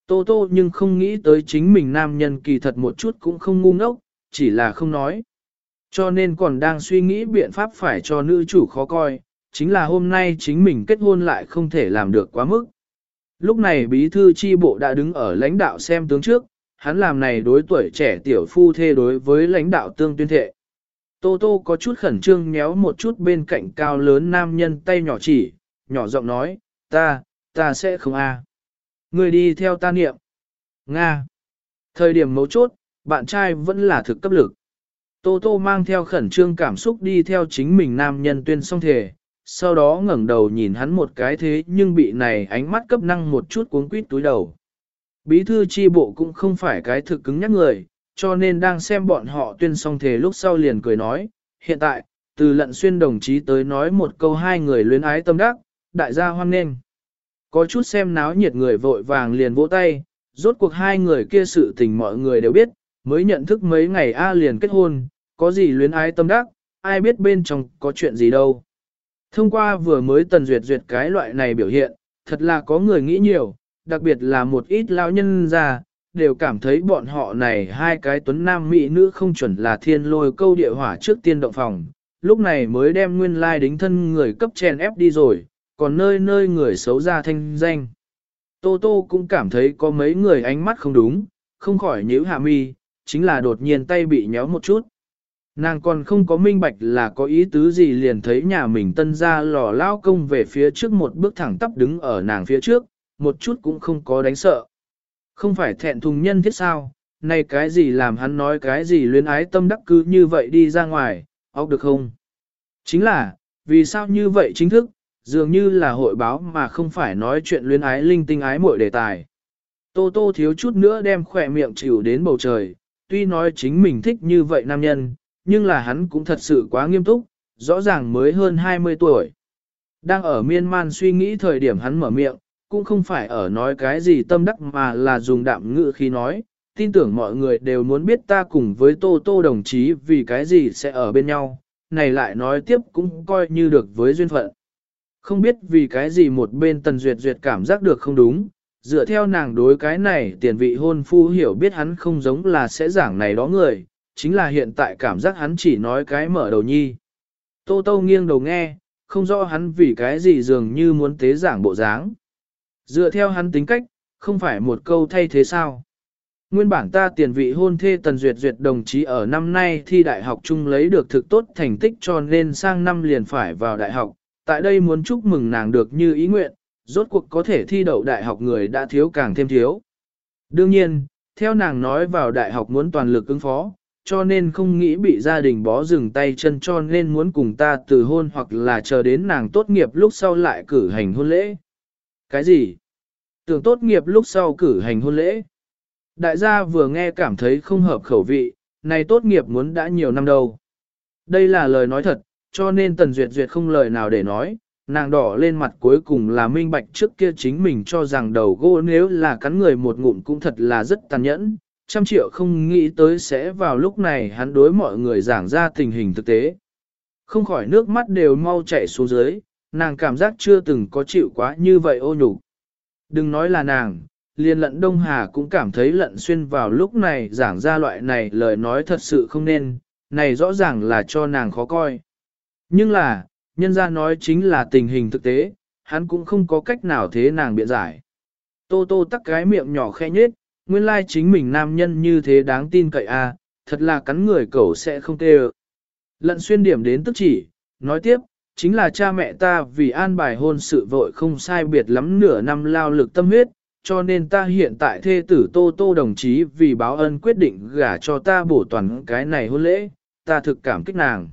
Tô tô nhưng không nghĩ tới chính mình nam nhân kỳ thật một chút cũng không ngu ngốc, chỉ là không nói. Cho nên còn đang suy nghĩ biện pháp phải cho nữ chủ khó coi, chính là hôm nay chính mình kết hôn lại không thể làm được quá mức. Lúc này bí thư chi bộ đã đứng ở lãnh đạo xem tướng trước, hắn làm này đối tuổi trẻ tiểu phu thê đối với lãnh đạo tương tuyên thệ. Tô Tô có chút khẩn trương nhéo một chút bên cạnh cao lớn nam nhân tay nhỏ chỉ, nhỏ giọng nói, ta, ta sẽ không a. Người đi theo ta niệm. Nga. Thời điểm mấu chốt, bạn trai vẫn là thực cấp lực. Tô Tô mang theo khẩn trương cảm xúc đi theo chính mình nam nhân tuyên song thể, sau đó ngẩng đầu nhìn hắn một cái thế nhưng bị này ánh mắt cấp năng một chút cuốn quýt túi đầu. Bí thư chi bộ cũng không phải cái thực cứng nhắc người, cho nên đang xem bọn họ tuyên xong thể lúc sau liền cười nói, hiện tại, từ lận xuyên đồng chí tới nói một câu hai người luyến ái tâm đắc, đại gia hoan nghênh. Có chút xem náo nhiệt người vội vàng liền vỗ tay, rốt cuộc hai người kia sự tình mọi người đều biết, mới nhận thức mấy ngày A liền kết hôn, có gì luyến ái tâm đắc, ai biết bên trong có chuyện gì đâu. Thông qua vừa mới tần duyệt duyệt cái loại này biểu hiện, thật là có người nghĩ nhiều, đặc biệt là một ít lao nhân già, đều cảm thấy bọn họ này hai cái tuấn nam mỹ nữ không chuẩn là thiên lôi câu địa hỏa trước tiên động phòng, lúc này mới đem nguyên lai like đính thân người cấp chèn ép đi rồi, còn nơi nơi người xấu ra thanh danh. Tô Tô cũng cảm thấy có mấy người ánh mắt không đúng, không khỏi nhíu hạ mi, chính là đột nhiên tay bị nhéo một chút. Nàng còn không có minh bạch là có ý tứ gì liền thấy nhà mình tân ra lò lao công về phía trước một bước thẳng tắp đứng ở nàng phía trước, một chút cũng không có đánh sợ. Không phải thẹn thùng nhân thiết sao, này cái gì làm hắn nói cái gì luyến ái tâm đắc cứ như vậy đi ra ngoài, óc được không? Chính là, vì sao như vậy chính thức, dường như là hội báo mà không phải nói chuyện luyến ái linh tinh ái mọi đề tài. Tô tô thiếu chút nữa đem khỏe miệng chịu đến bầu trời, tuy nói chính mình thích như vậy nam nhân, nhưng là hắn cũng thật sự quá nghiêm túc, rõ ràng mới hơn 20 tuổi. Đang ở miên man suy nghĩ thời điểm hắn mở miệng, cũng không phải ở nói cái gì tâm đắc mà là dùng đạm ngữ khi nói, tin tưởng mọi người đều muốn biết ta cùng với Tô Tô đồng chí vì cái gì sẽ ở bên nhau, này lại nói tiếp cũng coi như được với duyên phận. Không biết vì cái gì một bên tần duyệt duyệt cảm giác được không đúng, dựa theo nàng đối cái này tiền vị hôn phu hiểu biết hắn không giống là sẽ giảng này đó người, chính là hiện tại cảm giác hắn chỉ nói cái mở đầu nhi. Tô tô nghiêng đầu nghe, không rõ hắn vì cái gì dường như muốn tế giảng bộ dáng. Dựa theo hắn tính cách, không phải một câu thay thế sao. Nguyên bản ta tiền vị hôn thê Tần Duyệt Duyệt đồng chí ở năm nay thi đại học chung lấy được thực tốt thành tích cho nên sang năm liền phải vào đại học. Tại đây muốn chúc mừng nàng được như ý nguyện, rốt cuộc có thể thi đậu đại học người đã thiếu càng thêm thiếu. Đương nhiên, theo nàng nói vào đại học muốn toàn lực ứng phó, cho nên không nghĩ bị gia đình bó dừng tay chân cho nên muốn cùng ta từ hôn hoặc là chờ đến nàng tốt nghiệp lúc sau lại cử hành hôn lễ. Cái gì? Tưởng tốt nghiệp lúc sau cử hành hôn lễ. Đại gia vừa nghe cảm thấy không hợp khẩu vị, này tốt nghiệp muốn đã nhiều năm đâu. Đây là lời nói thật, cho nên Tần Duyệt Duyệt không lời nào để nói, nàng đỏ lên mặt cuối cùng là minh bạch trước kia chính mình cho rằng đầu gỗ nếu là cắn người một ngụm cũng thật là rất tàn nhẫn, trăm triệu không nghĩ tới sẽ vào lúc này hắn đối mọi người giảng ra tình hình thực tế. Không khỏi nước mắt đều mau chảy xuống dưới, nàng cảm giác chưa từng có chịu quá như vậy ô nhục. Đừng nói là nàng, liền lận Đông Hà cũng cảm thấy lận xuyên vào lúc này giảng ra loại này lời nói thật sự không nên, này rõ ràng là cho nàng khó coi. Nhưng là, nhân ra nói chính là tình hình thực tế, hắn cũng không có cách nào thế nàng biện giải. Tô tô tắc cái miệng nhỏ khẽ nhết, nguyên lai chính mình nam nhân như thế đáng tin cậy a, à, thật là cắn người cẩu sẽ không tê Lận xuyên điểm đến tức chỉ, nói tiếp, chính là cha mẹ ta vì an bài hôn sự vội không sai biệt lắm nửa năm lao lực tâm huyết, cho nên ta hiện tại thê tử Tô Tô đồng chí vì báo ân quyết định gả cho ta bổ toàn cái này hôn lễ, ta thực cảm kích nàng.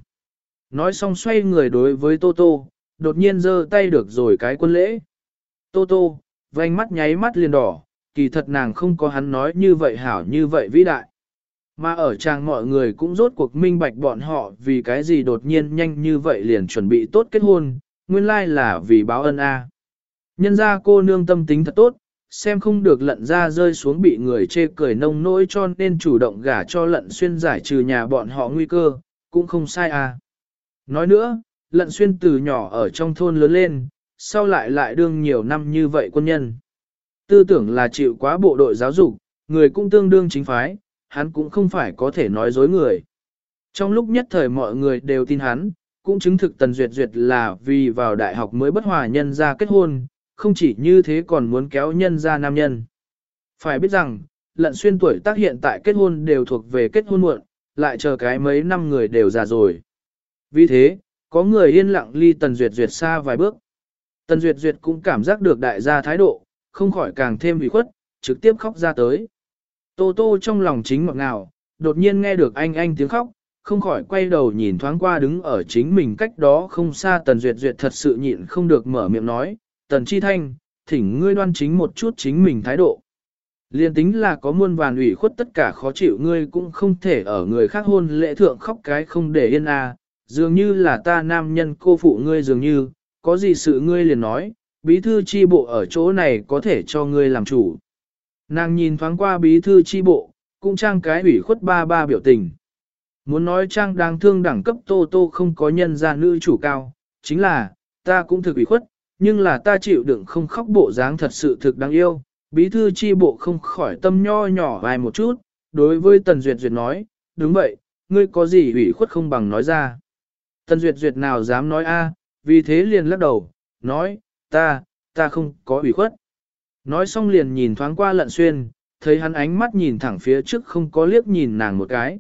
Nói xong xoay người đối với Tô Tô, đột nhiên giơ tay được rồi cái quân lễ. Tô Tô, vành mắt nháy mắt liền đỏ, kỳ thật nàng không có hắn nói như vậy hảo như vậy vĩ đại. Mà ở trang mọi người cũng rốt cuộc minh bạch bọn họ vì cái gì đột nhiên nhanh như vậy liền chuẩn bị tốt kết hôn, nguyên lai là vì báo ân a. Nhân ra cô nương tâm tính thật tốt, xem không được lận ra rơi xuống bị người chê cười nông nỗi cho nên chủ động gả cho lận xuyên giải trừ nhà bọn họ nguy cơ, cũng không sai a. Nói nữa, lận xuyên từ nhỏ ở trong thôn lớn lên, sau lại lại đương nhiều năm như vậy quân nhân. Tư tưởng là chịu quá bộ đội giáo dục, người cũng tương đương chính phái, hắn cũng không phải có thể nói dối người. Trong lúc nhất thời mọi người đều tin hắn, cũng chứng thực Tần Duyệt Duyệt là vì vào đại học mới bất hòa nhân ra kết hôn, không chỉ như thế còn muốn kéo nhân ra nam nhân. Phải biết rằng, lận xuyên tuổi tác hiện tại kết hôn đều thuộc về kết hôn muộn, lại chờ cái mấy năm người đều già rồi. Vì thế, có người yên lặng ly Tần Duyệt Duyệt xa vài bước. Tần Duyệt Duyệt cũng cảm giác được đại gia thái độ, không khỏi càng thêm ủy khuất, trực tiếp khóc ra tới. Tô Tô trong lòng chính ngọt ngào, đột nhiên nghe được anh anh tiếng khóc, không khỏi quay đầu nhìn thoáng qua đứng ở chính mình cách đó không xa Tần Duyệt Duyệt thật sự nhịn không được mở miệng nói, Tần Chi Thanh, thỉnh ngươi đoan chính một chút chính mình thái độ. Liên tính là có muôn vàn ủy khuất tất cả khó chịu ngươi cũng không thể ở người khác hôn lễ thượng khóc cái không để yên à, dường như là ta nam nhân cô phụ ngươi dường như, có gì sự ngươi liền nói, bí thư chi bộ ở chỗ này có thể cho ngươi làm chủ. Nàng nhìn thoáng qua bí thư chi bộ, cũng trang cái ủy khuất ba ba biểu tình. Muốn nói trang đang thương đẳng cấp tô tô không có nhân gia nữ chủ cao, chính là, ta cũng thực ủy khuất, nhưng là ta chịu đựng không khóc bộ dáng thật sự thực đáng yêu. Bí thư chi bộ không khỏi tâm nho nhỏ vài một chút, đối với Tần Duyệt Duyệt nói, đúng vậy, ngươi có gì ủy khuất không bằng nói ra. Tần Duyệt Duyệt nào dám nói a, vì thế liền lắc đầu, nói, ta, ta không có ủy khuất. Nói xong liền nhìn thoáng qua lận xuyên, thấy hắn ánh mắt nhìn thẳng phía trước không có liếc nhìn nàng một cái.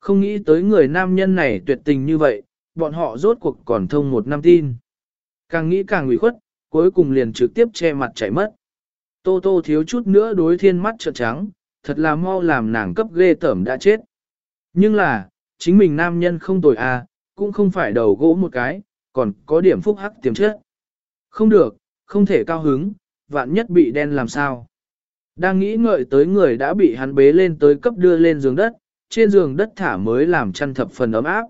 Không nghĩ tới người nam nhân này tuyệt tình như vậy, bọn họ rốt cuộc còn thông một năm tin. Càng nghĩ càng ủy khuất, cuối cùng liền trực tiếp che mặt chảy mất. Tô tô thiếu chút nữa đối thiên mắt trợn trắng, thật là mau làm nàng cấp ghê tởm đã chết. Nhưng là, chính mình nam nhân không tồi à, cũng không phải đầu gỗ một cái, còn có điểm phúc hắc tiềm chất. Không được, không thể cao hứng, vạn nhất bị đen làm sao. Đang nghĩ ngợi tới người đã bị hắn bế lên tới cấp đưa lên giường đất, trên giường đất thả mới làm chăn thập phần ấm áp.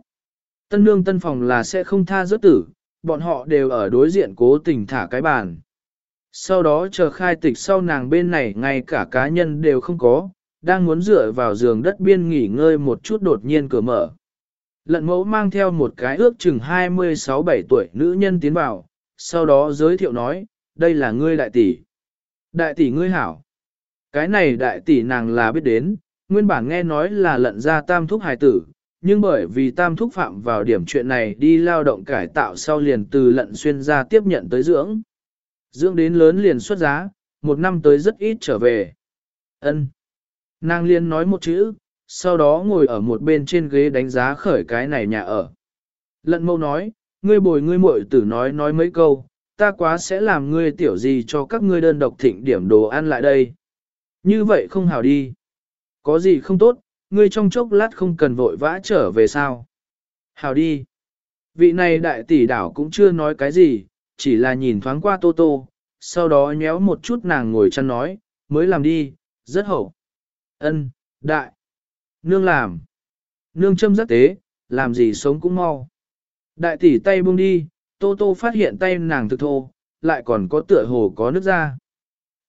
Tân nương tân phòng là sẽ không tha rớt tử, bọn họ đều ở đối diện cố tình thả cái bàn. Sau đó chờ khai tịch sau nàng bên này ngay cả cá nhân đều không có, đang muốn dựa vào giường đất biên nghỉ ngơi một chút đột nhiên cửa mở. Lận mẫu mang theo một cái ước chừng 26-7 tuổi nữ nhân tiến vào, sau đó giới thiệu nói, đây là ngươi đại tỷ. Đại tỷ ngươi hảo. Cái này đại tỷ nàng là biết đến, nguyên bản nghe nói là lận ra tam thúc hài tử, nhưng bởi vì tam thúc phạm vào điểm chuyện này đi lao động cải tạo sau liền từ lận xuyên ra tiếp nhận tới dưỡng. Dưỡng đến lớn liền xuất giá, một năm tới rất ít trở về. ân Nàng liên nói một chữ, sau đó ngồi ở một bên trên ghế đánh giá khởi cái này nhà ở. Lận mâu nói, ngươi bồi ngươi muội tử nói nói mấy câu, ta quá sẽ làm ngươi tiểu gì cho các ngươi đơn độc thịnh điểm đồ ăn lại đây. Như vậy không hào đi. Có gì không tốt, ngươi trong chốc lát không cần vội vã trở về sao. Hào đi. Vị này đại tỷ đảo cũng chưa nói cái gì, chỉ là nhìn thoáng qua Tô Tô, sau đó nhéo một chút nàng ngồi chăn nói, mới làm đi, rất hậu. Ân, đại. Nương làm. Nương châm rất tế, làm gì sống cũng mau. Đại tỷ tay buông đi, Tô Tô phát hiện tay nàng thực thô, lại còn có tựa hồ có nước ra.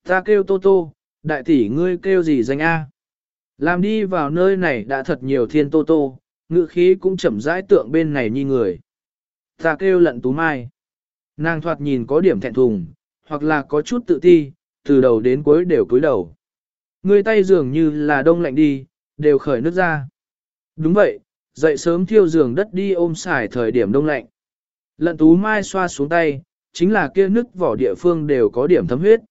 Ta kêu Tô Tô, đại tỷ ngươi kêu gì danh A. Làm đi vào nơi này đã thật nhiều thiên Tô Tô, ngự khí cũng chậm rãi tượng bên này như người. Ta kêu lận tú mai. Nàng thoạt nhìn có điểm thẹn thùng, hoặc là có chút tự ti, từ đầu đến cuối đều cúi đầu. Ngươi tay dường như là đông lạnh đi, đều khởi nước ra. Đúng vậy, dậy sớm thiêu giường đất đi ôm xài thời điểm đông lạnh. Lận tú mai xoa xuống tay, chính là kia nứt vỏ địa phương đều có điểm thấm huyết.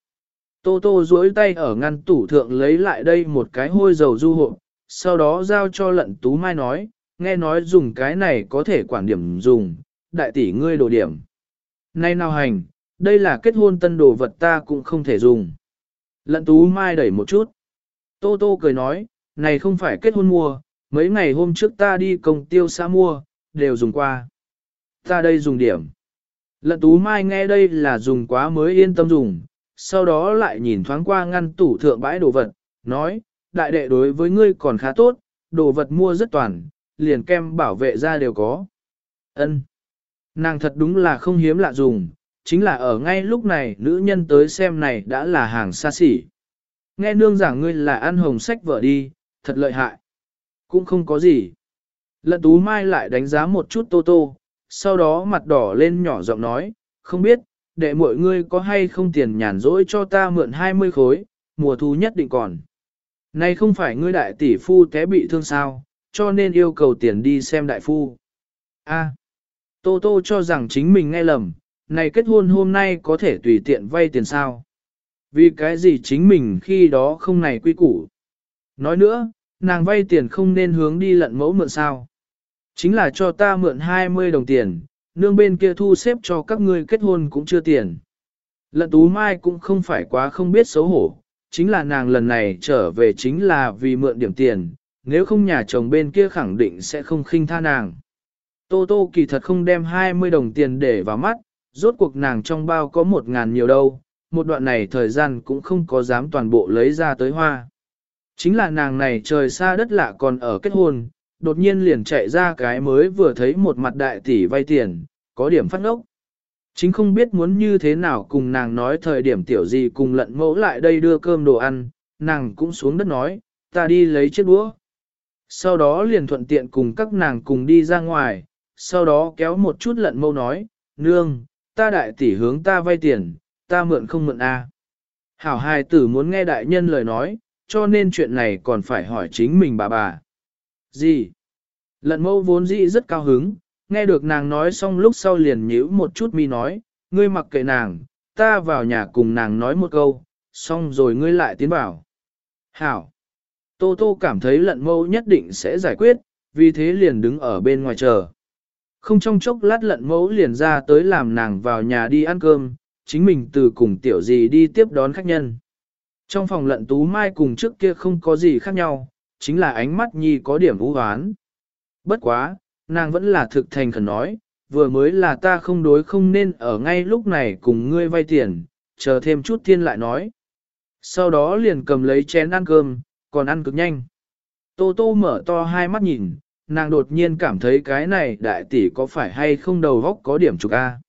Tô tô duỗi tay ở ngăn tủ thượng lấy lại đây một cái hôi dầu du hộ, sau đó giao cho lận tú mai nói, nghe nói dùng cái này có thể quản điểm dùng, đại tỷ ngươi đồ điểm. Nay nào hành, đây là kết hôn tân đồ vật ta cũng không thể dùng. Lận tú mai đẩy một chút. Tô tô cười nói, này không phải kết hôn mua, mấy ngày hôm trước ta đi công tiêu xã mua, đều dùng qua. Ta đây dùng điểm. Lận tú mai nghe đây là dùng quá mới yên tâm dùng, sau đó lại nhìn thoáng qua ngăn tủ thượng bãi đồ vật, nói, đại đệ đối với ngươi còn khá tốt, đồ vật mua rất toàn, liền kem bảo vệ ra đều có. Ân, Nàng thật đúng là không hiếm lạ dùng, chính là ở ngay lúc này nữ nhân tới xem này đã là hàng xa xỉ. Nghe nương giảng ngươi là ăn hồng sách vợ đi, thật lợi hại. Cũng không có gì. Lận tú mai lại đánh giá một chút tô tô, sau đó mặt đỏ lên nhỏ giọng nói, không biết, đệ mọi ngươi có hay không tiền nhàn rỗi cho ta mượn 20 khối, mùa thu nhất định còn. Này không phải ngươi đại tỷ phu té bị thương sao, cho nên yêu cầu tiền đi xem đại phu. A, Tô Tô cho rằng chính mình nghe lầm, này kết hôn hôm nay có thể tùy tiện vay tiền sao. Vì cái gì chính mình khi đó không này quy củ. Nói nữa, nàng vay tiền không nên hướng đi lận mẫu mượn sao. Chính là cho ta mượn 20 đồng tiền, nương bên kia thu xếp cho các ngươi kết hôn cũng chưa tiền. Lận tú mai cũng không phải quá không biết xấu hổ, chính là nàng lần này trở về chính là vì mượn điểm tiền, nếu không nhà chồng bên kia khẳng định sẽ không khinh tha nàng. Tô tô kỳ thật không đem 20 đồng tiền để vào mắt, rốt cuộc nàng trong bao có một ngàn nhiều đâu, một đoạn này thời gian cũng không có dám toàn bộ lấy ra tới hoa. Chính là nàng này trời xa đất lạ còn ở kết hôn, đột nhiên liền chạy ra cái mới vừa thấy một mặt đại tỷ vay tiền, có điểm phát ngốc. Chính không biết muốn như thế nào cùng nàng nói thời điểm tiểu gì cùng lận mẫu lại đây đưa cơm đồ ăn, nàng cũng xuống đất nói, ta đi lấy chiếc đũa. Sau đó liền thuận tiện cùng các nàng cùng đi ra ngoài, sau đó kéo một chút lận mẫu nói, nương, ta đại tỷ hướng ta vay tiền, ta mượn không mượn a. Hảo hài tử muốn nghe đại nhân lời nói, cho nên chuyện này còn phải hỏi chính mình bà bà. Gì? Lận mâu vốn dĩ rất cao hứng, nghe được nàng nói xong lúc sau liền nhíu một chút mi nói, ngươi mặc kệ nàng, ta vào nhà cùng nàng nói một câu, xong rồi ngươi lại tiến vào. Hảo! Tô Tô cảm thấy lận mâu nhất định sẽ giải quyết, vì thế liền đứng ở bên ngoài chờ. Không trong chốc lát lận mẫu liền ra tới làm nàng vào nhà đi ăn cơm, chính mình từ cùng tiểu gì đi tiếp đón khách nhân. Trong phòng lận tú mai cùng trước kia không có gì khác nhau, chính là ánh mắt nhi có điểm vũ hoán. Bất quá, nàng vẫn là thực thành khẩn nói, vừa mới là ta không đối không nên ở ngay lúc này cùng ngươi vay tiền, chờ thêm chút thiên lại nói. Sau đó liền cầm lấy chén ăn cơm, còn ăn cực nhanh. Tô tô mở to hai mắt nhìn, nàng đột nhiên cảm thấy cái này đại tỷ có phải hay không đầu góc có điểm trục A.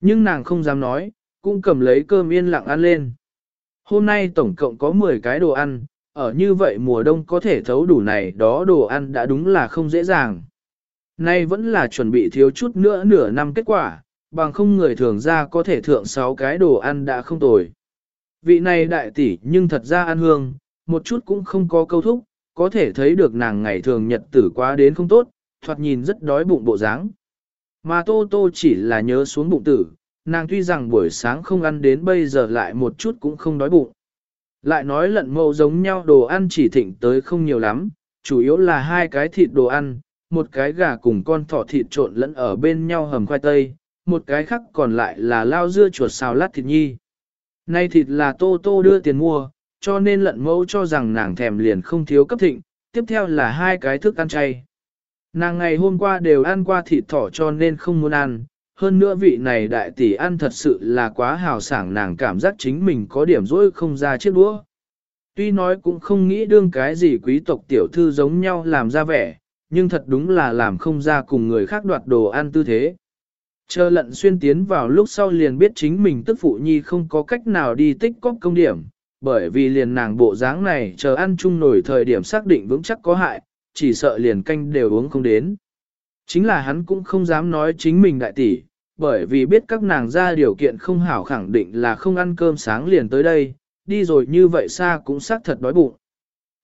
Nhưng nàng không dám nói, cũng cầm lấy cơm yên lặng ăn lên. Hôm nay tổng cộng có 10 cái đồ ăn, ở như vậy mùa đông có thể thấu đủ này đó đồ ăn đã đúng là không dễ dàng. Nay vẫn là chuẩn bị thiếu chút nữa nửa năm kết quả, bằng không người thường ra có thể thượng 6 cái đồ ăn đã không tồi. Vị này đại tỷ nhưng thật ra ăn hương, một chút cũng không có câu thúc, có thể thấy được nàng ngày thường nhật tử quá đến không tốt, thoạt nhìn rất đói bụng bộ dáng. Mà Tô Tô chỉ là nhớ xuống bụng tử, nàng tuy rằng buổi sáng không ăn đến bây giờ lại một chút cũng không đói bụng. Lại nói lận mẫu giống nhau đồ ăn chỉ thịnh tới không nhiều lắm, chủ yếu là hai cái thịt đồ ăn, một cái gà cùng con thỏ thịt trộn lẫn ở bên nhau hầm khoai tây, một cái khác còn lại là lao dưa chuột xào lát thịt nhi. Nay thịt là tô tô đưa tiền mua, cho nên lận mẫu cho rằng nàng thèm liền không thiếu cấp thịnh, tiếp theo là hai cái thức ăn chay. Nàng ngày hôm qua đều ăn qua thịt thỏ cho nên không muốn ăn, hơn nữa vị này đại tỷ ăn thật sự là quá hào sảng nàng cảm giác chính mình có điểm dỗi không ra chiếc đũa. Tuy nói cũng không nghĩ đương cái gì quý tộc tiểu thư giống nhau làm ra vẻ, nhưng thật đúng là làm không ra cùng người khác đoạt đồ ăn tư thế. Chờ lận xuyên tiến vào lúc sau liền biết chính mình tức phụ nhi không có cách nào đi tích cóp công điểm, bởi vì liền nàng bộ dáng này chờ ăn chung nổi thời điểm xác định vững chắc có hại, chỉ sợ liền canh đều uống không đến. Chính là hắn cũng không dám nói chính mình đại tỷ, bởi vì biết các nàng ra điều kiện không hảo khẳng định là không ăn cơm sáng liền tới đây, đi rồi như vậy xa cũng xác thật đói bụng.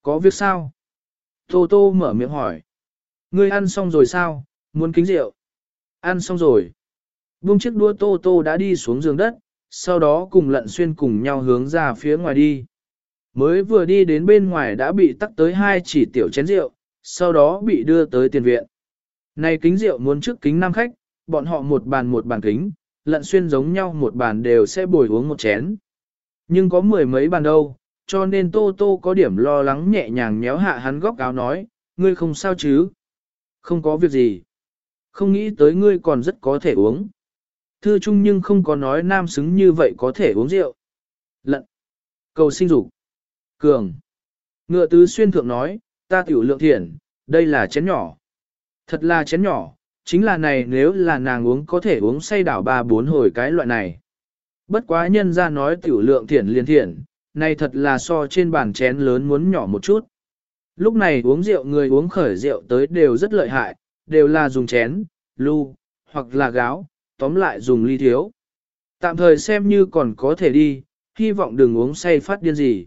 Có việc sao? Tô Tô mở miệng hỏi. Ngươi ăn xong rồi sao? Muốn kính rượu? Ăn xong rồi. Buông chiếc đua Tô Tô đã đi xuống giường đất, sau đó cùng lận xuyên cùng nhau hướng ra phía ngoài đi. Mới vừa đi đến bên ngoài đã bị tắc tới hai chỉ tiểu chén rượu, sau đó bị đưa tới tiền viện. Này kính rượu muốn trước kính năm khách, bọn họ một bàn một bàn kính, lận xuyên giống nhau một bàn đều sẽ bồi uống một chén. Nhưng có mười mấy bàn đâu, cho nên Tô Tô có điểm lo lắng nhẹ nhàng nhéo hạ hắn góc áo nói, ngươi không sao chứ? Không có việc gì. Không nghĩ tới ngươi còn rất có thể uống. Thư trung nhưng không có nói nam xứng như vậy có thể uống rượu. Lận. Cầu sinh dục. Cường. Ngựa tứ xuyên thượng nói, ta tiểu lượng thiện, đây là chén nhỏ. Thật là chén nhỏ, chính là này nếu là nàng uống có thể uống say đảo ba bốn hồi cái loại này. Bất quá nhân ra nói tiểu lượng thiện liền thiện, này thật là so trên bàn chén lớn muốn nhỏ một chút. Lúc này uống rượu người uống khởi rượu tới đều rất lợi hại, đều là dùng chén, lu, hoặc là gáo, tóm lại dùng ly thiếu. Tạm thời xem như còn có thể đi, hy vọng đừng uống say phát điên gì.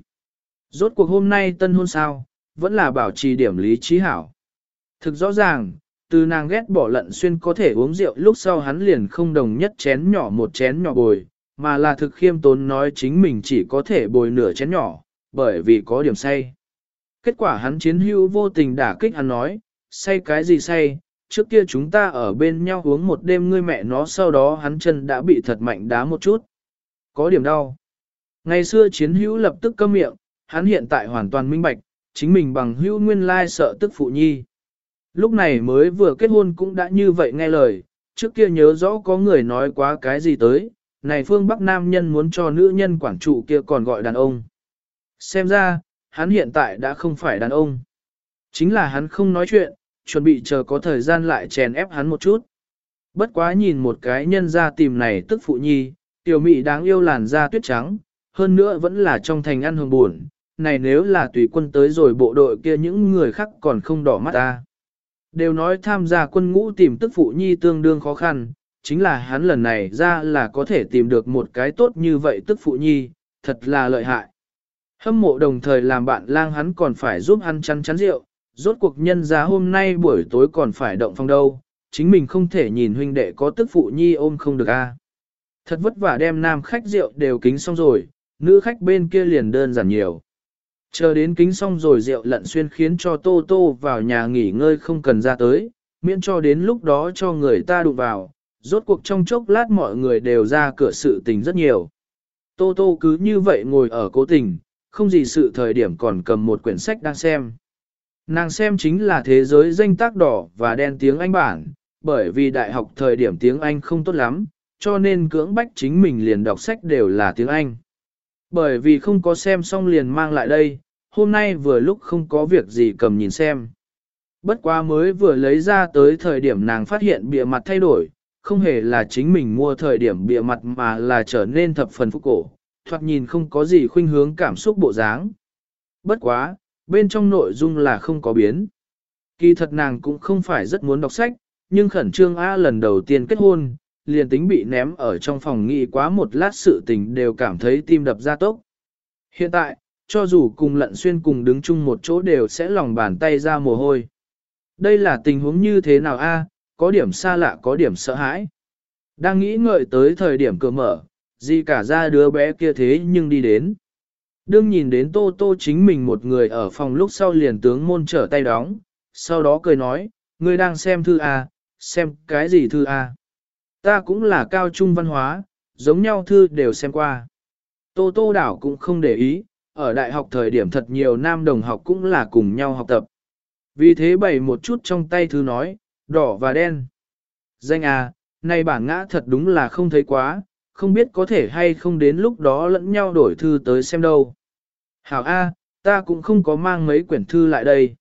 Rốt cuộc hôm nay tân hôn sao, vẫn là bảo trì điểm lý trí hảo. Thực rõ ràng, từ nàng ghét bỏ lận xuyên có thể uống rượu lúc sau hắn liền không đồng nhất chén nhỏ một chén nhỏ bồi, mà là thực khiêm tốn nói chính mình chỉ có thể bồi nửa chén nhỏ, bởi vì có điểm say. Kết quả hắn chiến hữu vô tình đả kích hắn nói, say cái gì say, trước kia chúng ta ở bên nhau uống một đêm ngươi mẹ nó sau đó hắn chân đã bị thật mạnh đá một chút. Có điểm đau. Ngày xưa chiến hữu lập tức câm miệng, hắn hiện tại hoàn toàn minh bạch, chính mình bằng hữu nguyên lai sợ tức phụ nhi. Lúc này mới vừa kết hôn cũng đã như vậy nghe lời, trước kia nhớ rõ có người nói quá cái gì tới, này phương Bắc Nam nhân muốn cho nữ nhân quản trụ kia còn gọi đàn ông. Xem ra, hắn hiện tại đã không phải đàn ông. Chính là hắn không nói chuyện, chuẩn bị chờ có thời gian lại chèn ép hắn một chút. Bất quá nhìn một cái nhân ra tìm này tức phụ nhi, tiểu mị đáng yêu làn da tuyết trắng, hơn nữa vẫn là trong thành ăn hương buồn. Này nếu là tùy quân tới rồi bộ đội kia những người khác còn không đỏ mắt ta. Đều nói tham gia quân ngũ tìm tức phụ nhi tương đương khó khăn, chính là hắn lần này ra là có thể tìm được một cái tốt như vậy tức phụ nhi, thật là lợi hại. Hâm mộ đồng thời làm bạn lang hắn còn phải giúp hắn chăn chắn rượu, rốt cuộc nhân ra hôm nay buổi tối còn phải động phong đâu, chính mình không thể nhìn huynh đệ có tức phụ nhi ôm không được a. Thật vất vả đem nam khách rượu đều kính xong rồi, nữ khách bên kia liền đơn giản nhiều. Chờ đến kính xong rồi rượu lận xuyên khiến cho Tô Tô vào nhà nghỉ ngơi không cần ra tới, miễn cho đến lúc đó cho người ta đụng vào, rốt cuộc trong chốc lát mọi người đều ra cửa sự tình rất nhiều. Tô Tô cứ như vậy ngồi ở cố tình, không gì sự thời điểm còn cầm một quyển sách đang xem. Nàng xem chính là thế giới danh tác đỏ và đen tiếng Anh bản, bởi vì đại học thời điểm tiếng Anh không tốt lắm, cho nên cưỡng bách chính mình liền đọc sách đều là tiếng Anh. Bởi vì không có xem xong liền mang lại đây, hôm nay vừa lúc không có việc gì cầm nhìn xem. Bất quá mới vừa lấy ra tới thời điểm nàng phát hiện bìa mặt thay đổi, không hề là chính mình mua thời điểm bìa mặt mà là trở nên thập phần phúc cổ, thoạt nhìn không có gì khuynh hướng cảm xúc bộ dáng. Bất quá, bên trong nội dung là không có biến. Kỳ thật nàng cũng không phải rất muốn đọc sách, nhưng khẩn trương A lần đầu tiên kết hôn, liền tính bị ném ở trong phòng nghị quá một lát sự tình đều cảm thấy tim đập ra tốc. Hiện tại, cho dù cùng lận xuyên cùng đứng chung một chỗ đều sẽ lòng bàn tay ra mồ hôi. Đây là tình huống như thế nào a? có điểm xa lạ có điểm sợ hãi. Đang nghĩ ngợi tới thời điểm cửa mở, gì cả ra đứa bé kia thế nhưng đi đến. Đương nhìn đến Tô Tô chính mình một người ở phòng lúc sau liền tướng môn trở tay đóng, sau đó cười nói, ngươi đang xem thư A, xem cái gì thư A. Ta cũng là cao trung văn hóa, giống nhau thư đều xem qua. Tô Tô đảo cũng không để ý, ở đại học thời điểm thật nhiều nam đồng học cũng là cùng nhau học tập. Vì thế bày một chút trong tay thư nói, đỏ và đen. Danh à, này bản ngã thật đúng là không thấy quá, không biết có thể hay không đến lúc đó lẫn nhau đổi thư tới xem đâu. Hảo A, ta cũng không có mang mấy quyển thư lại đây.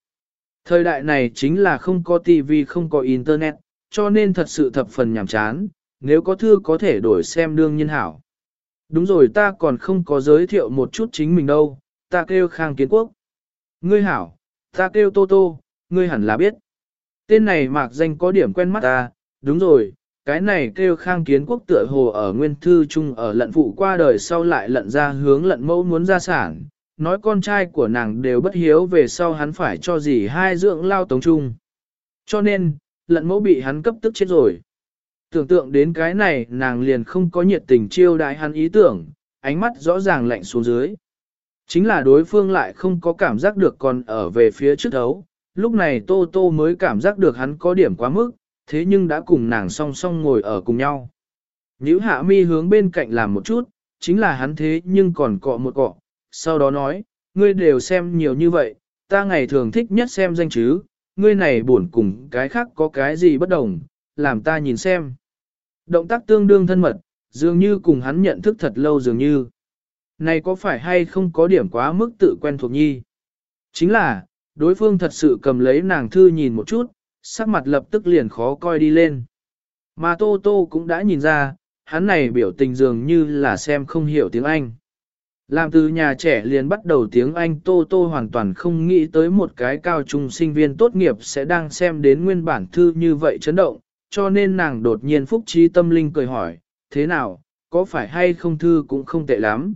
Thời đại này chính là không có tivi không có internet, cho nên thật sự thập phần nhàm chán, nếu có thư có thể đổi xem đương nhiên hảo. Đúng rồi ta còn không có giới thiệu một chút chính mình đâu, ta kêu Khang Kiến Quốc. Ngươi hảo, ta kêu Tô Tô, ngươi hẳn là biết. Tên này mạc danh có điểm quen mắt ta, đúng rồi, cái này kêu Khang Kiến Quốc tựa hồ ở nguyên thư chung ở lận phụ qua đời sau lại lận ra hướng lận mẫu muốn ra sản, nói con trai của nàng đều bất hiếu về sau hắn phải cho gì hai dưỡng lao tống chung. Cho nên, lận mẫu bị hắn cấp tức chết rồi. Tưởng tượng đến cái này nàng liền không có nhiệt tình chiêu đại hắn ý tưởng, ánh mắt rõ ràng lạnh xuống dưới. Chính là đối phương lại không có cảm giác được còn ở về phía trước đấu, lúc này Tô Tô mới cảm giác được hắn có điểm quá mức, thế nhưng đã cùng nàng song song ngồi ở cùng nhau. Nhữ hạ mi hướng bên cạnh làm một chút, chính là hắn thế nhưng còn cọ một cọ, sau đó nói, ngươi đều xem nhiều như vậy, ta ngày thường thích nhất xem danh chứ, ngươi này buồn cùng cái khác có cái gì bất đồng, làm ta nhìn xem. Động tác tương đương thân mật, dường như cùng hắn nhận thức thật lâu dường như. Này có phải hay không có điểm quá mức tự quen thuộc nhi? Chính là, đối phương thật sự cầm lấy nàng thư nhìn một chút, sắc mặt lập tức liền khó coi đi lên. Mà Tô Tô cũng đã nhìn ra, hắn này biểu tình dường như là xem không hiểu tiếng Anh. Làm từ nhà trẻ liền bắt đầu tiếng Anh Tô Tô hoàn toàn không nghĩ tới một cái cao trung sinh viên tốt nghiệp sẽ đang xem đến nguyên bản thư như vậy chấn động, cho nên nàng đột nhiên phúc trí tâm linh cười hỏi, thế nào, có phải hay không thư cũng không tệ lắm.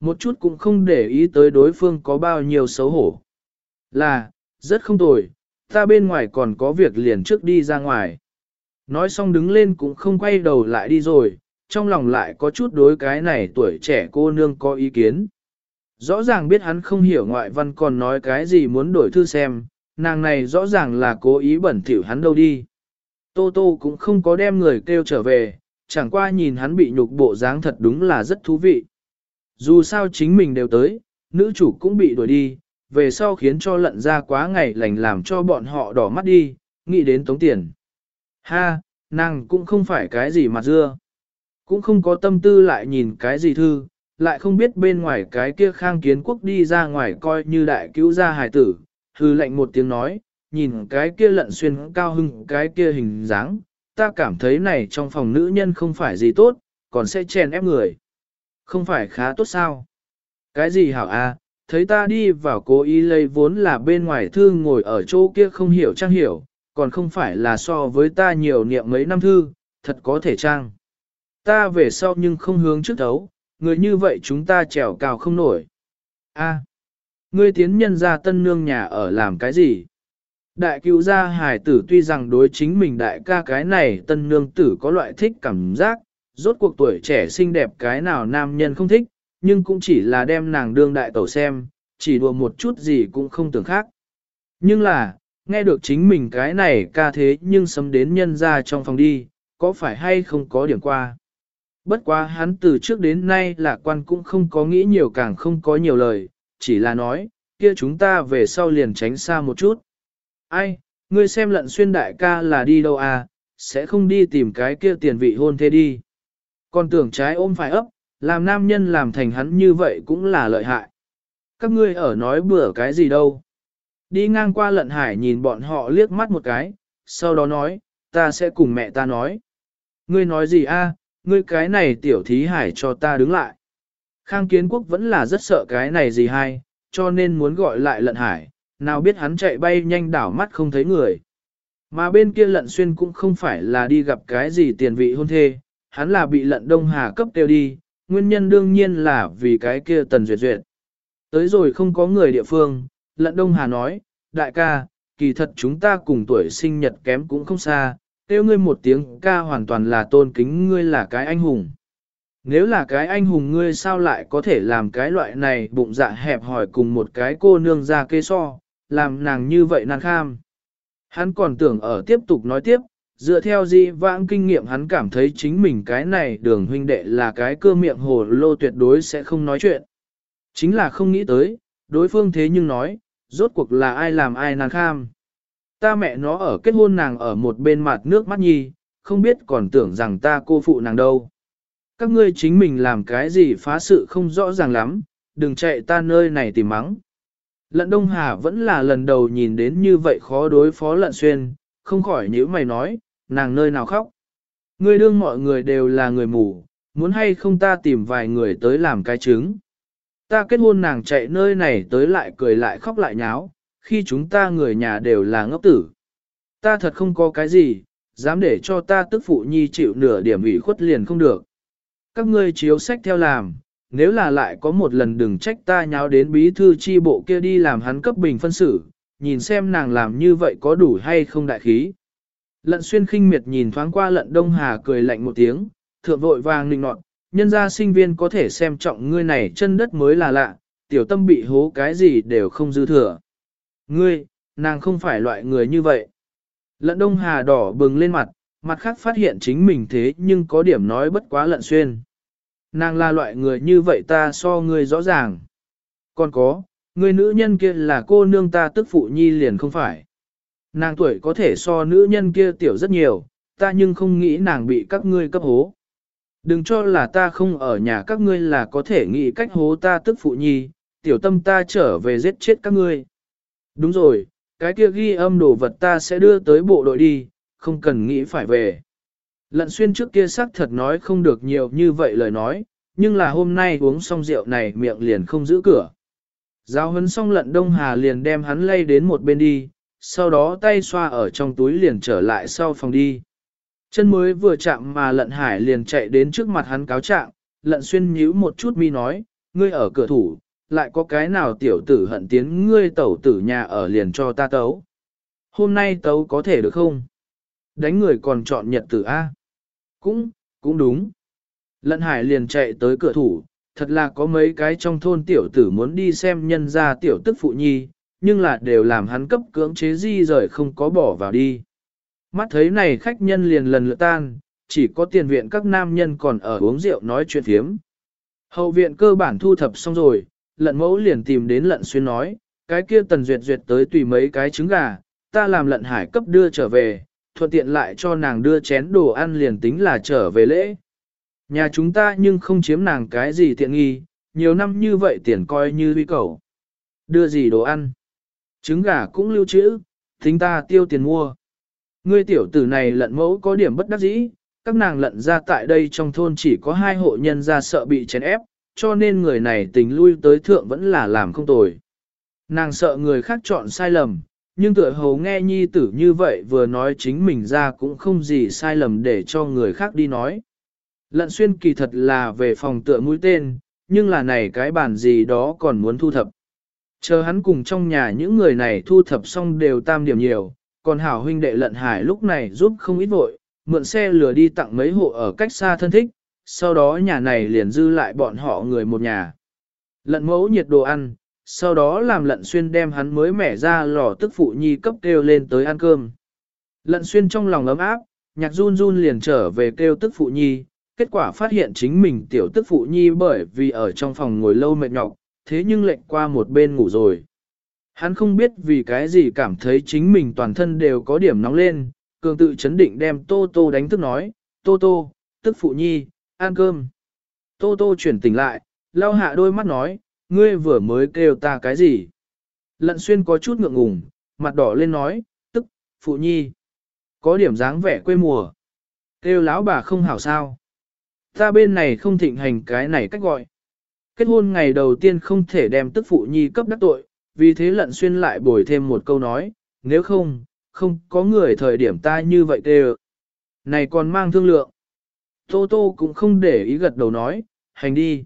Một chút cũng không để ý tới đối phương có bao nhiêu xấu hổ. Là, rất không tồi, ta bên ngoài còn có việc liền trước đi ra ngoài. Nói xong đứng lên cũng không quay đầu lại đi rồi, trong lòng lại có chút đối cái này tuổi trẻ cô nương có ý kiến. Rõ ràng biết hắn không hiểu ngoại văn còn nói cái gì muốn đổi thư xem, nàng này rõ ràng là cố ý bẩn thỉu hắn đâu đi. Tô Tô cũng không có đem người kêu trở về, chẳng qua nhìn hắn bị nhục bộ dáng thật đúng là rất thú vị. Dù sao chính mình đều tới, nữ chủ cũng bị đuổi đi, về sau khiến cho lận ra quá ngày lành làm cho bọn họ đỏ mắt đi, nghĩ đến tống tiền. Ha, nàng cũng không phải cái gì mặt dưa. Cũng không có tâm tư lại nhìn cái gì thư, lại không biết bên ngoài cái kia khang kiến quốc đi ra ngoài coi như đại cứu gia hài tử, hư lệnh một tiếng nói, nhìn cái kia lận xuyên cao hưng cái kia hình dáng, ta cảm thấy này trong phòng nữ nhân không phải gì tốt, còn sẽ chèn ép người. Không phải khá tốt sao? Cái gì hảo a? À? thấy ta đi vào cố ý lấy vốn là bên ngoài thư ngồi ở chỗ kia không hiểu trang hiểu, còn không phải là so với ta nhiều niệm mấy năm thư, thật có thể trang. Ta về sau nhưng không hướng trước thấu, người như vậy chúng ta trèo cao không nổi. A, à, ngươi tiến nhân ra tân nương nhà ở làm cái gì? Đại cứu gia hải tử tuy rằng đối chính mình đại ca cái này tân nương tử có loại thích cảm giác, rốt cuộc tuổi trẻ xinh đẹp cái nào nam nhân không thích, nhưng cũng chỉ là đem nàng đương đại tẩu xem, chỉ đùa một chút gì cũng không tưởng khác. Nhưng là, nghe được chính mình cái này ca thế nhưng sấm đến nhân ra trong phòng đi, có phải hay không có điểm qua. Bất quá hắn từ trước đến nay là quan cũng không có nghĩ nhiều càng không có nhiều lời, chỉ là nói, kia chúng ta về sau liền tránh xa một chút. Ai, ngươi xem lận xuyên đại ca là đi đâu à, sẽ không đi tìm cái kia tiền vị hôn thế đi. Còn tưởng trái ôm phải ấp, làm nam nhân làm thành hắn như vậy cũng là lợi hại. Các ngươi ở nói bừa cái gì đâu. Đi ngang qua lận hải nhìn bọn họ liếc mắt một cái, sau đó nói, ta sẽ cùng mẹ ta nói. Ngươi nói gì a? Ngươi cái này tiểu thí hải cho ta đứng lại. Khang kiến quốc vẫn là rất sợ cái này gì hay, cho nên muốn gọi lại lận hải, nào biết hắn chạy bay nhanh đảo mắt không thấy người. Mà bên kia lận xuyên cũng không phải là đi gặp cái gì tiền vị hôn thê, hắn là bị lận đông hà cấp tiêu đi, nguyên nhân đương nhiên là vì cái kia tần duyệt duyệt. Tới rồi không có người địa phương, lận đông hà nói, đại ca, kỳ thật chúng ta cùng tuổi sinh nhật kém cũng không xa, kêu ngươi một tiếng ca hoàn toàn là tôn kính ngươi là cái anh hùng. Nếu là cái anh hùng ngươi sao lại có thể làm cái loại này bụng dạ hẹp hỏi cùng một cái cô nương ra kê so, làm nàng như vậy nàng kham. Hắn còn tưởng ở tiếp tục nói tiếp, dựa theo di vãng kinh nghiệm hắn cảm thấy chính mình cái này đường huynh đệ là cái cơ miệng hồ lô tuyệt đối sẽ không nói chuyện. Chính là không nghĩ tới, đối phương thế nhưng nói, rốt cuộc là ai làm ai nàng kham. Ta mẹ nó ở kết hôn nàng ở một bên mặt nước mắt nhi, không biết còn tưởng rằng ta cô phụ nàng đâu. Các ngươi chính mình làm cái gì phá sự không rõ ràng lắm, đừng chạy ta nơi này tìm mắng. Lận Đông Hà vẫn là lần đầu nhìn đến như vậy khó đối phó lận xuyên, không khỏi nhíu mày nói, nàng nơi nào khóc. Ngươi đương mọi người đều là người mù, muốn hay không ta tìm vài người tới làm cái chứng. Ta kết hôn nàng chạy nơi này tới lại cười lại khóc lại nháo, khi chúng ta người nhà đều là ngốc tử. Ta thật không có cái gì, dám để cho ta tức phụ nhi chịu nửa điểm ủy khuất liền không được. Các ngươi chiếu sách theo làm, nếu là lại có một lần đừng trách ta nháo đến bí thư chi bộ kia đi làm hắn cấp bình phân xử, nhìn xem nàng làm như vậy có đủ hay không đại khí. Lận xuyên khinh miệt nhìn thoáng qua lận đông hà cười lạnh một tiếng, thượng vội vàng nịnh nọt, nhân gia sinh viên có thể xem trọng ngươi này chân đất mới là lạ, tiểu tâm bị hố cái gì đều không dư thừa. Ngươi, nàng không phải loại người như vậy. Lận đông hà đỏ bừng lên mặt, mặt khác phát hiện chính mình thế nhưng có điểm nói bất quá lận xuyên. Nàng là loại người như vậy ta so ngươi rõ ràng. Còn có, người nữ nhân kia là cô nương ta tức phụ nhi liền không phải. Nàng tuổi có thể so nữ nhân kia tiểu rất nhiều, ta nhưng không nghĩ nàng bị các ngươi cấp hố. Đừng cho là ta không ở nhà các ngươi là có thể nghĩ cách hố ta tức phụ nhi, tiểu tâm ta trở về giết chết các ngươi. Đúng rồi, cái kia ghi âm đồ vật ta sẽ đưa tới bộ đội đi, không cần nghĩ phải về. Lận xuyên trước kia xác thật nói không được nhiều như vậy lời nói, nhưng là hôm nay uống xong rượu này miệng liền không giữ cửa. Giao hấn xong lận đông hà liền đem hắn lay đến một bên đi, sau đó tay xoa ở trong túi liền trở lại sau phòng đi. Chân mới vừa chạm mà lận hải liền chạy đến trước mặt hắn cáo trạng, lận xuyên nhíu một chút mi nói, ngươi ở cửa thủ, lại có cái nào tiểu tử hận tiến ngươi tẩu tử nhà ở liền cho ta tấu. Hôm nay tấu có thể được không? Đánh người còn chọn nhật tử A. Cũng, cũng đúng. Lận hải liền chạy tới cửa thủ, thật là có mấy cái trong thôn tiểu tử muốn đi xem nhân gia tiểu tức phụ nhi, nhưng là đều làm hắn cấp cưỡng chế di rời không có bỏ vào đi. Mắt thấy này khách nhân liền lần lượt tan, chỉ có tiền viện các nam nhân còn ở uống rượu nói chuyện thiếm. Hậu viện cơ bản thu thập xong rồi, lận mẫu liền tìm đến lận xuyên nói, cái kia tần duyệt duyệt tới tùy mấy cái trứng gà, ta làm lận hải cấp đưa trở về, thuận tiện lại cho nàng đưa chén đồ ăn liền tính là trở về lễ. Nhà chúng ta nhưng không chiếm nàng cái gì tiện nghi, nhiều năm như vậy tiền coi như huy cầu. Đưa gì đồ ăn? Trứng gà cũng lưu trữ, tính ta tiêu tiền mua. Ngươi tiểu tử này lận mẫu có điểm bất đắc dĩ, các nàng lận ra tại đây trong thôn chỉ có hai hộ nhân ra sợ bị chèn ép, cho nên người này tình lui tới thượng vẫn là làm không tồi. Nàng sợ người khác chọn sai lầm, nhưng tựa hầu nghe nhi tử như vậy vừa nói chính mình ra cũng không gì sai lầm để cho người khác đi nói. Lận xuyên kỳ thật là về phòng tựa mũi tên, nhưng là này cái bản gì đó còn muốn thu thập. Chờ hắn cùng trong nhà những người này thu thập xong đều tam điểm nhiều, còn hảo huynh đệ lận hải lúc này giúp không ít vội, mượn xe lừa đi tặng mấy hộ ở cách xa thân thích, sau đó nhà này liền dư lại bọn họ người một nhà. Lận mẫu nhiệt đồ ăn, sau đó làm lận xuyên đem hắn mới mẻ ra lò tức phụ nhi cấp kêu lên tới ăn cơm. Lận xuyên trong lòng ấm áp, nhạc run run liền trở về kêu tức phụ nhi, kết quả phát hiện chính mình tiểu tức phụ nhi bởi vì ở trong phòng ngồi lâu mệt nhọc, thế nhưng lệnh qua một bên ngủ rồi. Hắn không biết vì cái gì cảm thấy chính mình toàn thân đều có điểm nóng lên, cường tự chấn định đem Tô Tô đánh thức nói, Tô Tô, tức phụ nhi, ăn cơm. Tô Tô chuyển tỉnh lại, lau hạ đôi mắt nói, ngươi vừa mới kêu ta cái gì? Lận xuyên có chút ngượng ngùng, mặt đỏ lên nói, tức, phụ nhi. Có điểm dáng vẻ quê mùa. Kêu lão bà không hảo sao. Ta bên này không thịnh hành cái này cách gọi. Kết hôn ngày đầu tiên không thể đem tức phụ nhi cấp đắc tội, vì thế lận xuyên lại bồi thêm một câu nói, nếu không, không có người thời điểm ta như vậy kêu. Này còn mang thương lượng. Tô Tô cũng không để ý gật đầu nói, hành đi.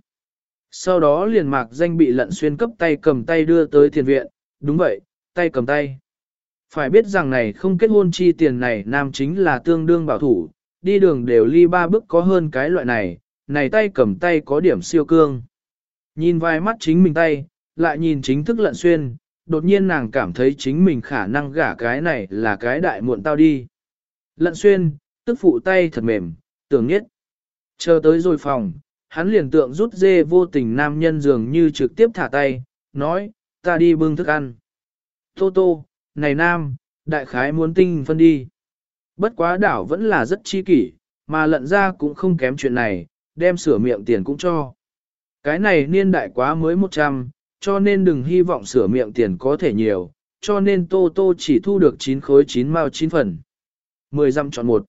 Sau đó liền mạc danh bị lận xuyên cấp tay cầm tay đưa tới tiền viện, đúng vậy, tay cầm tay. Phải biết rằng này không kết hôn chi tiền này nam chính là tương đương bảo thủ, đi đường đều ly ba bước có hơn cái loại này, này tay cầm tay có điểm siêu cương. Nhìn vài mắt chính mình tay, lại nhìn chính thức lận xuyên, đột nhiên nàng cảm thấy chính mình khả năng gả cái này là cái đại muộn tao đi. Lận xuyên, tức phụ tay thật mềm, tưởng nhất. Chờ tới rồi phòng, hắn liền tượng rút dê vô tình nam nhân dường như trực tiếp thả tay, nói, ta đi bưng thức ăn. Tô tô, này nam, đại khái muốn tinh phân đi. Bất quá đảo vẫn là rất chi kỷ, mà lận ra cũng không kém chuyện này, đem sửa miệng tiền cũng cho. Cái này niên đại quá mới 100, cho nên đừng hy vọng sửa miệng tiền có thể nhiều, cho nên Tô Tô chỉ thu được 9 khối 9 mao 9 phần. 10 dăm chọn một.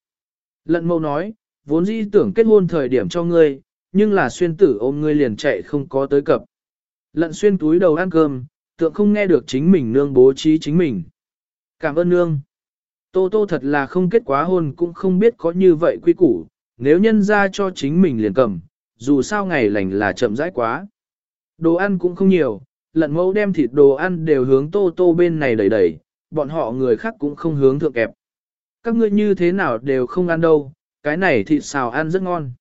Lận mâu nói, vốn dĩ tưởng kết hôn thời điểm cho ngươi, nhưng là xuyên tử ôm ngươi liền chạy không có tới cập. Lận xuyên túi đầu ăn cơm, tượng không nghe được chính mình nương bố trí chính mình. Cảm ơn nương. Tô tô thật là không kết quá hôn cũng không biết có như vậy quy củ, nếu nhân ra cho chính mình liền cầm, dù sao ngày lành là chậm rãi quá. Đồ ăn cũng không nhiều, lận mẫu đem thịt đồ ăn đều hướng tô tô bên này đẩy đẩy, bọn họ người khác cũng không hướng thượng kẹp. Các ngươi như thế nào đều không ăn đâu, cái này thịt xào ăn rất ngon.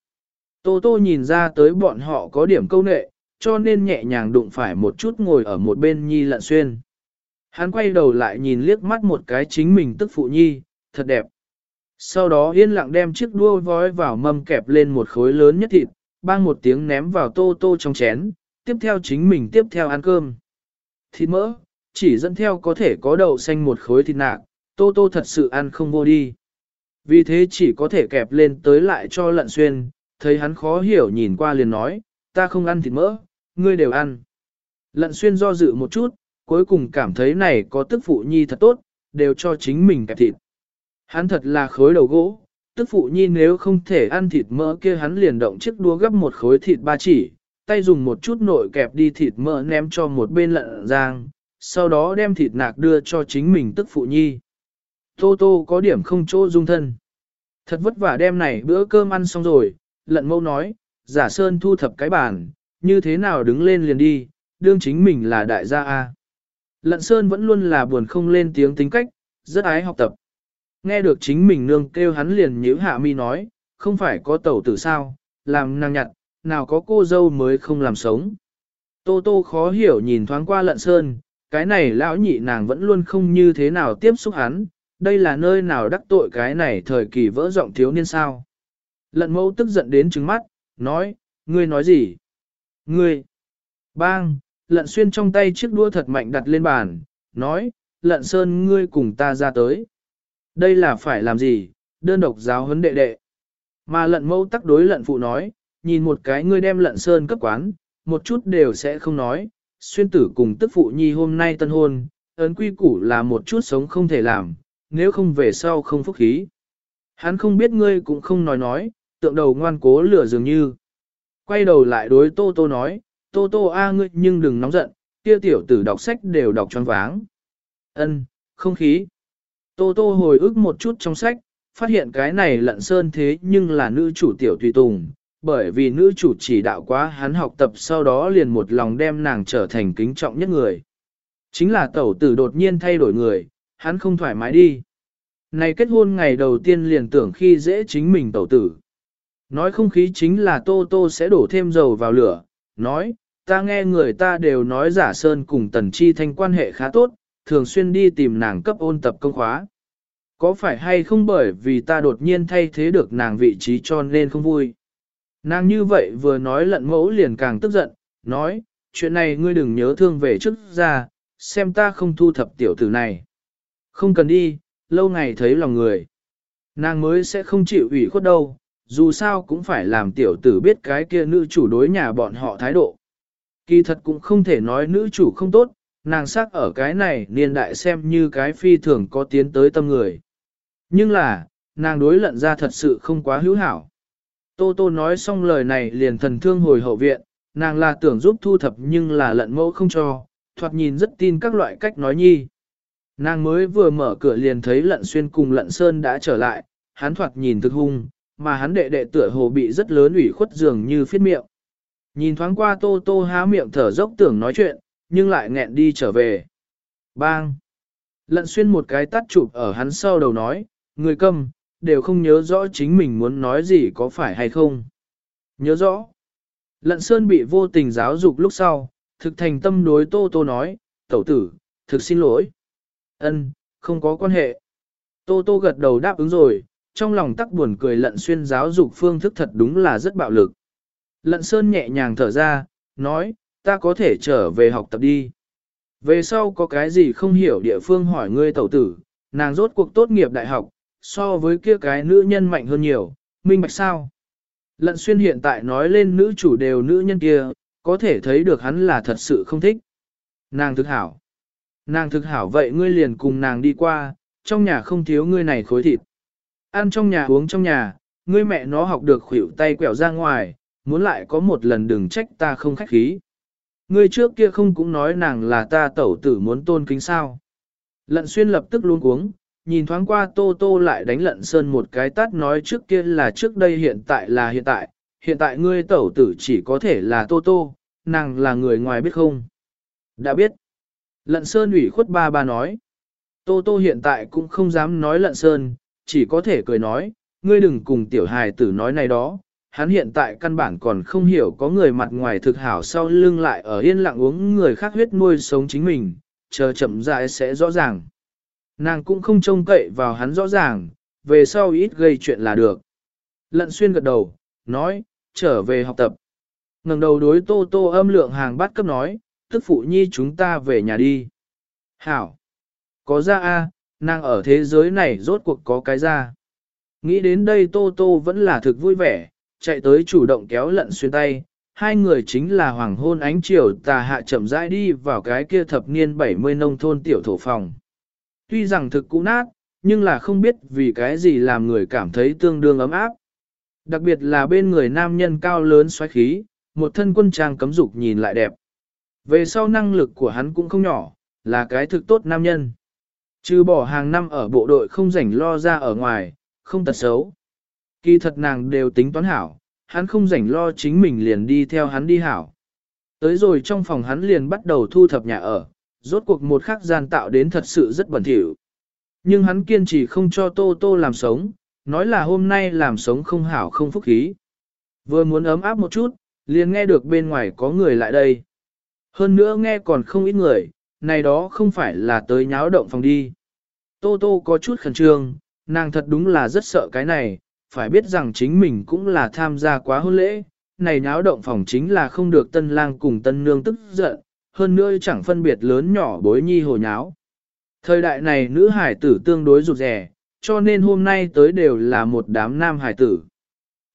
Tô tô nhìn ra tới bọn họ có điểm câu nệ, cho nên nhẹ nhàng đụng phải một chút ngồi ở một bên nhi lận xuyên. Hắn quay đầu lại nhìn liếc mắt một cái chính mình tức phụ nhi, thật đẹp. Sau đó yên lặng đem chiếc đua vói vào mâm kẹp lên một khối lớn nhất thịt, bang một tiếng ném vào tô tô trong chén, tiếp theo chính mình tiếp theo ăn cơm. Thịt mỡ, chỉ dẫn theo có thể có đậu xanh một khối thịt nạc, tô tô thật sự ăn không vô đi. Vì thế chỉ có thể kẹp lên tới lại cho lận xuyên, thấy hắn khó hiểu nhìn qua liền nói, ta không ăn thịt mỡ, ngươi đều ăn. Lận xuyên do dự một chút, cuối cùng cảm thấy này có tức phụ nhi thật tốt, đều cho chính mình kẹp thịt. Hắn thật là khối đầu gỗ, tức phụ nhi nếu không thể ăn thịt mỡ kia hắn liền động chiếc đũa gấp một khối thịt ba chỉ, tay dùng một chút nội kẹp đi thịt mỡ ném cho một bên lận giang, sau đó đem thịt nạc đưa cho chính mình tức phụ nhi. Tô tô có điểm không chỗ dung thân. Thật vất vả đem này bữa cơm ăn xong rồi, lận mâu nói, giả sơn thu thập cái bàn, như thế nào đứng lên liền đi, đương chính mình là đại gia A. Lận sơn vẫn luôn là buồn không lên tiếng tính cách, rất ái học tập. Nghe được chính mình nương kêu hắn liền nhíu hạ mi nói, không phải có tẩu tử sao, làm nàng nhặt, nào có cô dâu mới không làm sống. Tô tô khó hiểu nhìn thoáng qua lận sơn, cái này lão nhị nàng vẫn luôn không như thế nào tiếp xúc hắn, đây là nơi nào đắc tội cái này thời kỳ vỡ giọng thiếu niên sao. Lận mẫu tức giận đến trứng mắt, nói, ngươi nói gì? Ngươi! Bang! Lận xuyên trong tay chiếc đua thật mạnh đặt lên bàn, nói, lận sơn ngươi cùng ta ra tới. Đây là phải làm gì? Đơn độc giáo huấn đệ đệ. Mà lận mẫu tắc đối lận phụ nói, nhìn một cái ngươi đem lận sơn cấp quán, một chút đều sẽ không nói. Xuyên tử cùng tức phụ nhi hôm nay tân hôn, ấn quy củ là một chút sống không thể làm, nếu không về sau không phúc khí. Hắn không biết ngươi cũng không nói nói, tượng đầu ngoan cố lửa dường như. Quay đầu lại đối Tô Tô nói, Tô Tô a ngươi nhưng đừng nóng giận, kia tiểu tử đọc sách đều đọc choáng váng. Ân, không khí. Tô Tô hồi ức một chút trong sách, phát hiện cái này lận sơn thế nhưng là nữ chủ tiểu tùy tùng, bởi vì nữ chủ chỉ đạo quá hắn học tập sau đó liền một lòng đem nàng trở thành kính trọng nhất người. Chính là tẩu tử đột nhiên thay đổi người, hắn không thoải mái đi. Này kết hôn ngày đầu tiên liền tưởng khi dễ chính mình tẩu tử. Nói không khí chính là Tô Tô sẽ đổ thêm dầu vào lửa, nói, ta nghe người ta đều nói giả sơn cùng tần chi thanh quan hệ khá tốt, thường xuyên đi tìm nàng cấp ôn tập công khóa. Có phải hay không bởi vì ta đột nhiên thay thế được nàng vị trí cho nên không vui. Nàng như vậy vừa nói lận mẫu liền càng tức giận, nói, chuyện này ngươi đừng nhớ thương về trước ra, xem ta không thu thập tiểu tử này. Không cần đi, lâu ngày thấy lòng người. Nàng mới sẽ không chịu ủy khuất đâu, dù sao cũng phải làm tiểu tử biết cái kia nữ chủ đối nhà bọn họ thái độ. Kỳ thật cũng không thể nói nữ chủ không tốt, nàng sắc ở cái này niên đại xem như cái phi thường có tiến tới tâm người. Nhưng là, nàng đối lận ra thật sự không quá hữu hảo. Tô Tô nói xong lời này liền thần thương hồi hậu viện, nàng là tưởng giúp thu thập nhưng là lận mẫu không cho, thoạt nhìn rất tin các loại cách nói nhi. Nàng mới vừa mở cửa liền thấy lận xuyên cùng lận sơn đã trở lại, hắn thoạt nhìn thực hung, mà hắn đệ đệ tựa hồ bị rất lớn ủy khuất dường như phiết miệng. Nhìn thoáng qua tô tô há miệng thở dốc tưởng nói chuyện, nhưng lại nghẹn đi trở về. Bang! Lận xuyên một cái tắt chụp ở hắn sau đầu nói, người câm, đều không nhớ rõ chính mình muốn nói gì có phải hay không. Nhớ rõ. Lận Sơn bị vô tình giáo dục lúc sau, thực thành tâm đối Tô Tô nói, tẩu tử, thực xin lỗi. Ân, không có quan hệ. Tô Tô gật đầu đáp ứng rồi, trong lòng tắc buồn cười lận xuyên giáo dục phương thức thật đúng là rất bạo lực. Lận Sơn nhẹ nhàng thở ra, nói, ta có thể trở về học tập đi. Về sau có cái gì không hiểu địa phương hỏi ngươi tẩu tử, nàng rốt cuộc tốt nghiệp đại học, so với kia cái nữ nhân mạnh hơn nhiều, minh bạch sao? Lận xuyên hiện tại nói lên nữ chủ đều nữ nhân kia, có thể thấy được hắn là thật sự không thích. Nàng thực hảo. Nàng thực hảo vậy ngươi liền cùng nàng đi qua, trong nhà không thiếu ngươi này khối thịt. Ăn trong nhà uống trong nhà, ngươi mẹ nó học được khuỷu tay quẹo ra ngoài, muốn lại có một lần đừng trách ta không khách khí. Ngươi trước kia không cũng nói nàng là ta tẩu tử muốn tôn kính sao. Lận xuyên lập tức luôn cuống, nhìn thoáng qua tô tô lại đánh lận sơn một cái tát nói trước kia là trước đây hiện tại là hiện tại, hiện tại ngươi tẩu tử chỉ có thể là tô tô, nàng là người ngoài biết không? Đã biết. Lận sơn ủy khuất ba ba nói. Tô tô hiện tại cũng không dám nói lận sơn, chỉ có thể cười nói, ngươi đừng cùng tiểu hài tử nói này đó. Hắn hiện tại căn bản còn không hiểu có người mặt ngoài thực hảo sau lưng lại ở yên lặng uống người khác huyết nuôi sống chính mình, chờ chậm rãi sẽ rõ ràng. Nàng cũng không trông cậy vào hắn rõ ràng, về sau ít gây chuyện là được. Lận xuyên gật đầu, nói, trở về học tập. ngẩng đầu đối tô tô âm lượng hàng bát cấp nói, tức phụ nhi chúng ta về nhà đi. Hảo! Có ra a, nàng ở thế giới này rốt cuộc có cái ra. Nghĩ đến đây tô tô vẫn là thực vui vẻ, chạy tới chủ động kéo lận xuyên tay. Hai người chính là hoàng hôn ánh chiều tà hạ chậm rãi đi vào cái kia thập niên 70 nông thôn tiểu thổ phòng. Tuy rằng thực cũ nát, nhưng là không biết vì cái gì làm người cảm thấy tương đương ấm áp. Đặc biệt là bên người nam nhân cao lớn xoáy khí, một thân quân trang cấm dục nhìn lại đẹp. Về sau năng lực của hắn cũng không nhỏ, là cái thực tốt nam nhân. Trừ bỏ hàng năm ở bộ đội không rảnh lo ra ở ngoài, không tật xấu. Kỳ thật nàng đều tính toán hảo, hắn không rảnh lo chính mình liền đi theo hắn đi hảo. Tới rồi trong phòng hắn liền bắt đầu thu thập nhà ở, rốt cuộc một khắc gian tạo đến thật sự rất bẩn thỉu. Nhưng hắn kiên trì không cho Tô Tô làm sống, nói là hôm nay làm sống không hảo không phúc khí. Vừa muốn ấm áp một chút, liền nghe được bên ngoài có người lại đây. Hơn nữa nghe còn không ít người, này đó không phải là tới nháo động phòng đi. Tô Tô có chút khẩn trương, nàng thật đúng là rất sợ cái này, phải biết rằng chính mình cũng là tham gia quá hôn lễ, này nháo động phòng chính là không được tân lang cùng tân nương tức giận, hơn nữa chẳng phân biệt lớn nhỏ bối nhi hồ nháo. Thời đại này nữ hải tử tương đối rụt rẻ, cho nên hôm nay tới đều là một đám nam hải tử.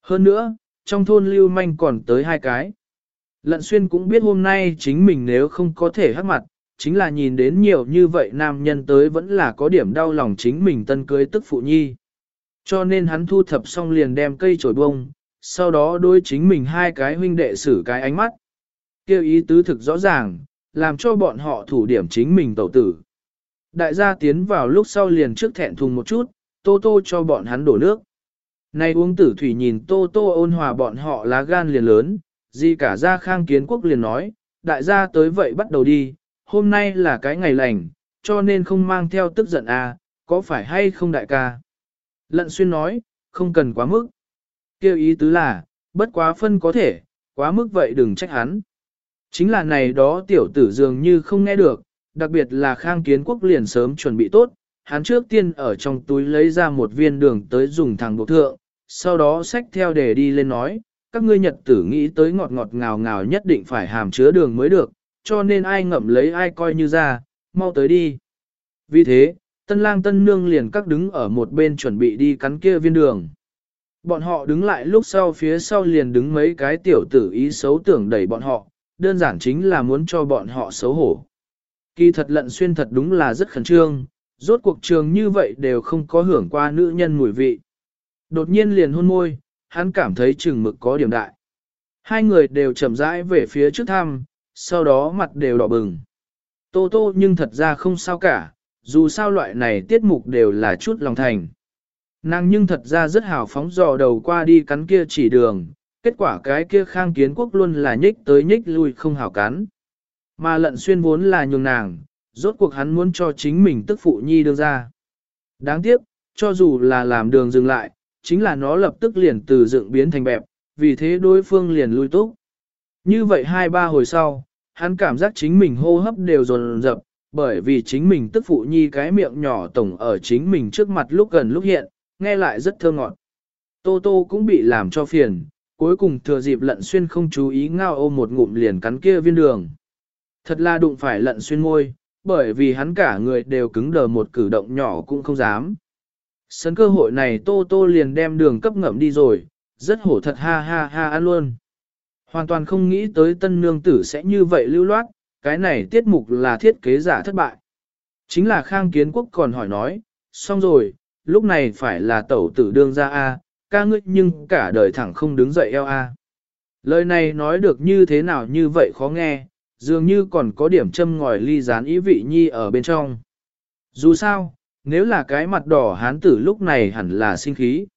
Hơn nữa, trong thôn lưu manh còn tới hai cái. Lận xuyên cũng biết hôm nay chính mình nếu không có thể hát mặt, chính là nhìn đến nhiều như vậy nam nhân tới vẫn là có điểm đau lòng chính mình tân cưới tức phụ nhi. Cho nên hắn thu thập xong liền đem cây trổi bông, sau đó đôi chính mình hai cái huynh đệ xử cái ánh mắt. Kêu ý tứ thực rõ ràng, làm cho bọn họ thủ điểm chính mình tẩu tử. Đại gia tiến vào lúc sau liền trước thẹn thùng một chút, tô tô cho bọn hắn đổ nước. Nay uống tử thủy nhìn tô tô ôn hòa bọn họ lá gan liền lớn, gì cả gia khang kiến quốc liền nói, đại gia tới vậy bắt đầu đi, hôm nay là cái ngày lành, cho nên không mang theo tức giận à, có phải hay không đại ca? Lận xuyên nói, không cần quá mức. Kêu ý tứ là, bất quá phân có thể, quá mức vậy đừng trách hắn. Chính là này đó tiểu tử dường như không nghe được, đặc biệt là khang kiến quốc liền sớm chuẩn bị tốt, hắn trước tiên ở trong túi lấy ra một viên đường tới dùng thằng bộ thượng, sau đó xách theo để đi lên nói, các ngươi nhật tử nghĩ tới ngọt ngọt ngào ngào nhất định phải hàm chứa đường mới được, cho nên ai ngậm lấy ai coi như ra, mau tới đi. Vì thế, tân lang tân nương liền các đứng ở một bên chuẩn bị đi cắn kia viên đường. Bọn họ đứng lại lúc sau phía sau liền đứng mấy cái tiểu tử ý xấu tưởng đẩy bọn họ, đơn giản chính là muốn cho bọn họ xấu hổ. Kỳ thật lận xuyên thật đúng là rất khẩn trương, rốt cuộc trường như vậy đều không có hưởng qua nữ nhân mùi vị. Đột nhiên liền hôn môi, hắn cảm thấy chừng mực có điểm đại. Hai người đều chậm rãi về phía trước thăm, sau đó mặt đều đỏ bừng. Tô tô nhưng thật ra không sao cả, dù sao loại này tiết mục đều là chút lòng thành. Nàng nhưng thật ra rất hào phóng dò đầu qua đi cắn kia chỉ đường, kết quả cái kia khang kiến quốc luôn là nhích tới nhích lui không hào cắn. Mà lận xuyên vốn là nhường nàng, rốt cuộc hắn muốn cho chính mình tức phụ nhi đưa ra. Đáng tiếc, cho dù là làm đường dừng lại, chính là nó lập tức liền từ dựng biến thành bẹp, vì thế đối phương liền lui túc. Như vậy hai ba hồi sau, hắn cảm giác chính mình hô hấp đều dồn dập, bởi vì chính mình tức phụ nhi cái miệng nhỏ tổng ở chính mình trước mặt lúc gần lúc hiện, nghe lại rất thơ ngọt. Tô Tô cũng bị làm cho phiền, cuối cùng thừa dịp lận xuyên không chú ý ngao ôm một ngụm liền cắn kia viên đường. Thật là đụng phải lận xuyên môi, bởi vì hắn cả người đều cứng đờ một cử động nhỏ cũng không dám. Sấn cơ hội này Tô Tô liền đem đường cấp ngậm đi rồi, rất hổ thật ha ha ha ăn luôn. Hoàn toàn không nghĩ tới tân nương tử sẽ như vậy lưu loát, cái này tiết mục là thiết kế giả thất bại. Chính là Khang Kiến Quốc còn hỏi nói, xong rồi, lúc này phải là tẩu tử đương ra A, ca ngươi nhưng cả đời thẳng không đứng dậy eo A. Lời này nói được như thế nào như vậy khó nghe, dường như còn có điểm châm ngòi ly gián ý vị nhi ở bên trong. Dù sao, nếu là cái mặt đỏ hán tử lúc này hẳn là sinh khí.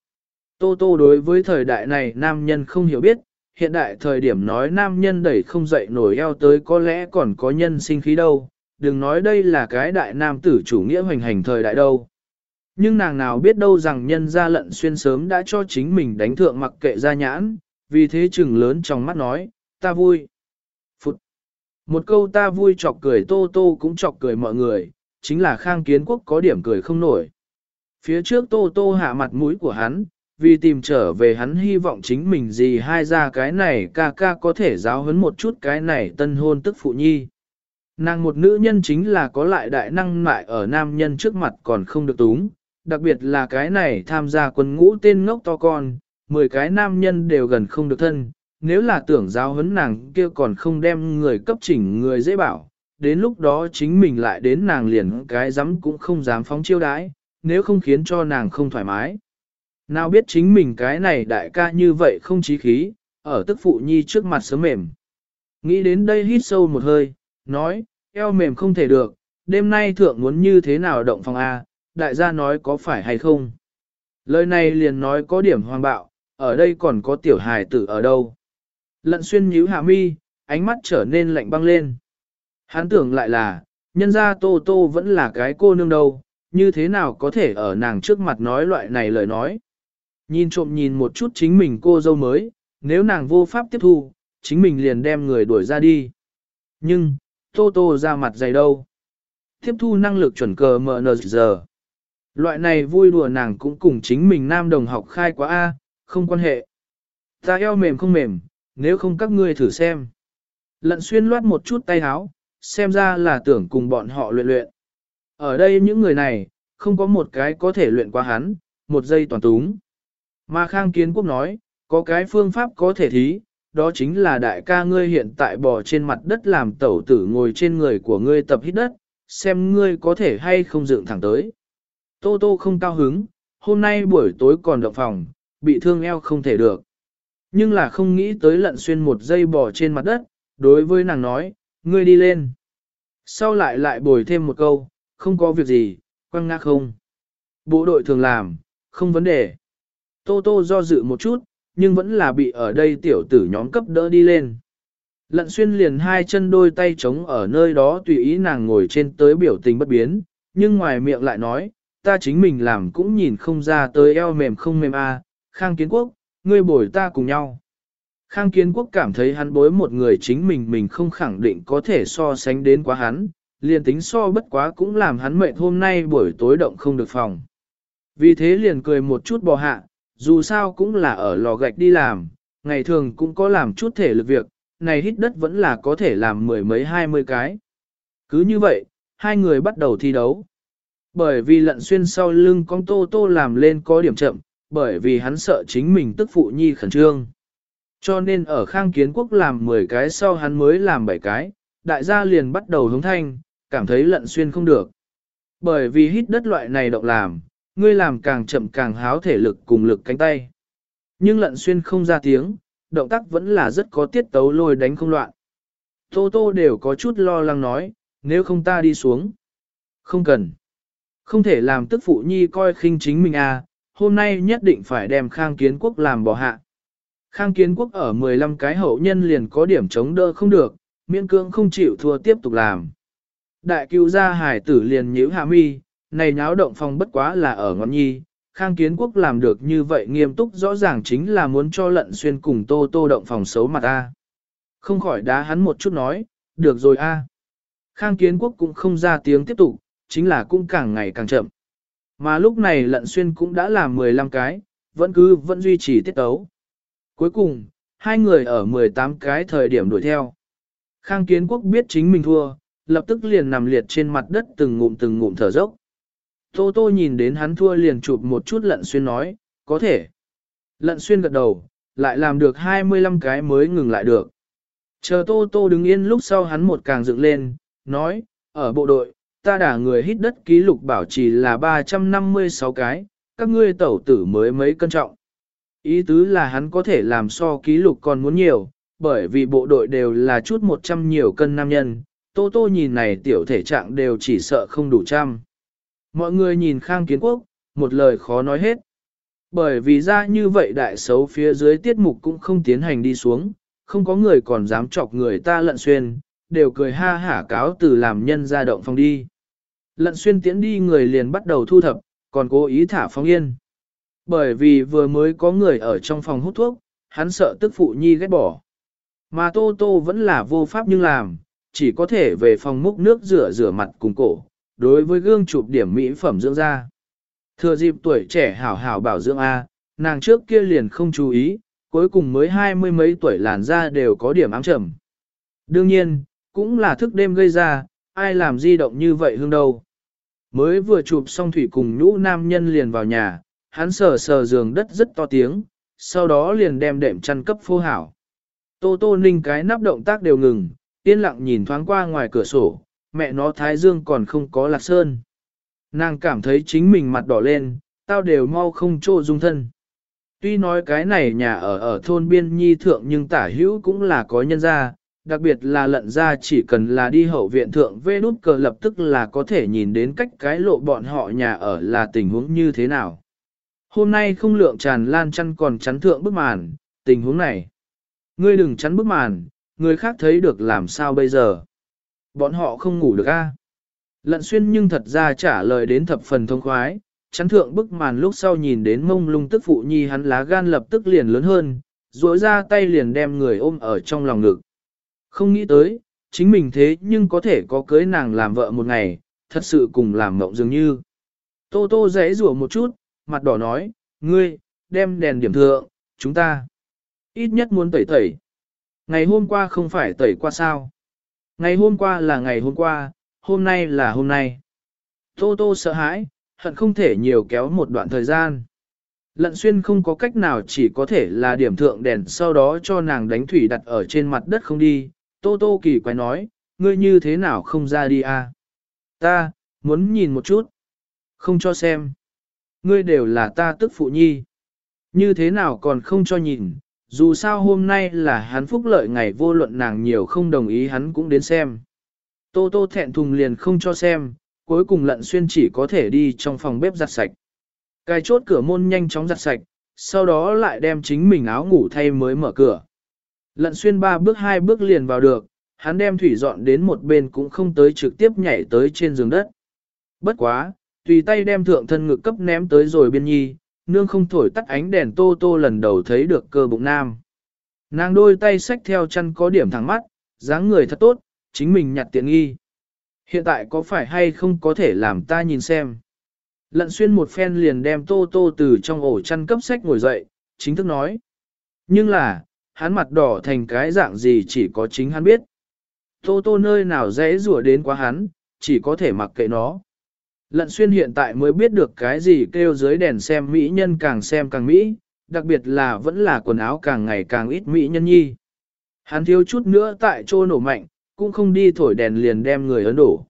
Tô Tô đối với thời đại này nam nhân không hiểu biết, hiện đại thời điểm nói nam nhân đẩy không dậy nổi eo tới có lẽ còn có nhân sinh khí đâu, đừng nói đây là cái đại nam tử chủ nghĩa hoành hành thời đại đâu. Nhưng nàng nào biết đâu rằng nhân gia lận xuyên sớm đã cho chính mình đánh thượng mặc kệ ra nhãn, vì thế chừng lớn trong mắt nói, ta vui. Phụt! Một câu ta vui chọc cười tô tô cũng chọc cười mọi người, chính là khang kiến quốc có điểm cười không nổi. Phía trước tô tô hạ mặt mũi của hắn, vì tìm trở về hắn hy vọng chính mình gì hai ra cái này ca ca có thể giáo huấn một chút cái này tân hôn tức phụ nhi. Nàng một nữ nhân chính là có lại đại năng mại ở nam nhân trước mặt còn không được túng, đặc biệt là cái này tham gia quân ngũ tên ngốc to con, 10 cái nam nhân đều gần không được thân, nếu là tưởng giáo huấn nàng kia còn không đem người cấp chỉnh người dễ bảo, đến lúc đó chính mình lại đến nàng liền cái dám cũng không dám phóng chiêu đãi, nếu không khiến cho nàng không thoải mái. Nào biết chính mình cái này đại ca như vậy không chí khí, ở tức phụ nhi trước mặt sớm mềm. Nghĩ đến đây hít sâu một hơi, nói, eo mềm không thể được, đêm nay thượng muốn như thế nào động phòng A, đại gia nói có phải hay không. Lời này liền nói có điểm hoang bạo, ở đây còn có tiểu hài tử ở đâu. Lận xuyên nhíu hạ mi, ánh mắt trở nên lạnh băng lên. Hắn tưởng lại là, nhân gia tô tô vẫn là cái cô nương đâu, như thế nào có thể ở nàng trước mặt nói loại này lời nói. Nhìn trộm nhìn một chút chính mình cô dâu mới, nếu nàng vô pháp tiếp thu, chính mình liền đem người đuổi ra đi. Nhưng, Tô Tô ra mặt dày đâu. Tiếp thu năng lực chuẩn cờ mờ giờ. Loại này vui đùa nàng cũng cùng chính mình nam đồng học khai quá A, không quan hệ. Ta eo mềm không mềm, nếu không các ngươi thử xem. Lận xuyên loát một chút tay háo, xem ra là tưởng cùng bọn họ luyện luyện. Ở đây những người này, không có một cái có thể luyện qua hắn, một giây toàn túng. Mà Khang Kiến Quốc nói, có cái phương pháp có thể thí, đó chính là đại ca ngươi hiện tại bò trên mặt đất làm tẩu tử ngồi trên người của ngươi tập hít đất, xem ngươi có thể hay không dựng thẳng tới. Tô Tô không cao hứng, hôm nay buổi tối còn động phòng, bị thương eo không thể được. Nhưng là không nghĩ tới lận xuyên một giây bò trên mặt đất, đối với nàng nói, ngươi đi lên. Sau lại lại bồi thêm một câu, không có việc gì, quăng ngã không. Bộ đội thường làm, không vấn đề. Tô Tô do dự một chút, nhưng vẫn là bị ở đây tiểu tử nhóm cấp đỡ đi lên. Lận xuyên liền hai chân đôi tay trống ở nơi đó tùy ý nàng ngồi trên tới biểu tình bất biến, nhưng ngoài miệng lại nói, ta chính mình làm cũng nhìn không ra tới eo mềm không mềm a. Khang Kiến Quốc, ngươi bồi ta cùng nhau. Khang Kiến Quốc cảm thấy hắn bối một người chính mình mình không khẳng định có thể so sánh đến quá hắn, liền tính so bất quá cũng làm hắn mệt hôm nay buổi tối động không được phòng. Vì thế liền cười một chút bò hạ, dù sao cũng là ở lò gạch đi làm, ngày thường cũng có làm chút thể lực việc, này hít đất vẫn là có thể làm mười mấy hai mươi cái. Cứ như vậy, hai người bắt đầu thi đấu. Bởi vì lận xuyên sau lưng con tô tô làm lên có điểm chậm, bởi vì hắn sợ chính mình tức phụ nhi khẩn trương. Cho nên ở khang kiến quốc làm 10 cái sau hắn mới làm 7 cái, đại gia liền bắt đầu hướng thanh, cảm thấy lận xuyên không được. Bởi vì hít đất loại này động làm, ngươi làm càng chậm càng háo thể lực cùng lực cánh tay. Nhưng lận xuyên không ra tiếng, động tác vẫn là rất có tiết tấu lôi đánh không loạn. Tô tô đều có chút lo lắng nói, nếu không ta đi xuống. Không cần. Không thể làm tức phụ nhi coi khinh chính mình à, hôm nay nhất định phải đem khang kiến quốc làm bỏ hạ. Khang kiến quốc ở 15 cái hậu nhân liền có điểm chống đỡ không được, miễn cưỡng không chịu thua tiếp tục làm. Đại cứu gia hải tử liền nhíu hạ mi, này nháo động phòng bất quá là ở ngọn nhi, khang kiến quốc làm được như vậy nghiêm túc rõ ràng chính là muốn cho lận xuyên cùng tô tô động phòng xấu mặt ta. Không khỏi đá hắn một chút nói, được rồi a. Khang kiến quốc cũng không ra tiếng tiếp tục, chính là cũng càng ngày càng chậm. Mà lúc này lận xuyên cũng đã làm 15 cái, vẫn cứ vẫn duy trì tiết tấu. Cuối cùng, hai người ở 18 cái thời điểm đuổi theo. Khang kiến quốc biết chính mình thua, lập tức liền nằm liệt trên mặt đất từng ngụm từng ngụm thở dốc. Tô tô nhìn đến hắn thua liền chụp một chút lận xuyên nói, có thể. Lận xuyên gật đầu, lại làm được 25 cái mới ngừng lại được. Chờ tô tô đứng yên lúc sau hắn một càng dựng lên, nói, ở bộ đội, ta đả người hít đất ký lục bảo trì là 356 cái, các ngươi tẩu tử mới mấy cân trọng. Ý tứ là hắn có thể làm so ký lục còn muốn nhiều, bởi vì bộ đội đều là chút 100 nhiều cân nam nhân, tô tô nhìn này tiểu thể trạng đều chỉ sợ không đủ trăm. Mọi người nhìn khang kiến quốc, một lời khó nói hết. Bởi vì ra như vậy đại xấu phía dưới tiết mục cũng không tiến hành đi xuống, không có người còn dám chọc người ta lận xuyên, đều cười ha hả cáo từ làm nhân ra động phòng đi. Lận xuyên tiến đi người liền bắt đầu thu thập, còn cố ý thả phong yên. Bởi vì vừa mới có người ở trong phòng hút thuốc, hắn sợ tức phụ nhi ghét bỏ. Mà Tô Tô vẫn là vô pháp nhưng làm, chỉ có thể về phòng múc nước rửa rửa mặt cùng cổ, đối với gương chụp điểm mỹ phẩm dưỡng da. Thừa dịp tuổi trẻ hảo hảo bảo dưỡng A, nàng trước kia liền không chú ý, cuối cùng mới hai mươi mấy tuổi làn da đều có điểm ám trầm. Đương nhiên, cũng là thức đêm gây ra, ai làm di động như vậy hương đâu. Mới vừa chụp xong thủy cùng nhũ nam nhân liền vào nhà, hắn sờ sờ giường đất rất to tiếng, sau đó liền đem đệm chăn cấp phô hảo. Tô tô ninh cái nắp động tác đều ngừng, yên lặng nhìn thoáng qua ngoài cửa sổ, mẹ nó thái dương còn không có lạc sơn. Nàng cảm thấy chính mình mặt đỏ lên, tao đều mau không trô dung thân. Tuy nói cái này nhà ở ở thôn biên nhi thượng nhưng tả hữu cũng là có nhân gia, đặc biệt là lận ra chỉ cần là đi hậu viện thượng vê nút cờ lập tức là có thể nhìn đến cách cái lộ bọn họ nhà ở là tình huống như thế nào. Hôm nay không lượng tràn lan chăn còn chắn thượng bức màn, tình huống này. Ngươi đừng chắn bức màn, người khác thấy được làm sao bây giờ. Bọn họ không ngủ được a. Lận xuyên nhưng thật ra trả lời đến thập phần thông khoái, chắn thượng bức màn lúc sau nhìn đến mông lung tức phụ nhi hắn lá gan lập tức liền lớn hơn, duỗi ra tay liền đem người ôm ở trong lòng ngực. Không nghĩ tới, chính mình thế nhưng có thể có cưới nàng làm vợ một ngày, thật sự cùng làm mộng dường như. Tô tô rẽ rủa một chút, mặt đỏ nói, ngươi, đem đèn điểm thượng, chúng ta. Ít nhất muốn tẩy tẩy. Ngày hôm qua không phải tẩy qua sao. Ngày hôm qua là ngày hôm qua, hôm nay là hôm nay. Tô tô sợ hãi, hận không thể nhiều kéo một đoạn thời gian. Lận xuyên không có cách nào chỉ có thể là điểm thượng đèn sau đó cho nàng đánh thủy đặt ở trên mặt đất không đi. Tô tô kỳ quái nói, ngươi như thế nào không ra đi à? Ta, muốn nhìn một chút. Không cho xem. Ngươi đều là ta tức phụ nhi. Như thế nào còn không cho nhìn, dù sao hôm nay là hắn phúc lợi ngày vô luận nàng nhiều không đồng ý hắn cũng đến xem. Tô tô thẹn thùng liền không cho xem, cuối cùng lận xuyên chỉ có thể đi trong phòng bếp giặt sạch. Cài chốt cửa môn nhanh chóng giặt sạch, sau đó lại đem chính mình áo ngủ thay mới mở cửa. Lận xuyên ba bước hai bước liền vào được, hắn đem thủy dọn đến một bên cũng không tới trực tiếp nhảy tới trên giường đất. Bất quá, tùy tay đem thượng thân ngực cấp ném tới rồi biên nhi, nương không thổi tắt ánh đèn tô tô lần đầu thấy được cơ bụng nam. Nàng đôi tay xách theo chân có điểm thẳng mắt, dáng người thật tốt, chính mình nhặt tiện nghi. Hiện tại có phải hay không có thể làm ta nhìn xem. Lận xuyên một phen liền đem tô tô từ trong ổ chăn cấp sách ngồi dậy, chính thức nói. Nhưng là, hắn mặt đỏ thành cái dạng gì chỉ có chính hắn biết. Tô tô nơi nào dễ rủa đến quá hắn, chỉ có thể mặc kệ nó. Lận xuyên hiện tại mới biết được cái gì kêu dưới đèn xem mỹ nhân càng xem càng mỹ, đặc biệt là vẫn là quần áo càng ngày càng ít mỹ nhân nhi. Hắn thiếu chút nữa tại chỗ nổ mạnh, cũng không đi thổi đèn liền đem người ấn đổ.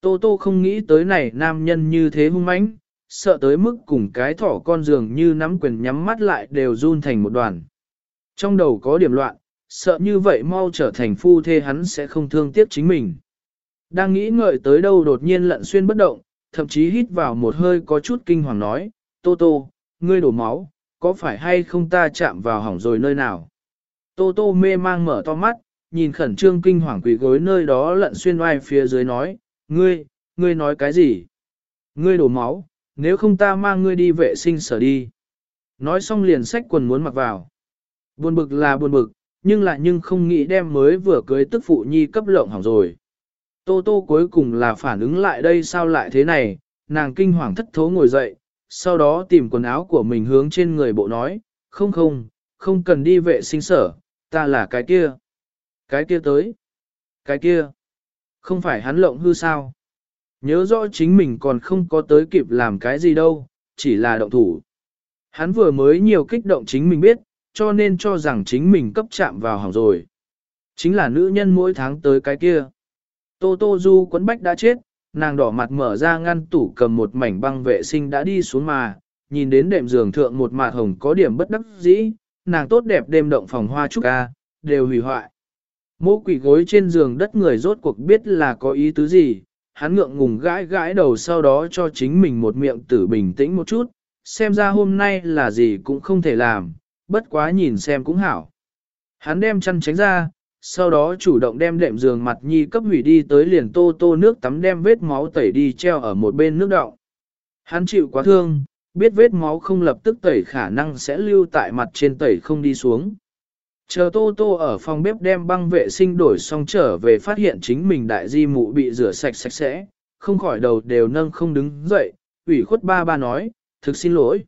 Tô tô không nghĩ tới này nam nhân như thế hung mãnh, sợ tới mức cùng cái thỏ con giường như nắm quyền nhắm mắt lại đều run thành một đoàn. Trong đầu có điểm loạn, sợ như vậy mau trở thành phu thê hắn sẽ không thương tiếc chính mình. Đang nghĩ ngợi tới đâu đột nhiên lận xuyên bất động, thậm chí hít vào một hơi có chút kinh hoàng nói, Tô Tô, ngươi đổ máu, có phải hay không ta chạm vào hỏng rồi nơi nào? Tô Tô mê mang mở to mắt, nhìn khẩn trương kinh hoàng quỷ gối nơi đó lận xuyên oai phía dưới nói, ngươi, ngươi nói cái gì? Ngươi đổ máu, nếu không ta mang ngươi đi vệ sinh sở đi. Nói xong liền xách quần muốn mặc vào. Buồn bực là buồn bực, nhưng lại nhưng không nghĩ đem mới vừa cưới tức phụ nhi cấp lộng hỏng rồi. Tô tô cuối cùng là phản ứng lại đây sao lại thế này, nàng kinh hoàng thất thố ngồi dậy, sau đó tìm quần áo của mình hướng trên người bộ nói, không không, không cần đi vệ sinh sở, ta là cái kia. Cái kia tới. Cái kia. Không phải hắn lộng hư sao. Nhớ rõ chính mình còn không có tới kịp làm cái gì đâu, chỉ là động thủ. Hắn vừa mới nhiều kích động chính mình biết, cho nên cho rằng chính mình cấp chạm vào hỏng rồi. Chính là nữ nhân mỗi tháng tới cái kia. Tô Tô Du quấn bách đã chết, nàng đỏ mặt mở ra ngăn tủ cầm một mảnh băng vệ sinh đã đi xuống mà, nhìn đến đệm giường thượng một mạt hồng có điểm bất đắc dĩ, nàng tốt đẹp đêm động phòng hoa trúc ca, đều hủy hoại. Mô quỷ gối trên giường đất người rốt cuộc biết là có ý tứ gì, hắn ngượng ngùng gãi gãi đầu sau đó cho chính mình một miệng tử bình tĩnh một chút, xem ra hôm nay là gì cũng không thể làm, bất quá nhìn xem cũng hảo. Hắn đem chăn tránh ra, sau đó chủ động đem đệm giường mặt nhi cấp hủy đi tới liền tô tô nước tắm đem vết máu tẩy đi treo ở một bên nước đọng. Hắn chịu quá thương, biết vết máu không lập tức tẩy khả năng sẽ lưu tại mặt trên tẩy không đi xuống. Chờ tô tô ở phòng bếp đem băng vệ sinh đổi xong trở về phát hiện chính mình đại di mụ bị rửa sạch sạch sẽ, không khỏi đầu đều nâng không đứng dậy, ủy khuất ba ba nói, thực xin lỗi.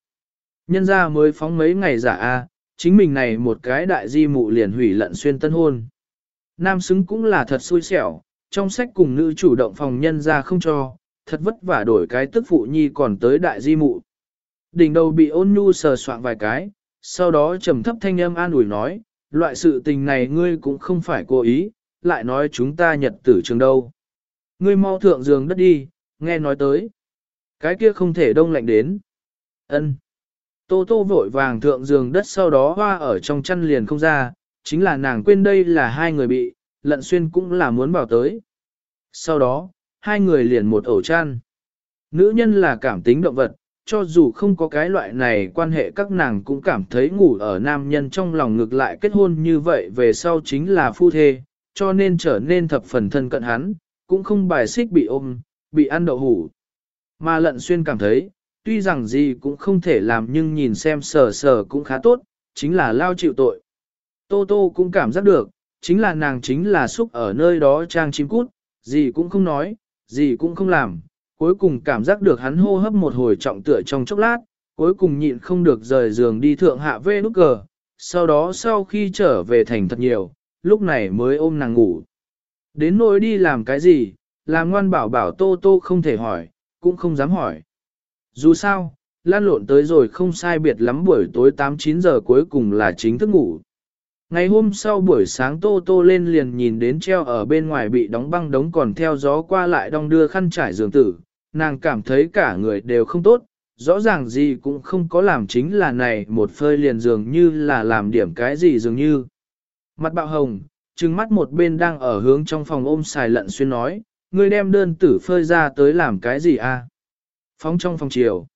Nhân ra mới phóng mấy ngày giả a chính mình này một cái đại di mụ liền hủy lận xuyên tân hôn. Nam xứng cũng là thật xui xẻo, trong sách cùng nữ chủ động phòng nhân ra không cho, thật vất vả đổi cái tức phụ nhi còn tới đại di mụ. Đỉnh đầu bị ôn nhu sờ soạn vài cái, sau đó trầm thấp thanh âm an ủi nói, loại sự tình này ngươi cũng không phải cố ý, lại nói chúng ta nhật tử trường đâu. Ngươi mau thượng giường đất đi, nghe nói tới. Cái kia không thể đông lạnh đến. ân Tô tô vội vàng thượng giường đất sau đó hoa ở trong chăn liền không ra, chính là nàng quên đây là hai người bị, lận xuyên cũng là muốn bảo tới. Sau đó, hai người liền một ổ chăn. Nữ nhân là cảm tính động vật, cho dù không có cái loại này quan hệ các nàng cũng cảm thấy ngủ ở nam nhân trong lòng ngược lại kết hôn như vậy về sau chính là phu thê, cho nên trở nên thập phần thân cận hắn, cũng không bài xích bị ôm, bị ăn đậu hủ. Mà lận xuyên cảm thấy, tuy rằng gì cũng không thể làm nhưng nhìn xem sờ sờ cũng khá tốt, chính là lao chịu tội. Tô Tô cũng cảm giác được, chính là nàng chính là xúc ở nơi đó trang chim cút, gì cũng không nói, gì cũng không làm, cuối cùng cảm giác được hắn hô hấp một hồi trọng tựa trong chốc lát, cuối cùng nhịn không được rời giường đi thượng hạ vê nút cờ, sau đó sau khi trở về thành thật nhiều, lúc này mới ôm nàng ngủ. Đến nỗi đi làm cái gì, làm ngoan bảo bảo tô tô không thể hỏi, cũng không dám hỏi. Dù sao, lan lộn tới rồi không sai biệt lắm buổi tối 8-9 giờ cuối cùng là chính thức ngủ. Ngày hôm sau buổi sáng tô tô lên liền nhìn đến treo ở bên ngoài bị đóng băng đống còn theo gió qua lại đong đưa khăn trải giường tử, nàng cảm thấy cả người đều không tốt, rõ ràng gì cũng không có làm chính là này một phơi liền dường như là làm điểm cái gì dường như. Mặt bạo hồng, trừng mắt một bên đang ở hướng trong phòng ôm xài lận xuyên nói, ngươi đem đơn tử phơi ra tới làm cái gì a? À? Phóng trong phòng chiều.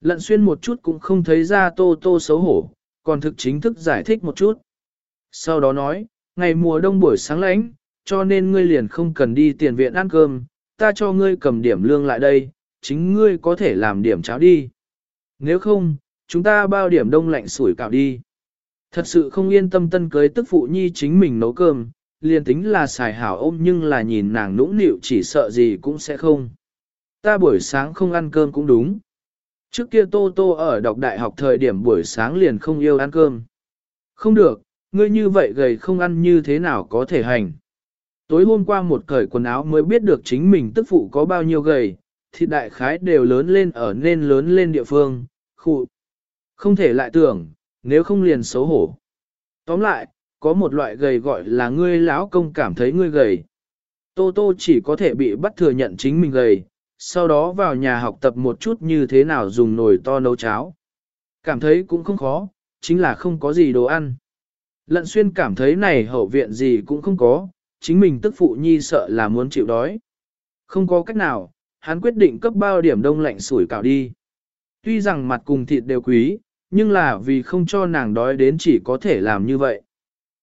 Lận xuyên một chút cũng không thấy ra tô tô xấu hổ, còn thực chính thức giải thích một chút. Sau đó nói, ngày mùa đông buổi sáng lạnh, cho nên ngươi liền không cần đi tiền viện ăn cơm, ta cho ngươi cầm điểm lương lại đây, chính ngươi có thể làm điểm cháo đi. Nếu không, chúng ta bao điểm đông lạnh sủi cảo đi. Thật sự không yên tâm tân cưới tức phụ nhi chính mình nấu cơm, liền tính là xài hảo ôm nhưng là nhìn nàng nũng nịu chỉ sợ gì cũng sẽ không. Ta buổi sáng không ăn cơm cũng đúng. Trước kia Tô Tô ở đọc đại học thời điểm buổi sáng liền không yêu ăn cơm. Không được, ngươi như vậy gầy không ăn như thế nào có thể hành. Tối hôm qua một cởi quần áo mới biết được chính mình tức phụ có bao nhiêu gầy, thịt đại khái đều lớn lên ở nên lớn lên địa phương, khu. Không thể lại tưởng, nếu không liền xấu hổ. Tóm lại, có một loại gầy gọi là ngươi lão công cảm thấy ngươi gầy. Tô Tô chỉ có thể bị bắt thừa nhận chính mình gầy, sau đó vào nhà học tập một chút như thế nào dùng nồi to nấu cháo. Cảm thấy cũng không khó, chính là không có gì đồ ăn. Lận xuyên cảm thấy này hậu viện gì cũng không có, chính mình tức phụ nhi sợ là muốn chịu đói. Không có cách nào, hắn quyết định cấp bao điểm đông lạnh sủi cảo đi. Tuy rằng mặt cùng thịt đều quý, nhưng là vì không cho nàng đói đến chỉ có thể làm như vậy.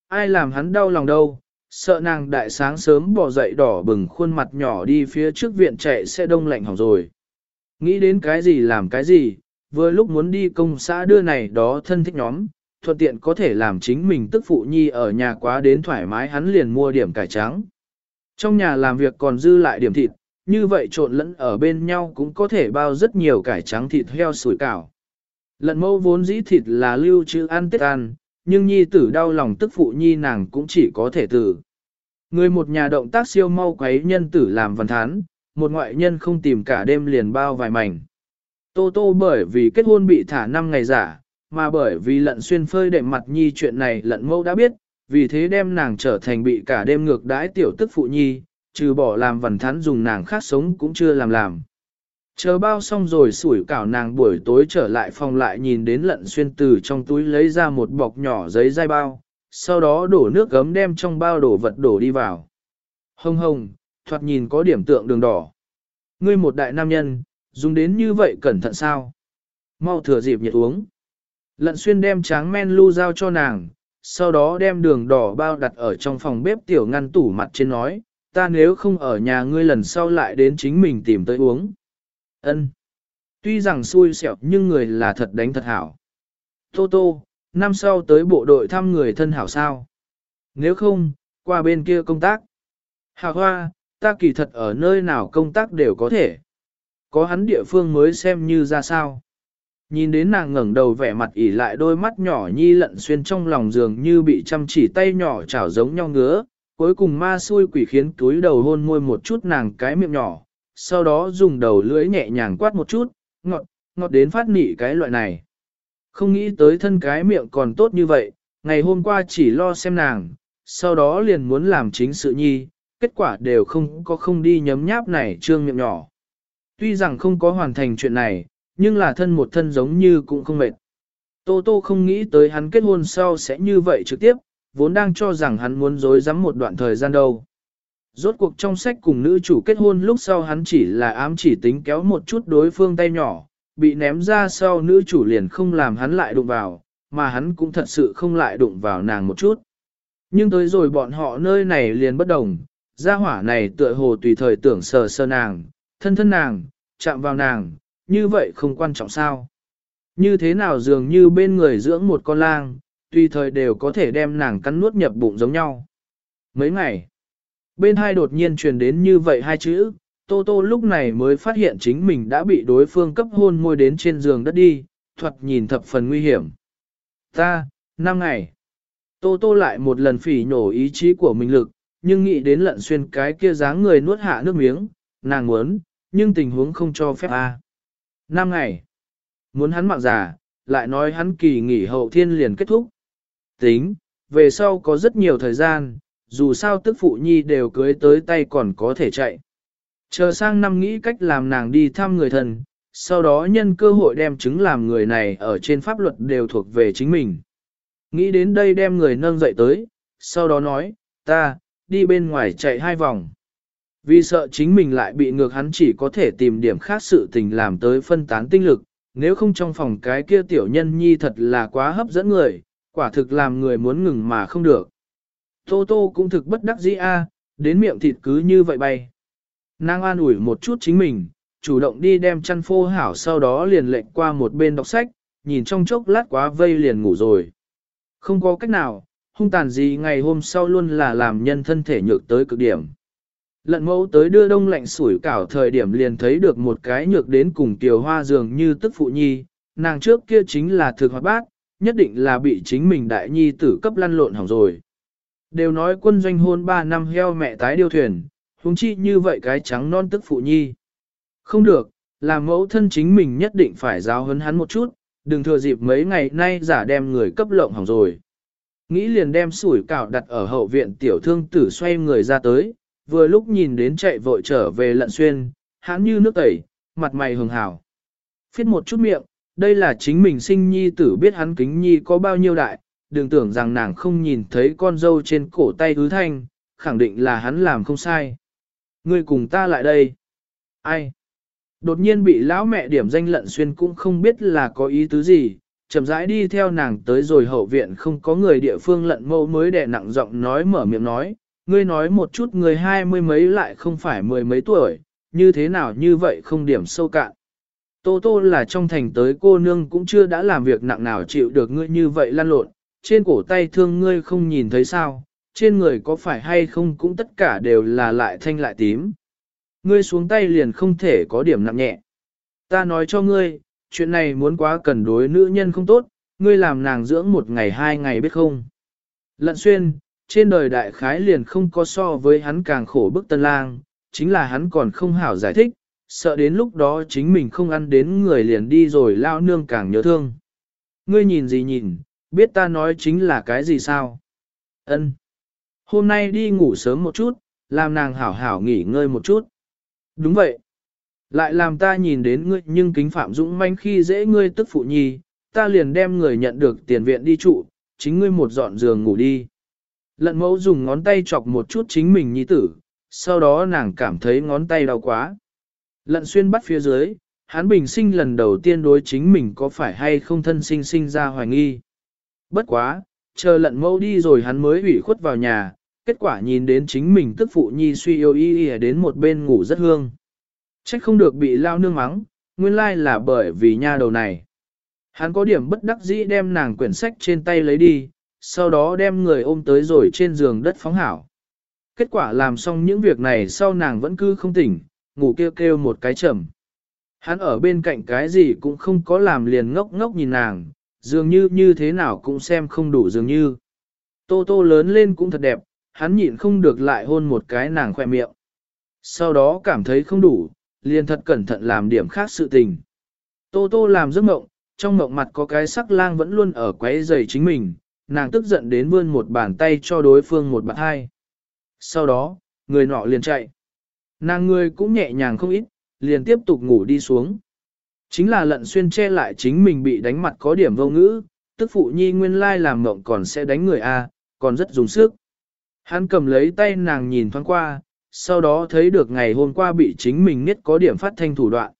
Ai làm hắn đau lòng đâu, sợ nàng đại sáng sớm bỏ dậy đỏ bừng khuôn mặt nhỏ đi phía trước viện chạy sẽ đông lạnh hỏng rồi. Nghĩ đến cái gì làm cái gì, vừa lúc muốn đi công xã đưa này đó thân thích nhóm, thuận tiện có thể làm chính mình tức phụ nhi ở nhà quá đến thoải mái hắn liền mua điểm cải trắng. Trong nhà làm việc còn dư lại điểm thịt, như vậy trộn lẫn ở bên nhau cũng có thể bao rất nhiều cải trắng thịt heo sủi cảo. Lận mâu vốn dĩ thịt là lưu trữ ăn tết ăn, nhưng nhi tử đau lòng tức phụ nhi nàng cũng chỉ có thể tử. Người một nhà động tác siêu mau quấy nhân tử làm văn thán, một ngoại nhân không tìm cả đêm liền bao vài mảnh. Tô tô bởi vì kết hôn bị thả 5 ngày giả, mà bởi vì lận xuyên phơi đệm mặt nhi chuyện này lận mâu đã biết, vì thế đem nàng trở thành bị cả đêm ngược đãi tiểu tức phụ nhi, trừ bỏ làm vần thắn dùng nàng khác sống cũng chưa làm làm. Chờ bao xong rồi sủi cảo nàng buổi tối trở lại phòng lại nhìn đến lận xuyên từ trong túi lấy ra một bọc nhỏ giấy dai bao, sau đó đổ nước gấm đem trong bao đổ vật đổ đi vào. Hông hông, thoạt nhìn có điểm tượng đường đỏ. Ngươi một đại nam nhân, dùng đến như vậy cẩn thận sao? Mau thừa dịp nhiệt uống. Lận xuyên đem tráng men lưu giao cho nàng, sau đó đem đường đỏ bao đặt ở trong phòng bếp tiểu ngăn tủ mặt trên nói, ta nếu không ở nhà ngươi lần sau lại đến chính mình tìm tới uống. Ân. Tuy rằng xui xẻo nhưng người là thật đánh thật hảo. Tô tô, năm sau tới bộ đội thăm người thân hảo sao. Nếu không, qua bên kia công tác. Hà hoa, ta kỳ thật ở nơi nào công tác đều có thể. Có hắn địa phương mới xem như ra sao. Nhìn đến nàng ngẩng đầu vẻ mặt ỉ lại đôi mắt nhỏ nhi lận xuyên trong lòng giường như bị chăm chỉ tay nhỏ chảo giống nhau ngứa, cuối cùng ma xui quỷ khiến túi đầu hôn môi một chút nàng cái miệng nhỏ, sau đó dùng đầu lưỡi nhẹ nhàng quát một chút, ngọt, ngọt đến phát nị cái loại này. Không nghĩ tới thân cái miệng còn tốt như vậy, ngày hôm qua chỉ lo xem nàng, sau đó liền muốn làm chính sự nhi, kết quả đều không có không đi nhấm nháp này trương miệng nhỏ. Tuy rằng không có hoàn thành chuyện này, nhưng là thân một thân giống như cũng không mệt. Tô Tô không nghĩ tới hắn kết hôn sau sẽ như vậy trực tiếp, vốn đang cho rằng hắn muốn dối rắm một đoạn thời gian đâu. Rốt cuộc trong sách cùng nữ chủ kết hôn lúc sau hắn chỉ là ám chỉ tính kéo một chút đối phương tay nhỏ, bị ném ra sau nữ chủ liền không làm hắn lại đụng vào, mà hắn cũng thật sự không lại đụng vào nàng một chút. Nhưng tới rồi bọn họ nơi này liền bất đồng, gia hỏa này tựa hồ tùy thời tưởng sờ sờ nàng, thân thân nàng, chạm vào nàng, như vậy không quan trọng sao. Như thế nào dường như bên người dưỡng một con lang, tùy thời đều có thể đem nàng cắn nuốt nhập bụng giống nhau. Mấy ngày, bên hai đột nhiên truyền đến như vậy hai chữ, Tô Tô lúc này mới phát hiện chính mình đã bị đối phương cấp hôn môi đến trên giường đất đi, thuật nhìn thập phần nguy hiểm. Ta, năm ngày. Tô Tô lại một lần phỉ nhổ ý chí của mình lực, nhưng nghĩ đến lận xuyên cái kia dáng người nuốt hạ nước miếng, nàng muốn, nhưng tình huống không cho phép a. Năm ngày. Muốn hắn mạng giả, lại nói hắn kỳ nghỉ hậu thiên liền kết thúc. Tính, về sau có rất nhiều thời gian, dù sao tức phụ nhi đều cưới tới tay còn có thể chạy. Chờ sang năm nghĩ cách làm nàng đi thăm người thần, sau đó nhân cơ hội đem chứng làm người này ở trên pháp luật đều thuộc về chính mình. Nghĩ đến đây đem người nâng dậy tới, sau đó nói, ta, đi bên ngoài chạy hai vòng. Vì sợ chính mình lại bị ngược hắn chỉ có thể tìm điểm khác sự tình làm tới phân tán tinh lực, nếu không trong phòng cái kia tiểu nhân nhi thật là quá hấp dẫn người, quả thực làm người muốn ngừng mà không được. Tô tô cũng thực bất đắc dĩ a, đến miệng thịt cứ như vậy bay. Nàng an ủi một chút chính mình, chủ động đi đem chăn phô hảo sau đó liền lệnh qua một bên đọc sách, nhìn trong chốc lát quá vây liền ngủ rồi. Không có cách nào, hung tàn gì ngày hôm sau luôn là làm nhân thân thể nhược tới cực điểm. Lận mẫu tới đưa đông lạnh sủi cảo thời điểm liền thấy được một cái nhược đến cùng tiểu hoa dường như tức phụ nhi, nàng trước kia chính là thực hoạt bát, nhất định là bị chính mình đại nhi tử cấp lăn lộn hỏng rồi. Đều nói quân doanh hôn 3 năm heo mẹ tái điêu thuyền, huống chi như vậy cái trắng non tức phụ nhi. Không được, làm mẫu thân chính mình nhất định phải giáo hấn hắn một chút, đừng thừa dịp mấy ngày nay giả đem người cấp lộng hỏng rồi. Nghĩ liền đem sủi cảo đặt ở hậu viện tiểu thương tử xoay người ra tới, vừa lúc nhìn đến chạy vội trở về lận xuyên, hắn như nước tẩy, mặt mày hường hảo. Phiết một chút miệng, đây là chính mình sinh nhi tử biết hắn kính nhi có bao nhiêu đại, đừng tưởng rằng nàng không nhìn thấy con dâu trên cổ tay hứ thanh, khẳng định là hắn làm không sai. Ngươi cùng ta lại đây. Ai? Đột nhiên bị lão mẹ điểm danh lận xuyên cũng không biết là có ý tứ gì, chậm rãi đi theo nàng tới rồi hậu viện không có người địa phương lận mâu mới đè nặng giọng nói mở miệng nói, ngươi nói một chút người hai mươi mấy lại không phải mười mấy tuổi, như thế nào như vậy không điểm sâu cạn. Tô tô là trong thành tới cô nương cũng chưa đã làm việc nặng nào chịu được ngươi như vậy lăn lộn, trên cổ tay thương ngươi không nhìn thấy sao, trên người có phải hay không cũng tất cả đều là lại thanh lại tím. Ngươi xuống tay liền không thể có điểm nặng nhẹ. Ta nói cho ngươi, chuyện này muốn quá cần đối nữ nhân không tốt, ngươi làm nàng dưỡng một ngày hai ngày biết không. Lận xuyên, trên đời đại khái liền không có so với hắn càng khổ bức tân lang, chính là hắn còn không hảo giải thích, sợ đến lúc đó chính mình không ăn đến người liền đi rồi lao nương càng nhớ thương. Ngươi nhìn gì nhìn, biết ta nói chính là cái gì sao? Ân. Hôm nay đi ngủ sớm một chút, làm nàng hảo hảo nghỉ ngơi một chút. Đúng vậy. Lại làm ta nhìn đến ngươi nhưng kính phạm dũng manh khi dễ ngươi tức phụ nhi, ta liền đem người nhận được tiền viện đi trụ, chính ngươi một dọn giường ngủ đi. Lận mẫu dùng ngón tay chọc một chút chính mình nhi tử, sau đó nàng cảm thấy ngón tay đau quá. Lận xuyên bắt phía dưới, hắn bình sinh lần đầu tiên đối chính mình có phải hay không thân sinh sinh ra hoài nghi. Bất quá, chờ lận mẫu đi rồi hắn mới ủy khuất vào nhà, kết quả nhìn đến chính mình tức phụ nhi suy yêu y y đến một bên ngủ rất hương. Trách không được bị lao nương mắng, nguyên lai là bởi vì nha đầu này. Hắn có điểm bất đắc dĩ đem nàng quyển sách trên tay lấy đi, sau đó đem người ôm tới rồi trên giường đất phóng hảo. Kết quả làm xong những việc này sau nàng vẫn cứ không tỉnh, ngủ kêu kêu một cái chậm. Hắn ở bên cạnh cái gì cũng không có làm liền ngốc ngốc nhìn nàng, dường như như thế nào cũng xem không đủ dường như. Tô tô lớn lên cũng thật đẹp, hắn nhịn không được lại hôn một cái nàng khoe miệng. Sau đó cảm thấy không đủ, liền thật cẩn thận làm điểm khác sự tình. Tô tô làm giấc mộng, trong mộng mặt có cái sắc lang vẫn luôn ở quấy giày chính mình, nàng tức giận đến vươn một bàn tay cho đối phương một bàn hai. Sau đó, người nọ liền chạy. Nàng người cũng nhẹ nhàng không ít, liền tiếp tục ngủ đi xuống. Chính là lận xuyên che lại chính mình bị đánh mặt có điểm vô ngữ, tức phụ nhi nguyên lai làm mộng còn sẽ đánh người A, còn rất dùng sức. Hắn cầm lấy tay nàng nhìn thoáng qua, sau đó thấy được ngày hôm qua bị chính mình nhất có điểm phát thanh thủ đoạn.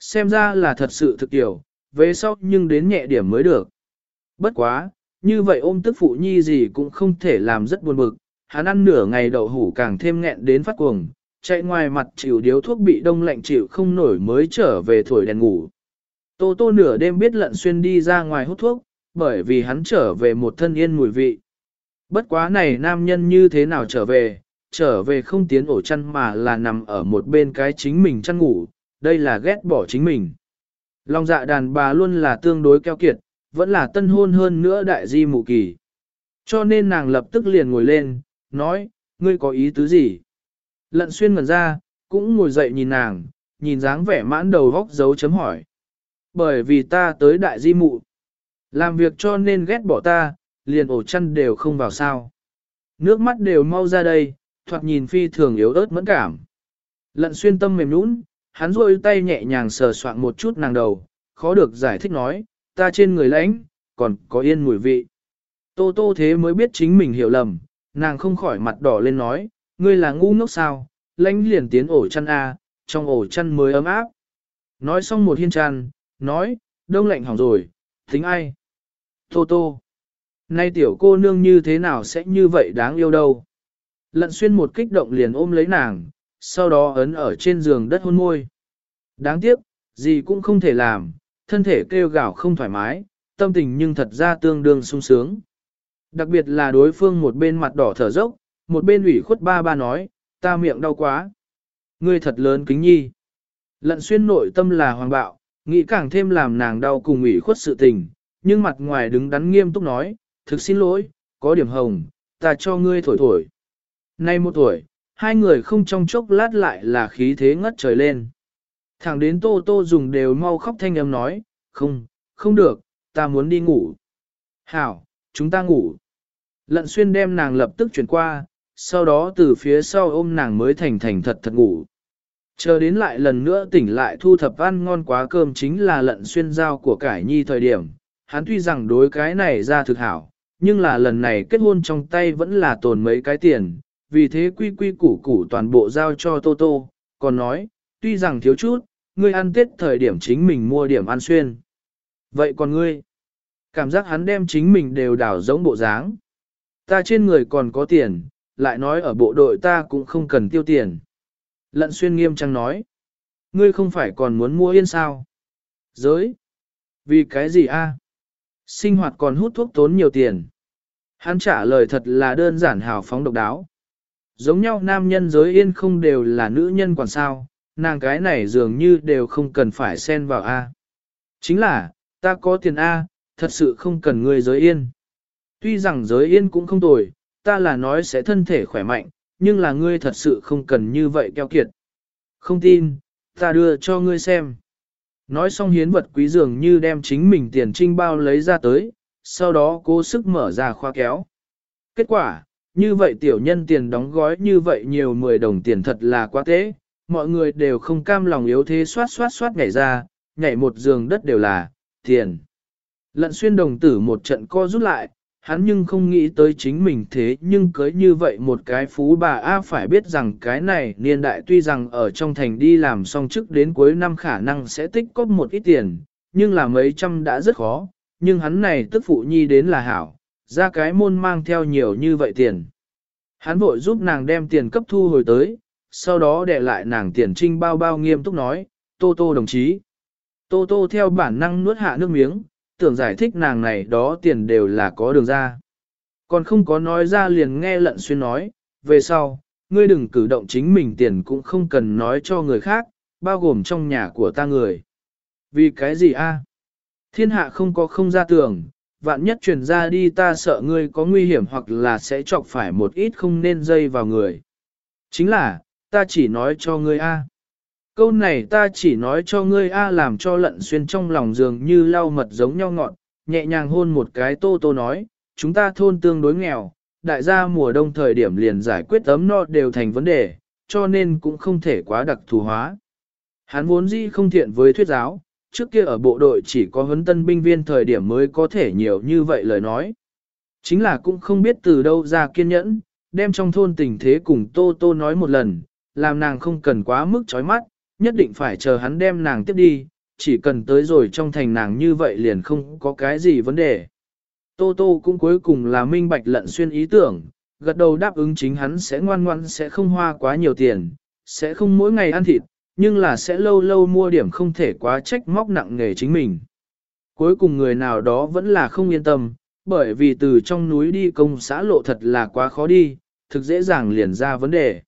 Xem ra là thật sự thực tiểu, về sau nhưng đến nhẹ điểm mới được. Bất quá, như vậy ôm tức phụ nhi gì cũng không thể làm rất buồn bực, hắn ăn nửa ngày đậu hủ càng thêm nghẹn đến phát cuồng, chạy ngoài mặt chịu điếu thuốc bị đông lạnh chịu không nổi mới trở về thổi đèn ngủ. Tô tô nửa đêm biết lận xuyên đi ra ngoài hút thuốc, bởi vì hắn trở về một thân yên mùi vị. Bất quá này nam nhân như thế nào trở về, trở về không tiến ổ chăn mà là nằm ở một bên cái chính mình chăn ngủ, đây là ghét bỏ chính mình. Long dạ đàn bà luôn là tương đối keo kiệt, vẫn là tân hôn hơn nữa đại di mụ kỳ. Cho nên nàng lập tức liền ngồi lên, nói, ngươi có ý tứ gì? Lận xuyên ngẩn ra, cũng ngồi dậy nhìn nàng, nhìn dáng vẻ mãn đầu góc dấu chấm hỏi. Bởi vì ta tới đại di mụ. Làm việc cho nên ghét bỏ ta, liền ổ chăn đều không vào sao. Nước mắt đều mau ra đây, thoạt nhìn phi thường yếu ớt mẫn cảm. Lận xuyên tâm mềm nũng, hắn rôi tay nhẹ nhàng sờ soạn một chút nàng đầu, khó được giải thích nói, ta trên người lãnh, còn có yên mùi vị. Tô tô thế mới biết chính mình hiểu lầm, nàng không khỏi mặt đỏ lên nói, ngươi là ngu ngốc sao, lãnh liền tiến ổ chăn A, trong ổ chăn mới ấm áp. Nói xong một hiên chăn, nói, đông lạnh hỏng rồi, tính ai? Tô tô. Nay tiểu cô nương như thế nào sẽ như vậy đáng yêu đâu? Lận xuyên một kích động liền ôm lấy nàng, sau đó ấn ở trên giường đất hôn môi. Đáng tiếc, gì cũng không thể làm, thân thể kêu gào không thoải mái, tâm tình nhưng thật ra tương đương sung sướng. Đặc biệt là đối phương một bên mặt đỏ thở dốc, một bên ủy khuất ba ba nói, ta miệng đau quá. Ngươi thật lớn kính nhi. Lận xuyên nội tâm là hoàng bạo, nghĩ càng thêm làm nàng đau cùng ủy khuất sự tình, nhưng mặt ngoài đứng đắn nghiêm túc nói, thực xin lỗi, có điểm hồng, ta cho ngươi thổi thổi. Nay một tuổi, hai người không trong chốc lát lại là khí thế ngất trời lên. Thẳng đến tô tô dùng đều mau khóc thanh âm nói, không, không được, ta muốn đi ngủ. Hảo, chúng ta ngủ. Lận xuyên đem nàng lập tức chuyển qua, sau đó từ phía sau ôm nàng mới thành thành thật thật ngủ. Chờ đến lại lần nữa tỉnh lại thu thập ăn ngon quá cơm chính là lận xuyên giao của cải nhi thời điểm. Hắn tuy rằng đối cái này ra thực hảo, nhưng là lần này kết hôn trong tay vẫn là tồn mấy cái tiền, vì thế quy quy củ củ toàn bộ giao cho Tô Tô, còn nói, tuy rằng thiếu chút, ngươi ăn tết thời điểm chính mình mua điểm ăn xuyên. Vậy còn ngươi? Cảm giác hắn đem chính mình đều đảo giống bộ dáng. Ta trên người còn có tiền, lại nói ở bộ đội ta cũng không cần tiêu tiền. Lận xuyên nghiêm trang nói. Ngươi không phải còn muốn mua yên sao? Giới? Vì cái gì a? Sinh hoạt còn hút thuốc tốn nhiều tiền. Hắn trả lời thật là đơn giản hào phóng độc đáo. Giống nhau nam nhân giới yên không đều là nữ nhân quản sao, nàng cái này dường như đều không cần phải xen vào A. Chính là, ta có tiền A, thật sự không cần ngươi giới yên. Tuy rằng giới yên cũng không tồi, ta là nói sẽ thân thể khỏe mạnh, nhưng là ngươi thật sự không cần như vậy keo kiệt. Không tin, ta đưa cho ngươi xem. Nói xong hiến vật quý dường như đem chính mình tiền trinh bao lấy ra tới, sau đó cố sức mở ra khoa kéo. Kết quả, như vậy tiểu nhân tiền đóng gói như vậy nhiều 10 đồng tiền thật là quá tế, mọi người đều không cam lòng yếu thế xoát xoát xoát nhảy ra, nhảy một giường đất đều là, tiền. Lận xuyên đồng tử một trận co rút lại, hắn nhưng không nghĩ tới chính mình thế nhưng cưới như vậy một cái phú bà A phải biết rằng cái này niên đại tuy rằng ở trong thành đi làm xong trước đến cuối năm khả năng sẽ tích cóp một ít tiền, nhưng là mấy trăm đã rất khó, nhưng hắn này tức phụ nhi đến là hảo, ra cái môn mang theo nhiều như vậy tiền. Hắn vội giúp nàng đem tiền cấp thu hồi tới, sau đó để lại nàng tiền trinh bao bao nghiêm túc nói, Tô Tô đồng chí. Tô Tô theo bản năng nuốt hạ nước miếng, tưởng giải thích nàng này đó tiền đều là có đường ra. Còn không có nói ra liền nghe lận xuyên nói, về sau, ngươi đừng cử động chính mình tiền cũng không cần nói cho người khác, bao gồm trong nhà của ta người. Vì cái gì a? Thiên hạ không có không ra tưởng, vạn nhất truyền ra đi ta sợ ngươi có nguy hiểm hoặc là sẽ chọc phải một ít không nên dây vào người. Chính là, ta chỉ nói cho ngươi A. Câu này ta chỉ nói cho ngươi A làm cho lận xuyên trong lòng giường như lau mật giống nhau ngọn, nhẹ nhàng hôn một cái tô tô nói, chúng ta thôn tương đối nghèo, đại gia mùa đông thời điểm liền giải quyết ấm no đều thành vấn đề, cho nên cũng không thể quá đặc thù hóa. Hắn vốn dĩ không thiện với thuyết giáo, trước kia ở bộ đội chỉ có huấn tân binh viên thời điểm mới có thể nhiều như vậy lời nói. Chính là cũng không biết từ đâu ra kiên nhẫn, đem trong thôn tình thế cùng Tô Tô nói một lần, làm nàng không cần quá mức chói mắt, nhất định phải chờ hắn đem nàng tiếp đi, chỉ cần tới rồi trong thành nàng như vậy liền không có cái gì vấn đề. Tô Tô cũng cuối cùng là minh bạch lận xuyên ý tưởng, gật đầu đáp ứng chính hắn sẽ ngoan ngoan sẽ không hoa quá nhiều tiền, sẽ không mỗi ngày ăn thịt, nhưng là sẽ lâu lâu mua điểm không thể quá trách móc nặng nghề chính mình. Cuối cùng người nào đó vẫn là không yên tâm, bởi vì từ trong núi đi công xã lộ thật là quá khó đi, thực dễ dàng liền ra vấn đề.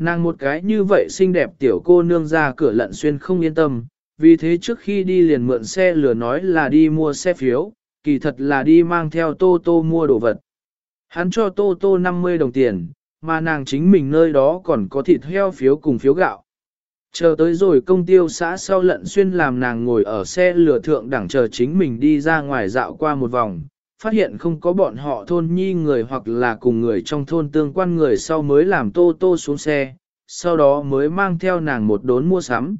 Nàng một cái như vậy xinh đẹp tiểu cô nương ra cửa lận xuyên không yên tâm, vì thế trước khi đi liền mượn xe lừa nói là đi mua xe phiếu, kỳ thật là đi mang theo Tô Tô mua đồ vật. Hắn cho Tô Tô 50 đồng tiền, mà nàng chính mình nơi đó còn có thịt heo phiếu cùng phiếu gạo. Chờ tới rồi công tiêu xã sau lận xuyên làm nàng ngồi ở xe lửa thượng đẳng chờ chính mình đi ra ngoài dạo qua một vòng, phát hiện không có bọn họ thôn nhi người hoặc là cùng người trong thôn tương quan người sau mới làm tô tô xuống xe, sau đó mới mang theo nàng một đốn mua sắm.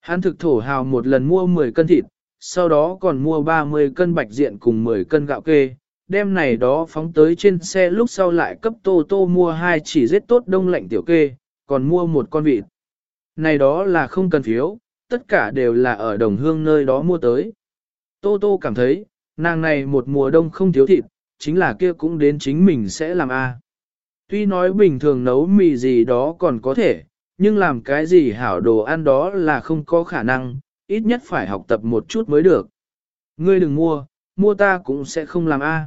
Hắn thực thổ hào một lần mua 10 cân thịt, sau đó còn mua 30 cân bạch diện cùng 10 cân gạo kê, đem này đó phóng tới trên xe lúc sau lại cấp tô tô mua hai chỉ giết tốt đông lạnh tiểu kê, còn mua một con vịt. Này đó là không cần phiếu, tất cả đều là ở đồng hương nơi đó mua tới. Tô tô cảm thấy, nàng này một mùa đông không thiếu thịt, chính là kia cũng đến chính mình sẽ làm a. Tuy nói bình thường nấu mì gì đó còn có thể, nhưng làm cái gì hảo đồ ăn đó là không có khả năng, ít nhất phải học tập một chút mới được. Ngươi đừng mua, mua ta cũng sẽ không làm a.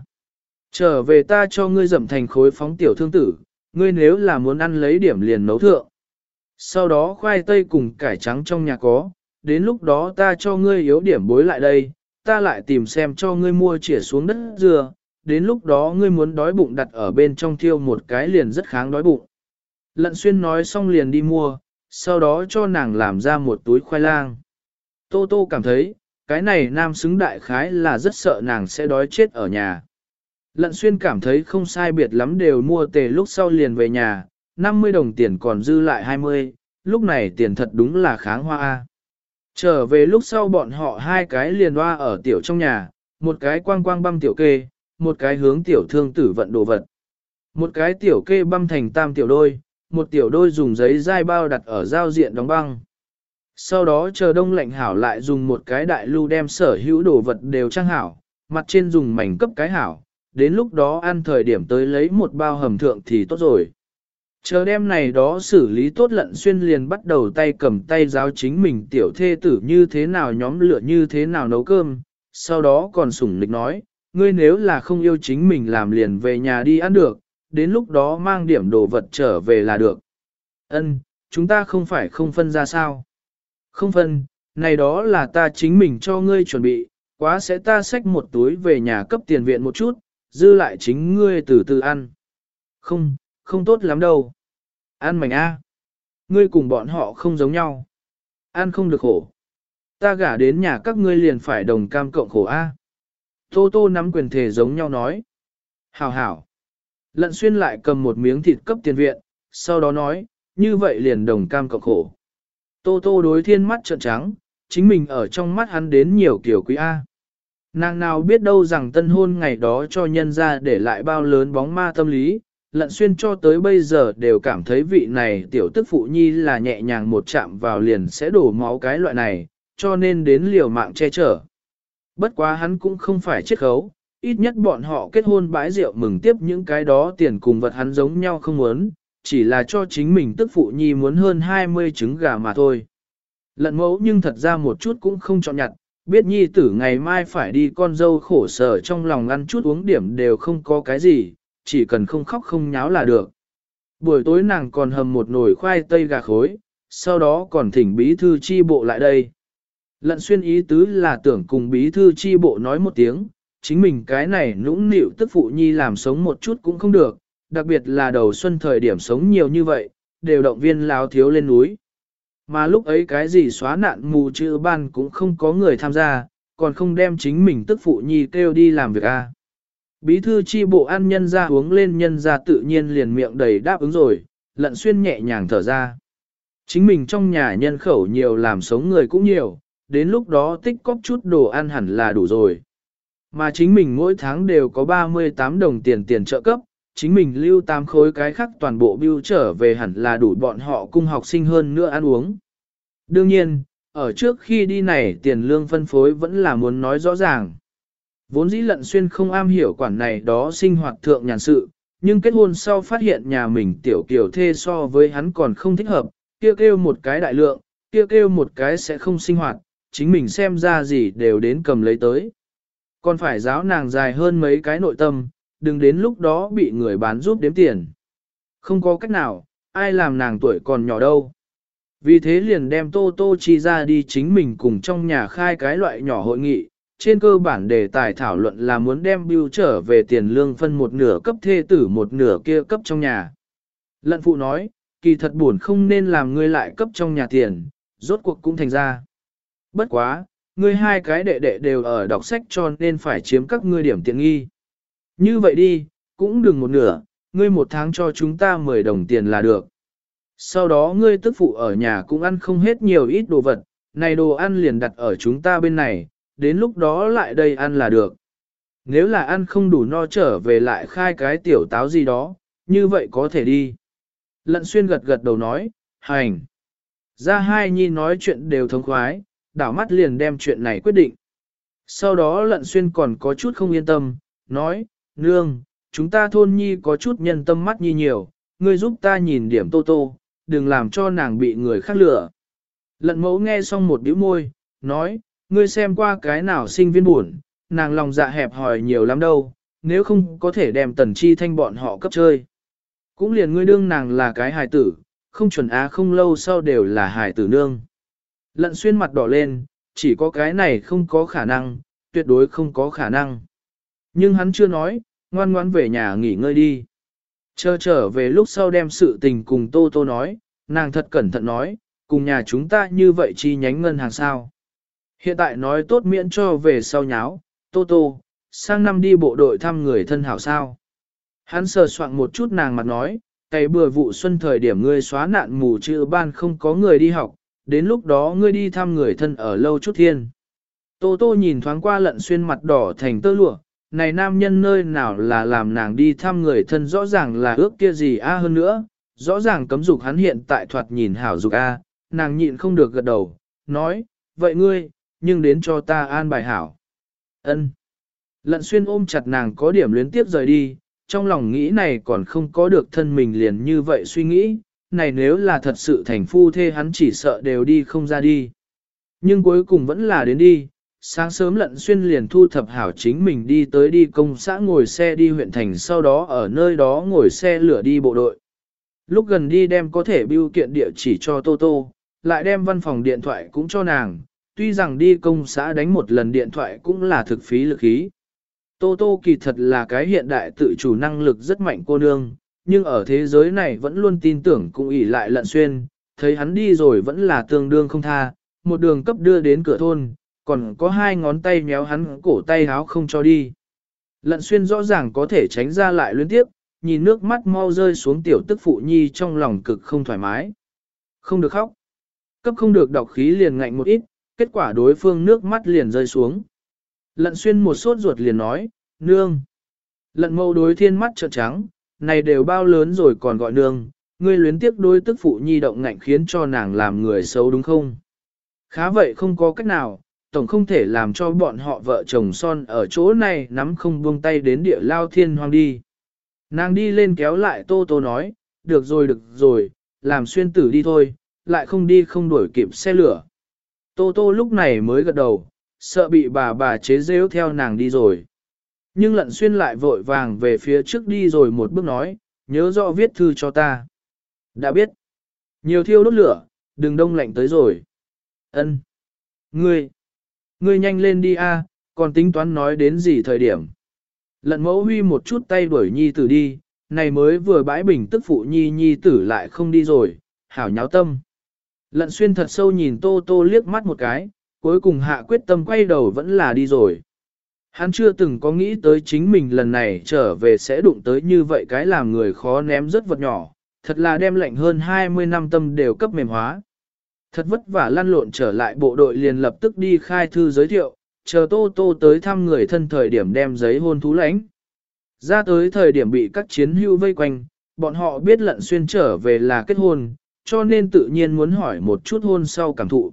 Trở về ta cho ngươi dậm thành khối phóng tiểu thương tử, ngươi nếu là muốn ăn lấy điểm liền nấu thượng. Sau đó khoai tây cùng cải trắng trong nhà có, đến lúc đó ta cho ngươi yếu điểm bối lại đây, ta lại tìm xem cho ngươi mua chĩa xuống đất dừa, đến lúc đó ngươi muốn đói bụng đặt ở bên trong thiêu một cái liền rất kháng đói bụng. Lận xuyên nói xong liền đi mua, sau đó cho nàng làm ra một túi khoai lang. Tô Tô cảm thấy, cái này nam xứng đại khái là rất sợ nàng sẽ đói chết ở nhà. Lận xuyên cảm thấy không sai biệt lắm đều mua tề lúc sau liền về nhà, 50 đồng tiền còn dư lại 20, lúc này tiền thật đúng là kháng hoa. Trở về lúc sau bọn họ hai cái liền hoa ở tiểu trong nhà, một cái quang quang băm tiểu kê, một cái hướng tiểu thương tử vận đồ vật. Một cái tiểu kê băm thành tam tiểu đôi, một tiểu đôi dùng giấy dai bao đặt ở giao diện đóng băng. Sau đó chờ đông lạnh hảo lại dùng một cái đại lưu đem sở hữu đồ vật đều trang hảo, mặt trên dùng mảnh cấp cái hảo, đến lúc đó ăn thời điểm tới lấy một bao hầm thượng thì tốt rồi. Chờ đêm này đó xử lý tốt lận xuyên liền bắt đầu tay cầm tay giáo chính mình tiểu thê tử như thế nào nhóm lửa như thế nào nấu cơm, sau đó còn sủng lịch nói, ngươi nếu là không yêu chính mình làm liền về nhà đi ăn được, đến lúc đó mang điểm đồ vật trở về là được. Ân, chúng ta không phải không phân ra sao? Không phân, này đó là ta chính mình cho ngươi chuẩn bị, quá sẽ ta xách một túi về nhà cấp tiền viện một chút, dư lại chính ngươi từ từ ăn. Không, không tốt lắm đâu. Ăn mảnh A. Ngươi cùng bọn họ không giống nhau. Ăn không được khổ. Ta gả đến nhà các ngươi liền phải đồng cam cộng khổ A. Tô tô nắm quyền thể giống nhau nói. Hảo hảo. Lận xuyên lại cầm một miếng thịt cấp tiền viện, sau đó nói, như vậy liền đồng cam cộng khổ. Tô tô đối thiên mắt trợn trắng, chính mình ở trong mắt hắn đến nhiều kiểu quý A. Nàng nào biết đâu rằng tân hôn ngày đó cho nhân ra để lại bao lớn bóng ma tâm lý, lận xuyên cho tới bây giờ đều cảm thấy vị này tiểu tức phụ nhi là nhẹ nhàng một chạm vào liền sẽ đổ máu cái loại này, cho nên đến liều mạng che chở. Bất quá hắn cũng không phải chết khấu, ít nhất bọn họ kết hôn bãi rượu mừng tiếp những cái đó tiền cùng vật hắn giống nhau không muốn, chỉ là cho chính mình tức phụ nhi muốn hơn 20 trứng gà mà thôi. Lận mẫu nhưng thật ra một chút cũng không chọn nhặt, biết nhi tử ngày mai phải đi con dâu khổ sở trong lòng ăn chút uống điểm đều không có cái gì, chỉ cần không khóc không nháo là được. Buổi tối nàng còn hầm một nồi khoai tây gà khối, sau đó còn thỉnh bí thư chi bộ lại đây. Lận xuyên ý tứ là tưởng cùng bí thư chi bộ nói một tiếng, chính mình cái này nũng nịu tức phụ nhi làm sống một chút cũng không được, đặc biệt là đầu xuân thời điểm sống nhiều như vậy, đều động viên lao thiếu lên núi. Mà lúc ấy cái gì xóa nạn mù chữ ban cũng không có người tham gia, còn không đem chính mình tức phụ nhi kêu đi làm việc a. Bí thư chi bộ ăn nhân ra uống lên nhân ra tự nhiên liền miệng đầy đáp ứng rồi, lận xuyên nhẹ nhàng thở ra. Chính mình trong nhà nhân khẩu nhiều làm sống người cũng nhiều, đến lúc đó tích cóp chút đồ ăn hẳn là đủ rồi. Mà chính mình mỗi tháng đều có 38 đồng tiền tiền trợ cấp, chính mình lưu tam khối cái khác toàn bộ bưu trở về hẳn là đủ bọn họ cung học sinh hơn nữa ăn uống. Đương nhiên, ở trước khi đi này tiền lương phân phối vẫn là muốn nói rõ ràng. Vốn dĩ lận xuyên không am hiểu quản này đó sinh hoạt thượng nhàn sự, nhưng kết hôn sau phát hiện nhà mình tiểu kiểu thê so với hắn còn không thích hợp, kia kêu, kêu một cái đại lượng, kia kêu, kêu một cái sẽ không sinh hoạt, chính mình xem ra gì đều đến cầm lấy tới. Còn phải giáo nàng dài hơn mấy cái nội tâm, đừng đến lúc đó bị người bán giúp đếm tiền. Không có cách nào, ai làm nàng tuổi còn nhỏ đâu. Vì thế liền đem Tô Tô chi ra đi chính mình cùng trong nhà khai cái loại nhỏ hội nghị, trên cơ bản đề tài thảo luận là muốn đem bưu trở về tiền lương phân một nửa cấp thê tử một nửa kia cấp trong nhà. Lận phụ nói, kỳ thật buồn không nên làm ngươi lại cấp trong nhà tiền, rốt cuộc cũng thành ra. Bất quá, ngươi hai cái đệ đệ đều ở đọc sách cho nên phải chiếm các ngươi điểm tiện nghi. Như vậy đi, cũng đừng một nửa, ngươi một tháng cho chúng ta 10 đồng tiền là được. Sau đó ngươi tức phụ ở nhà cũng ăn không hết nhiều ít đồ vật, này đồ ăn liền đặt ở chúng ta bên này, đến lúc đó lại đây ăn là được. Nếu là ăn không đủ no trở về lại khai cái tiểu táo gì đó, như vậy có thể đi. Lận xuyên gật gật đầu nói, hành. Ra hai nhi nói chuyện đều thống khoái, đảo mắt liền đem chuyện này quyết định. Sau đó lận xuyên còn có chút không yên tâm, nói, nương, chúng ta thôn nhi có chút nhân tâm mắt nhi nhiều, ngươi giúp ta nhìn điểm tô tô, đừng làm cho nàng bị người khác lừa. Lận mẫu nghe xong một bĩu môi, nói, ngươi xem qua cái nào sinh viên buồn, nàng lòng dạ hẹp hỏi nhiều lắm đâu, nếu không có thể đem tần chi thanh bọn họ cấp chơi. Cũng liền ngươi đương nàng là cái hài tử, không chuẩn á không lâu sau đều là hài tử nương. Lận xuyên mặt đỏ lên, chỉ có cái này không có khả năng, tuyệt đối không có khả năng. Nhưng hắn chưa nói, ngoan ngoan về nhà nghỉ ngơi đi. Chờ trở về lúc sau đem sự tình cùng Tô Tô nói, nàng thật cẩn thận nói, cùng nhà chúng ta như vậy chi nhánh ngân hàng sao. Hiện tại nói tốt miễn cho về sau nháo, Tô Tô, sang năm đi bộ đội thăm người thân hảo sao. Hắn sờ soạn một chút nàng mặt nói, cái bừa vụ xuân thời điểm ngươi xóa nạn mù chữ ban không có người đi học, đến lúc đó ngươi đi thăm người thân ở lâu chút thiên. Tô Tô nhìn thoáng qua lận xuyên mặt đỏ thành tơ lụa, này nam nhân nơi nào là làm nàng đi thăm người thân rõ ràng là ước kia gì a hơn nữa, rõ ràng cấm dục hắn hiện tại thoạt nhìn hảo dục a, nàng nhịn không được gật đầu, nói, vậy ngươi, nhưng đến cho ta an bài hảo. ân Lận xuyên ôm chặt nàng có điểm luyến tiếp rời đi, trong lòng nghĩ này còn không có được thân mình liền như vậy suy nghĩ, này nếu là thật sự thành phu thê hắn chỉ sợ đều đi không ra đi. Nhưng cuối cùng vẫn là đến đi, sáng sớm lận xuyên liền thu thập hảo chính mình đi tới đi công xã ngồi xe đi huyện thành sau đó ở nơi đó ngồi xe lửa đi bộ đội. Lúc gần đi đem có thể biêu kiện địa chỉ cho Tô Tô, lại đem văn phòng điện thoại cũng cho nàng, tuy rằng đi công xã đánh một lần điện thoại cũng là thực phí lực khí, Tô Tô kỳ thật là cái hiện đại tự chủ năng lực rất mạnh cô nương, nhưng ở thế giới này vẫn luôn tin tưởng cũng ỉ lại lận xuyên, thấy hắn đi rồi vẫn là tương đương không tha, một đường cấp đưa đến cửa thôn, còn có hai ngón tay méo hắn cổ tay háo không cho đi. Lận xuyên rõ ràng có thể tránh ra lại liên tiếp, nhìn nước mắt mau rơi xuống tiểu tức phụ nhi trong lòng cực không thoải mái. Không được khóc. Cấp không được đọc khí liền ngạnh một ít, kết quả đối phương nước mắt liền rơi xuống. Lận xuyên một sốt ruột liền nói, nương. Lận mâu đối thiên mắt trợn trắng, này đều bao lớn rồi còn gọi nương, ngươi luyến tiếc đối tức phụ nhi động ngạnh khiến cho nàng làm người xấu đúng không? Khá vậy không có cách nào, tổng không thể làm cho bọn họ vợ chồng son ở chỗ này nắm không buông tay đến địa lao thiên hoang đi. Nàng đi lên kéo lại tô tô nói, được rồi được rồi, làm xuyên tử đi thôi, lại không đi không đuổi kịp xe lửa. Tô tô lúc này mới gật đầu, sợ bị bà bà chế rêu theo nàng đi rồi. Nhưng lận xuyên lại vội vàng về phía trước đi rồi một bước nói, nhớ rõ viết thư cho ta. Đã biết. Nhiều thiêu đốt lửa, đừng đông lạnh tới rồi. Ân. Ngươi. Ngươi nhanh lên đi a, còn tính toán nói đến gì thời điểm. Lận mẫu huy một chút tay đuổi nhi tử đi, này mới vừa bãi bình tức phụ nhi nhi tử lại không đi rồi, hảo nháo tâm. Lận xuyên thật sâu nhìn tô tô liếc mắt một cái, cuối cùng hạ quyết tâm quay đầu vẫn là đi rồi. Hắn chưa từng có nghĩ tới chính mình lần này trở về sẽ đụng tới như vậy cái làm người khó ném rất vật nhỏ, thật là đem lạnh hơn 20 năm tâm đều cấp mềm hóa. Thật vất vả lăn lộn trở lại bộ đội liền lập tức đi khai thư giới thiệu, chờ Tô Tô tới thăm người thân thời điểm đem giấy hôn thú lãnh. Ra tới thời điểm bị các chiến hưu vây quanh, bọn họ biết lận xuyên trở về là kết hôn, cho nên tự nhiên muốn hỏi một chút hôn sau cảm thụ.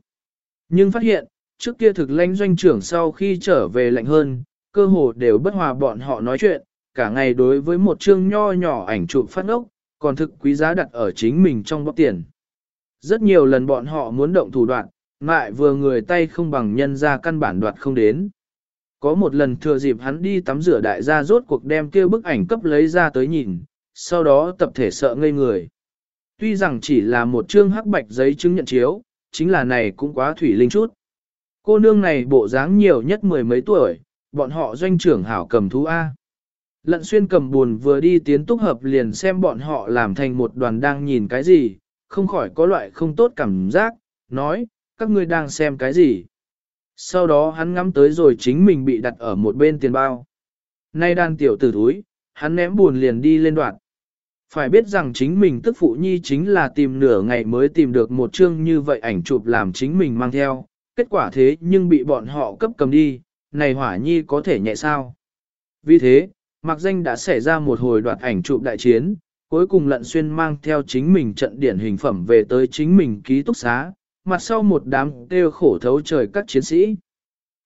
Nhưng phát hiện, trước kia thực lãnh doanh trưởng sau khi trở về lạnh hơn, cơ hồ đều bất hòa bọn họ nói chuyện, cả ngày đối với một chương nho nhỏ ảnh chụp phát ốc, còn thực quý giá đặt ở chính mình trong bóc tiền. Rất nhiều lần bọn họ muốn động thủ đoạn, ngại vừa người tay không bằng nhân ra căn bản đoạt không đến. Có một lần thừa dịp hắn đi tắm rửa đại gia rốt cuộc đem kia bức ảnh cấp lấy ra tới nhìn, sau đó tập thể sợ ngây người. Tuy rằng chỉ là một chương hắc bạch giấy chứng nhận chiếu, chính là này cũng quá thủy linh chút. Cô nương này bộ dáng nhiều nhất mười mấy tuổi, bọn họ doanh trưởng hảo cầm thú A. Lận xuyên cầm buồn vừa đi tiến túc hợp liền xem bọn họ làm thành một đoàn đang nhìn cái gì, không khỏi có loại không tốt cảm giác, nói, các ngươi đang xem cái gì. Sau đó hắn ngắm tới rồi chính mình bị đặt ở một bên tiền bao. Nay đang tiểu tử túi, hắn ném buồn liền đi lên đoạn. Phải biết rằng chính mình tức phụ nhi chính là tìm nửa ngày mới tìm được một chương như vậy ảnh chụp làm chính mình mang theo, kết quả thế nhưng bị bọn họ cấp cầm đi, này hỏa nhi có thể nhẹ sao. Vì thế, Mạc Danh đã xảy ra một hồi đoạt ảnh chụp đại chiến, cuối cùng lận xuyên mang theo chính mình trận điển hình phẩm về tới chính mình ký túc xá, mặt sau một đám kêu khổ thấu trời các chiến sĩ.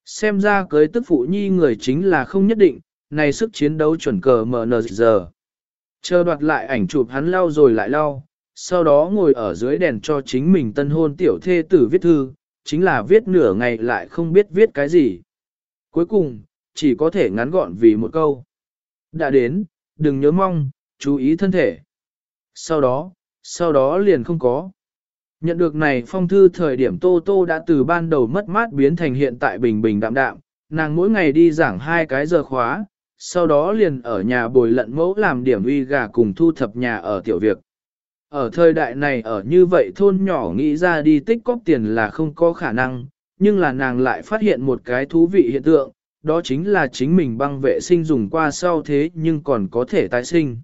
Xem ra cưới tức phụ nhi người chính là không nhất định, này sức chiến đấu chuẩn cờ MN giờ. Chờ đoạt lại ảnh chụp hắn lau rồi lại lau, sau đó ngồi ở dưới đèn cho chính mình tân hôn tiểu thê tử viết thư, chính là viết nửa ngày lại không biết viết cái gì. Cuối cùng, chỉ có thể ngắn gọn vì một câu. Đã đến, đừng nhớ mong, chú ý thân thể. Sau đó, sau đó liền không có. Nhận được này phong thư thời điểm Tô Tô đã từ ban đầu mất mát biến thành hiện tại bình bình đạm đạm, nàng mỗi ngày đi giảng hai cái giờ khóa, sau đó liền ở nhà bồi lận mẫu làm điểm uy gà cùng thu thập nhà ở tiểu việc. Ở thời đại này ở như vậy thôn nhỏ nghĩ ra đi tích cóp tiền là không có khả năng, nhưng là nàng lại phát hiện một cái thú vị hiện tượng, đó chính là chính mình băng vệ sinh dùng qua sau thế nhưng còn có thể tái sinh.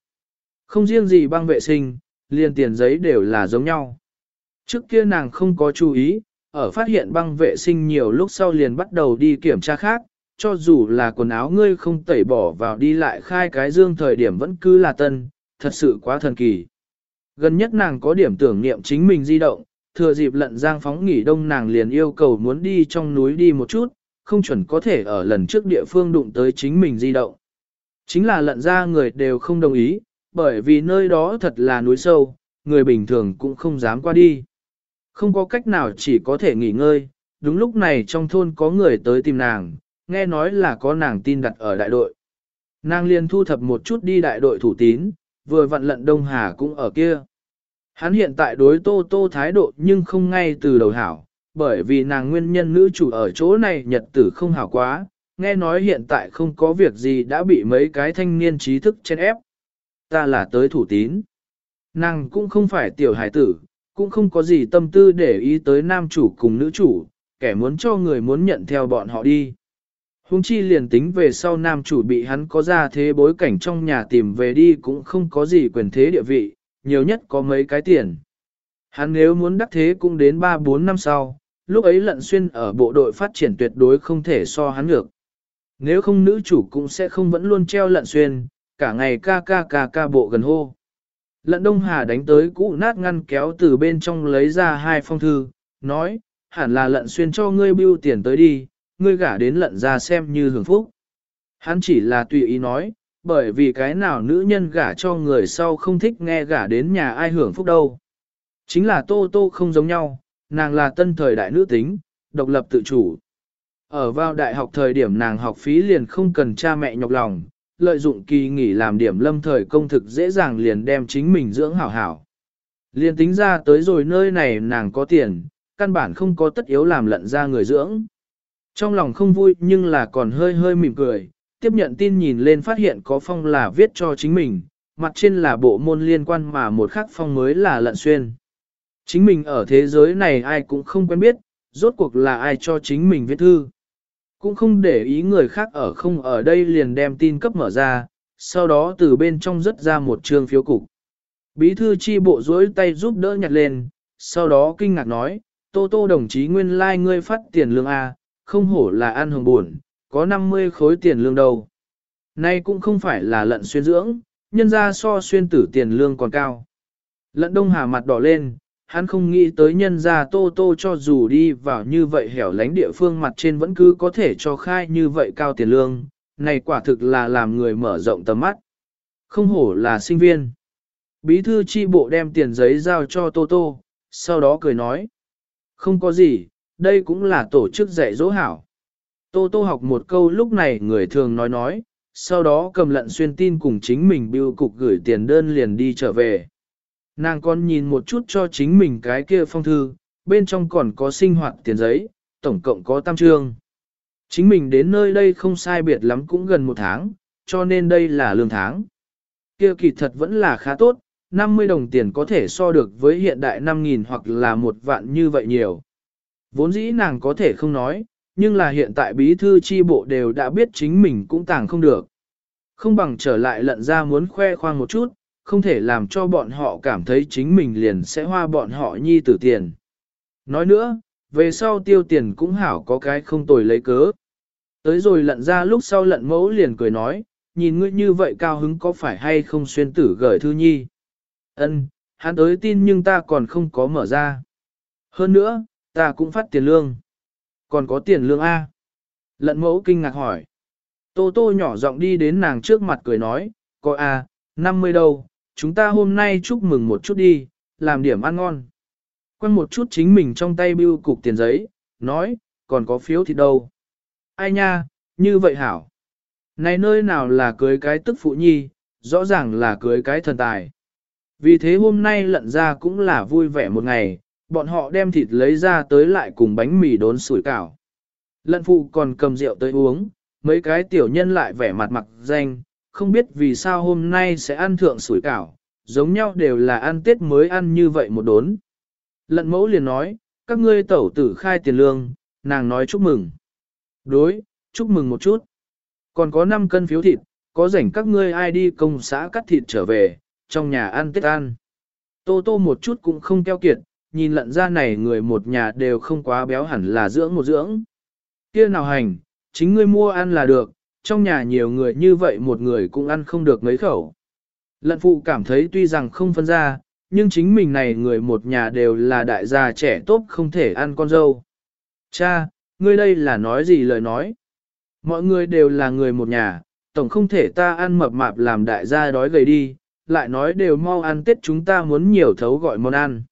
Không riêng gì băng vệ sinh, liền tiền giấy đều là giống nhau. Trước kia nàng không có chú ý, ở phát hiện băng vệ sinh nhiều lúc sau liền bắt đầu đi kiểm tra khác, cho dù là quần áo ngươi không tẩy bỏ vào đi lại khai cái dương thời điểm vẫn cứ là tân, thật sự quá thần kỳ. Gần nhất nàng có điểm tưởng niệm chính mình di động, thừa dịp lận giang phóng nghỉ đông nàng liền yêu cầu muốn đi trong núi đi một chút, không chuẩn có thể ở lần trước địa phương đụng tới chính mình di động. Chính là lận ra người đều không đồng ý, bởi vì nơi đó thật là núi sâu, người bình thường cũng không dám qua đi. Không có cách nào chỉ có thể nghỉ ngơi, đúng lúc này trong thôn có người tới tìm nàng, nghe nói là có nàng tin đặt ở đại đội. Nàng liền thu thập một chút đi đại đội thủ tín, vừa vặn lận Đông Hà cũng ở kia. Hắn hiện tại đối tô tô thái độ nhưng không ngay từ đầu hảo, bởi vì nàng nguyên nhân nữ chủ ở chỗ này nhật tử không hảo quá, nghe nói hiện tại không có việc gì đã bị mấy cái thanh niên trí thức chen ép. Ta là tới thủ tín. Nàng cũng không phải tiểu hải tử, cũng không có gì tâm tư để ý tới nam chủ cùng nữ chủ, kẻ muốn cho người muốn nhận theo bọn họ đi. Hùng chi liền tính về sau nam chủ bị hắn có ra thế bối cảnh trong nhà tìm về đi cũng không có gì quyền thế địa vị, nhiều nhất có mấy cái tiền. Hắn nếu muốn đắc thế cũng đến 3-4 năm sau, lúc ấy lận xuyên ở bộ đội phát triển tuyệt đối không thể so hắn được. Nếu không nữ chủ cũng sẽ không vẫn luôn treo lận xuyên, cả ngày ca ca ca ca bộ gần hô. Lận Đông Hà đánh tới cũ nát ngăn kéo từ bên trong lấy ra hai phong thư, nói, hẳn là lận xuyên cho ngươi bưu tiền tới đi, ngươi gả đến lận ra xem như hưởng phúc. Hắn chỉ là tùy ý nói, bởi vì cái nào nữ nhân gả cho người sau không thích nghe gả đến nhà ai hưởng phúc đâu. Chính là Tô Tô không giống nhau, nàng là tân thời đại nữ tính, độc lập tự chủ. Ở vào đại học thời điểm nàng học phí liền không cần cha mẹ nhọc lòng, lợi dụng kỳ nghỉ làm điểm lâm thời công thực dễ dàng liền đem chính mình dưỡng hảo hảo. Liền tính ra tới rồi nơi này nàng có tiền, căn bản không có tất yếu làm lận ra người dưỡng. Trong lòng không vui nhưng là còn hơi hơi mỉm cười, tiếp nhận tin nhìn lên phát hiện có phong là viết cho chính mình, mặt trên là bộ môn liên quan mà một khắc phong mới là lận xuyên. Chính mình ở thế giới này ai cũng không quen biết, rốt cuộc là ai cho chính mình viết thư. Cũng không để ý người khác ở không ở đây liền đem tin cấp mở ra, sau đó từ bên trong rớt ra một trương phiếu cục. Bí thư chi bộ rối tay giúp đỡ nhặt lên, sau đó kinh ngạc nói, Tô Tô đồng chí nguyên lai like ngươi phát tiền lương A, không hổ là ăn hồng buồn, có 50 khối tiền lương đâu. Nay cũng không phải là lận xuyên dưỡng, nhân ra so xuyên tử tiền lương còn cao. Lận đông hà mặt đỏ lên, hắn không nghĩ tới nhân ra tô tô cho dù đi vào như vậy hẻo lánh địa phương mặt trên vẫn cứ có thể cho khai như vậy cao tiền lương, này quả thực là làm người mở rộng tầm mắt. Không hổ là sinh viên. Bí thư chi bộ đem tiền giấy giao cho tô tô, sau đó cười nói. Không có gì, đây cũng là tổ chức dạy dỗ hảo. Tô Tô học một câu lúc này người thường nói nói, sau đó cầm lận xuyên tin cùng chính mình bưu cục gửi tiền đơn liền đi trở về. Nàng còn nhìn một chút cho chính mình cái kia phong thư, bên trong còn có sinh hoạt tiền giấy, tổng cộng có tam trương. Chính mình đến nơi đây không sai biệt lắm cũng gần một tháng, cho nên đây là lương tháng. Kia kỳ thật vẫn là khá tốt, 50 đồng tiền có thể so được với hiện đại 5.000 hoặc là một vạn như vậy nhiều. Vốn dĩ nàng có thể không nói, nhưng là hiện tại bí thư chi bộ đều đã biết chính mình cũng tàng không được. Không bằng trở lại lận ra muốn khoe khoang một chút, không thể làm cho bọn họ cảm thấy chính mình liền sẽ hoa bọn họ nhi tử tiền. Nói nữa, về sau tiêu tiền cũng hảo có cái không tồi lấy cớ. Tới rồi lận ra lúc sau lận mẫu liền cười nói, nhìn ngươi như vậy cao hứng có phải hay không xuyên tử gửi thư nhi. Ân, hắn tới tin nhưng ta còn không có mở ra. Hơn nữa, ta cũng phát tiền lương. Còn có tiền lương A. Lận mẫu kinh ngạc hỏi. Tô tô nhỏ giọng đi đến nàng trước mặt cười nói, có A, 50 đâu, chúng ta hôm nay chúc mừng một chút đi, làm điểm ăn ngon. Quăng một chút chính mình trong tay bưu cục tiền giấy, nói, còn có phiếu thịt đâu. Ai nha, như vậy hảo. Này nơi nào là cưới cái tức phụ nhi, rõ ràng là cưới cái thần tài. Vì thế hôm nay lận ra cũng là vui vẻ một ngày, bọn họ đem thịt lấy ra tới lại cùng bánh mì đốn sủi cảo. Lận phụ còn cầm rượu tới uống, mấy cái tiểu nhân lại vẻ mặt mặc danh, không biết vì sao hôm nay sẽ ăn thượng sủi cảo, giống nhau đều là ăn tết mới ăn như vậy một đốn. Lận mẫu liền nói, các ngươi tẩu tử khai tiền lương, nàng nói chúc mừng. Đối, chúc mừng một chút. Còn có 5 cân phiếu thịt, có rảnh các ngươi ai đi công xã cắt thịt trở về, trong nhà ăn tết ăn. Tô tô một chút cũng không keo kiệt, nhìn lận ra này người một nhà đều không quá béo hẳn là dưỡng một dưỡng. Kia nào hành, chính ngươi mua ăn là được, trong nhà nhiều người như vậy một người cũng ăn không được mấy khẩu. Lận phụ cảm thấy tuy rằng không phân ra, nhưng chính mình này người một nhà đều là đại gia trẻ tốt không thể ăn con dâu. Cha, ngươi đây là nói gì lời nói? Mọi người đều là người một nhà, tổng không thể ta ăn mập mạp làm đại gia đói gầy đi, lại nói đều mau ăn tết chúng ta muốn nhiều thấu gọi món ăn.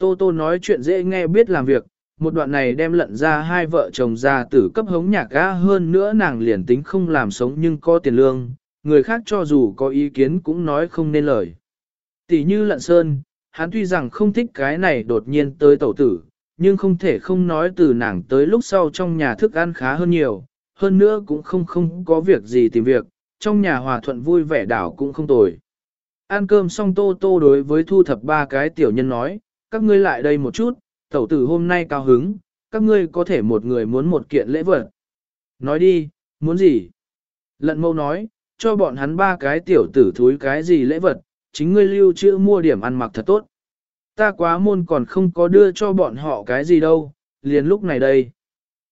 Tô Tô nói chuyện dễ nghe biết làm việc, một đoạn này đem lận ra hai vợ chồng ra tử cấp hống nhạc ga hơn nữa nàng liền tính không làm sống nhưng có tiền lương, người khác cho dù có ý kiến cũng nói không nên lời. Tỷ như lận sơn, hắn tuy rằng không thích cái này đột nhiên tới tẩu tử, nhưng không thể không nói từ nàng tới lúc sau trong nhà thức ăn khá hơn nhiều, hơn nữa cũng không không có việc gì tìm việc, trong nhà hòa thuận vui vẻ đảo cũng không tồi. Ăn cơm xong tô tô đối với thu thập ba cái tiểu nhân nói, các ngươi lại đây một chút, tẩu tử hôm nay cao hứng, các ngươi có thể một người muốn một kiện lễ vật. Nói đi, muốn gì? Lận mâu nói, cho bọn hắn ba cái tiểu tử thúi cái gì lễ vật, chính ngươi lưu trữ mua điểm ăn mặc thật tốt. Ta quá môn còn không có đưa cho bọn họ cái gì đâu, liền lúc này đây.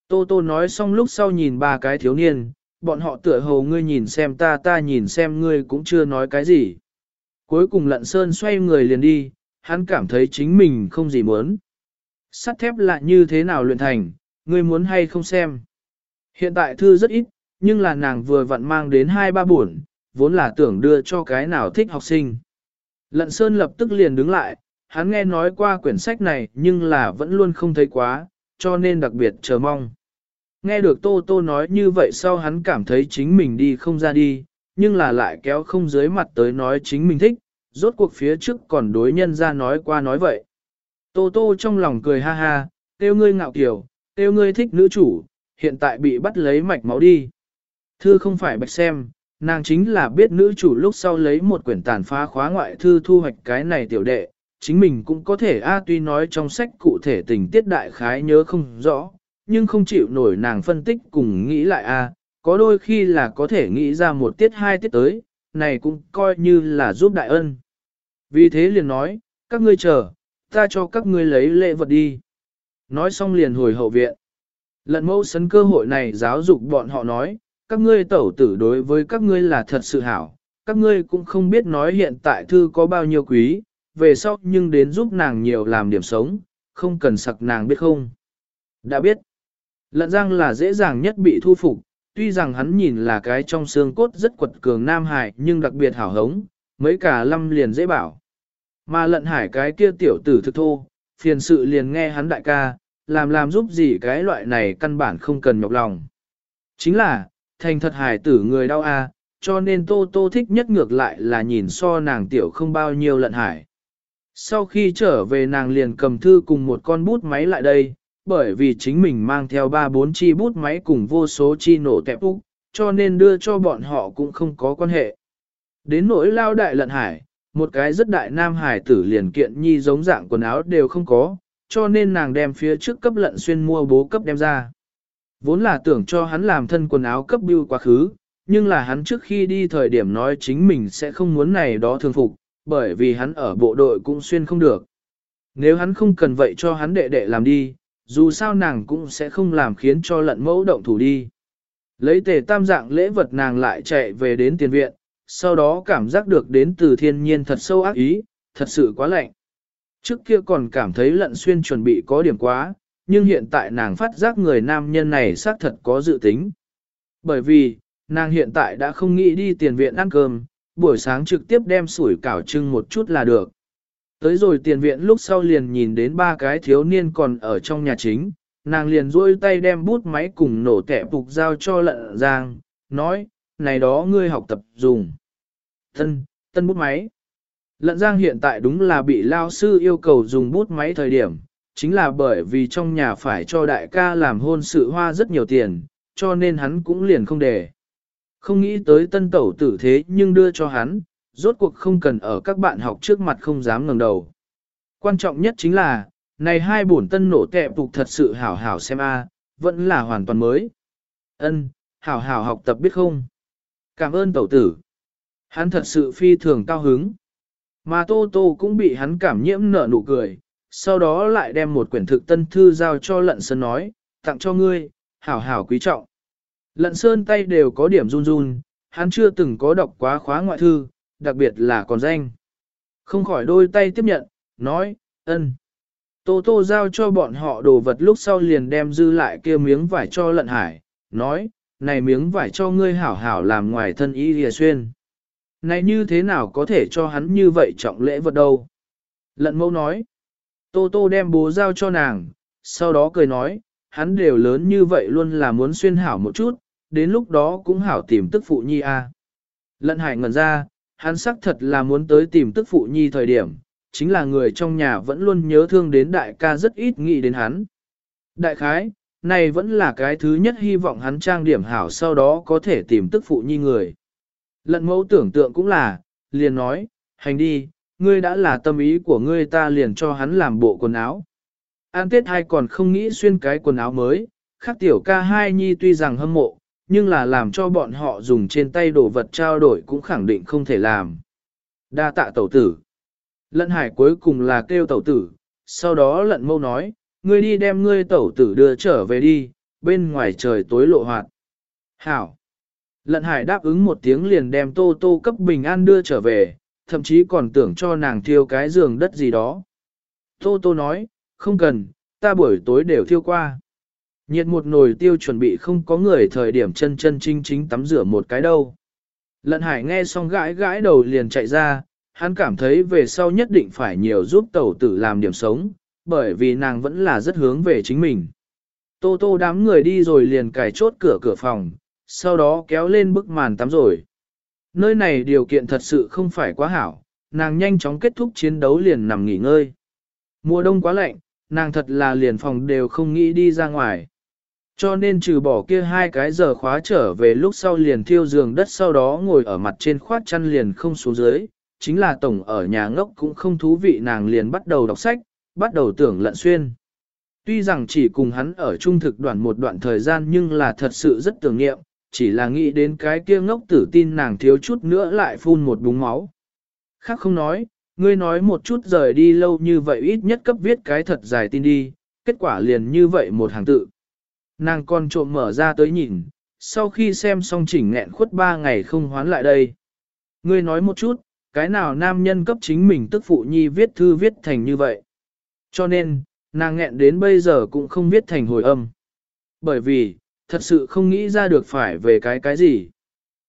Tô Tô nói xong lúc sau nhìn ba cái thiếu niên, bọn họ tựa hồ ngươi nhìn xem ta ta nhìn xem ngươi cũng chưa nói cái gì. Cuối cùng lận sơn xoay người liền đi, hắn cảm thấy chính mình không gì muốn. Sắt thép lại như thế nào luyện thành, ngươi muốn hay không xem. Hiện tại thư rất ít, nhưng là nàng vừa vặn mang đến hai ba buồn, vốn là tưởng đưa cho cái nào thích học sinh. Lận Sơn lập tức liền đứng lại, hắn nghe nói qua quyển sách này nhưng là vẫn luôn không thấy quá, cho nên đặc biệt chờ mong. Nghe được Tô Tô nói như vậy sau hắn cảm thấy chính mình đi không ra đi, nhưng là lại kéo không dưới mặt tới nói chính mình thích, rốt cuộc phía trước còn đối nhân ra nói qua nói vậy. Tô Tô trong lòng cười ha ha, tiêu ngươi ngạo kiểu, tiêu ngươi thích nữ chủ, hiện tại bị bắt lấy mạch máu đi. Thư không phải bạch xem, nàng chính là biết nữ chủ lúc sau lấy một quyển tàn phá khóa ngoại thư thu hoạch cái này tiểu đệ, chính mình cũng có thể a tuy nói trong sách cụ thể tình tiết đại khái nhớ không rõ, nhưng không chịu nổi nàng phân tích cùng nghĩ lại a có đôi khi là có thể nghĩ ra một tiết hai tiết tới, này cũng coi như là giúp đại ân. Vì thế liền nói, các ngươi chờ, ta cho các ngươi lấy lễ vật đi. Nói xong liền hồi hậu viện. Lận mẫu sấn cơ hội này giáo dục bọn họ nói, các ngươi tẩu tử đối với các ngươi là thật sự hảo, các ngươi cũng không biết nói hiện tại thư có bao nhiêu quý, về sau nhưng đến giúp nàng nhiều làm điểm sống, không cần sặc nàng biết không. Đã biết, lận giang là dễ dàng nhất bị thu phục, tuy rằng hắn nhìn là cái trong xương cốt rất quật cường nam hải nhưng đặc biệt hảo hống, mấy cả lâm liền dễ bảo. Mà lận hải cái kia tiểu tử thực thô, phiền sự liền nghe hắn đại ca, làm làm giúp gì cái loại này căn bản không cần nhọc lòng. Chính là, thành thật hài tử người đau a, cho nên Tô Tô thích nhất ngược lại là nhìn so nàng tiểu không bao nhiêu lận hải. Sau khi trở về nàng liền cầm thư cùng một con bút máy lại đây, bởi vì chính mình mang theo ba bốn chi bút máy cùng vô số chi nổ tẹp úc, cho nên đưa cho bọn họ cũng không có quan hệ. Đến nỗi lao đại lận hải, một cái rất đại nam hải tử liền kiện nhi giống dạng quần áo đều không có, cho nên nàng đem phía trước cấp lận xuyên mua bố cấp đem ra. Vốn là tưởng cho hắn làm thân quần áo cấp bưu quá khứ, nhưng là hắn trước khi đi thời điểm nói chính mình sẽ không muốn này đó thường phục, bởi vì hắn ở bộ đội cũng xuyên không được. Nếu hắn không cần vậy cho hắn đệ đệ làm đi, dù sao nàng cũng sẽ không làm khiến cho lận mẫu động thủ đi. Lấy tề tam dạng lễ vật nàng lại chạy về đến tiền viện, sau đó cảm giác được đến từ thiên nhiên thật sâu ác ý, thật sự quá lạnh. Trước kia còn cảm thấy lận xuyên chuẩn bị có điểm quá, nhưng hiện tại nàng phát giác người nam nhân này xác thật có dự tính. Bởi vì, nàng hiện tại đã không nghĩ đi tiền viện ăn cơm, buổi sáng trực tiếp đem sủi cảo trưng một chút là được. Tới rồi tiền viện lúc sau liền nhìn đến ba cái thiếu niên còn ở trong nhà chính, nàng liền duỗi tay đem bút máy cùng nổ tẻ phục giao cho lận giang, nói, này đó ngươi học tập dùng. Tân, tân bút máy. Lận giang hiện tại đúng là bị lao sư yêu cầu dùng bút máy thời điểm, chính là bởi vì trong nhà phải cho đại ca làm hôn sự hoa rất nhiều tiền, cho nên hắn cũng liền không để. Không nghĩ tới tân tẩu tử thế nhưng đưa cho hắn, rốt cuộc không cần ở các bạn học trước mặt không dám ngẩng đầu. Quan trọng nhất chính là, này hai bổn tân nổ tẹp phục thật sự hảo hảo xem a, vẫn là hoàn toàn mới. Ân, hảo hảo học tập biết không? Cảm ơn tẩu tử. Hắn thật sự phi thường cao hứng. Mà Tô Tô cũng bị hắn cảm nhiễm nở nụ cười, sau đó lại đem một quyển thực tân thư giao cho lận sơn nói, tặng cho ngươi, hảo hảo quý trọng. Lận sơn tay đều có điểm run run, hắn chưa từng có đọc quá khóa ngoại thư, đặc biệt là còn danh. Không khỏi đôi tay tiếp nhận, nói, ân. Tô tô giao cho bọn họ đồ vật lúc sau liền đem dư lại kia miếng vải cho lận hải, nói, này miếng vải cho ngươi hảo hảo làm ngoài thân y lìa xuyên. Này như thế nào có thể cho hắn như vậy trọng lễ vật đâu? Lận mẫu nói, tô tô đem bố giao cho nàng, sau đó cười nói, hắn đều lớn như vậy luôn là muốn xuyên hảo một chút, đến lúc đó cũng hảo tìm tức phụ nhi a. Lận hải ngẩn ra, hắn xác thật là muốn tới tìm tức phụ nhi thời điểm, chính là người trong nhà vẫn luôn nhớ thương đến đại ca rất ít nghĩ đến hắn. Đại khái, này vẫn là cái thứ nhất hy vọng hắn trang điểm hảo sau đó có thể tìm tức phụ nhi người. Lận mẫu tưởng tượng cũng là, liền nói, hành đi, ngươi đã là tâm ý của ngươi ta liền cho hắn làm bộ quần áo. An Tết hai còn không nghĩ xuyên cái quần áo mới, khác tiểu ca hai nhi tuy rằng hâm mộ, nhưng là làm cho bọn họ dùng trên tay đồ vật trao đổi cũng khẳng định không thể làm. Đa tạ tẩu tử. Lận hải cuối cùng là kêu tẩu tử, sau đó lận mâu nói, ngươi đi đem ngươi tẩu tử đưa trở về đi, bên ngoài trời tối lộ hoạt. Hảo. Lận hải đáp ứng một tiếng liền đem tô tô cấp bình an đưa trở về, thậm chí còn tưởng cho nàng thiêu cái giường đất gì đó. Tô tô nói, không cần, ta buổi tối đều thiêu qua. Nhiệt một nồi tiêu chuẩn bị không có người thời điểm chân chân chính chính tắm rửa một cái đâu. Lận hải nghe xong gãi gãi đầu liền chạy ra, hắn cảm thấy về sau nhất định phải nhiều giúp tẩu tử làm điểm sống, bởi vì nàng vẫn là rất hướng về chính mình. Tô tô đám người đi rồi liền cài chốt cửa cửa phòng, sau đó kéo lên bức màn tắm rồi. Nơi này điều kiện thật sự không phải quá hảo, nàng nhanh chóng kết thúc chiến đấu liền nằm nghỉ ngơi. Mùa đông quá lạnh, nàng thật là liền phòng đều không nghĩ đi ra ngoài. Cho nên trừ bỏ kia hai cái giờ khóa trở về lúc sau liền thiêu giường đất sau đó ngồi ở mặt trên khoát chăn liền không xuống dưới, chính là tổng ở nhà ngốc cũng không thú vị nàng liền bắt đầu đọc sách, bắt đầu tưởng lận xuyên. Tuy rằng chỉ cùng hắn ở trung thực đoạn một đoạn thời gian nhưng là thật sự rất tưởng niệm, chỉ là nghĩ đến cái kia ngốc tử tin nàng thiếu chút nữa lại phun một búng máu. Khác không nói, ngươi nói một chút rời đi lâu như vậy ít nhất cấp viết cái thật dài tin đi, kết quả liền như vậy một hàng tự. Nàng con trộm mở ra tới nhìn, sau khi xem xong chỉnh nghẹn khuất ba ngày không hoán lại đây. Ngươi nói một chút, cái nào nam nhân cấp chính mình tức phụ nhi viết thư viết thành như vậy. Cho nên, nàng nghẹn đến bây giờ cũng không viết thành hồi âm. Bởi vì, thật sự không nghĩ ra được phải về cái cái gì.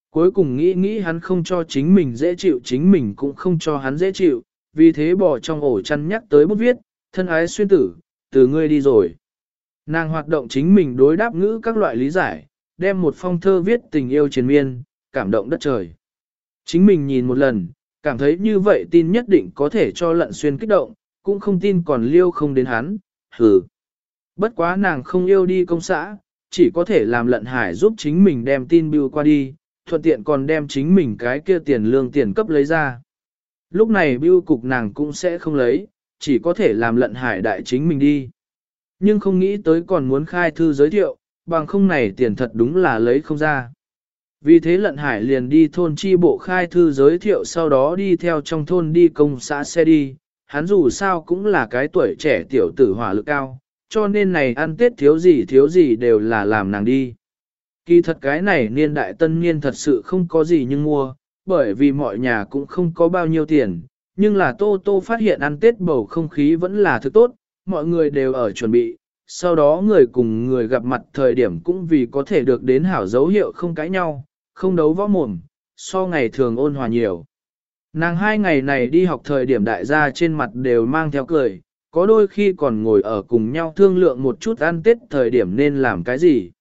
Cuối cùng nghĩ nghĩ hắn không cho chính mình dễ chịu chính mình cũng không cho hắn dễ chịu, vì thế bỏ trong ổ chăn nhắc tới bút viết, thân ái xuyên tử, từ ngươi đi rồi. Nàng hoạt động chính mình đối đáp ngữ các loại lý giải, đem một phong thơ viết tình yêu triền miên, cảm động đất trời. Chính mình nhìn một lần, cảm thấy như vậy tin nhất định có thể cho lận xuyên kích động, cũng không tin còn liêu không đến hắn, hừ. Bất quá nàng không yêu đi công xã, chỉ có thể làm lận hải giúp chính mình đem tin bưu qua đi, thuận tiện còn đem chính mình cái kia tiền lương tiền cấp lấy ra. Lúc này bưu cục nàng cũng sẽ không lấy, chỉ có thể làm lận hải đại chính mình đi. Nhưng không nghĩ tới còn muốn khai thư giới thiệu, bằng không này tiền thật đúng là lấy không ra. Vì thế lận hải liền đi thôn chi bộ khai thư giới thiệu sau đó đi theo trong thôn đi công xã xe đi, hắn dù sao cũng là cái tuổi trẻ tiểu tử hỏa lực cao, cho nên này ăn tết thiếu gì thiếu gì đều là làm nàng đi. Kỳ thật cái này niên đại tân niên thật sự không có gì nhưng mua, bởi vì mọi nhà cũng không có bao nhiêu tiền, nhưng là Tô Tô phát hiện ăn tết bầu không khí vẫn là thứ tốt, mọi người đều ở chuẩn bị, sau đó người cùng người gặp mặt thời điểm cũng vì có thể được đến hảo dấu hiệu không cãi nhau, không đấu võ mồm, so ngày thường ôn hòa nhiều. Nàng hai ngày này đi học thời điểm đại gia trên mặt đều mang theo cười, có đôi khi còn ngồi ở cùng nhau thương lượng một chút ăn tết thời điểm nên làm cái gì.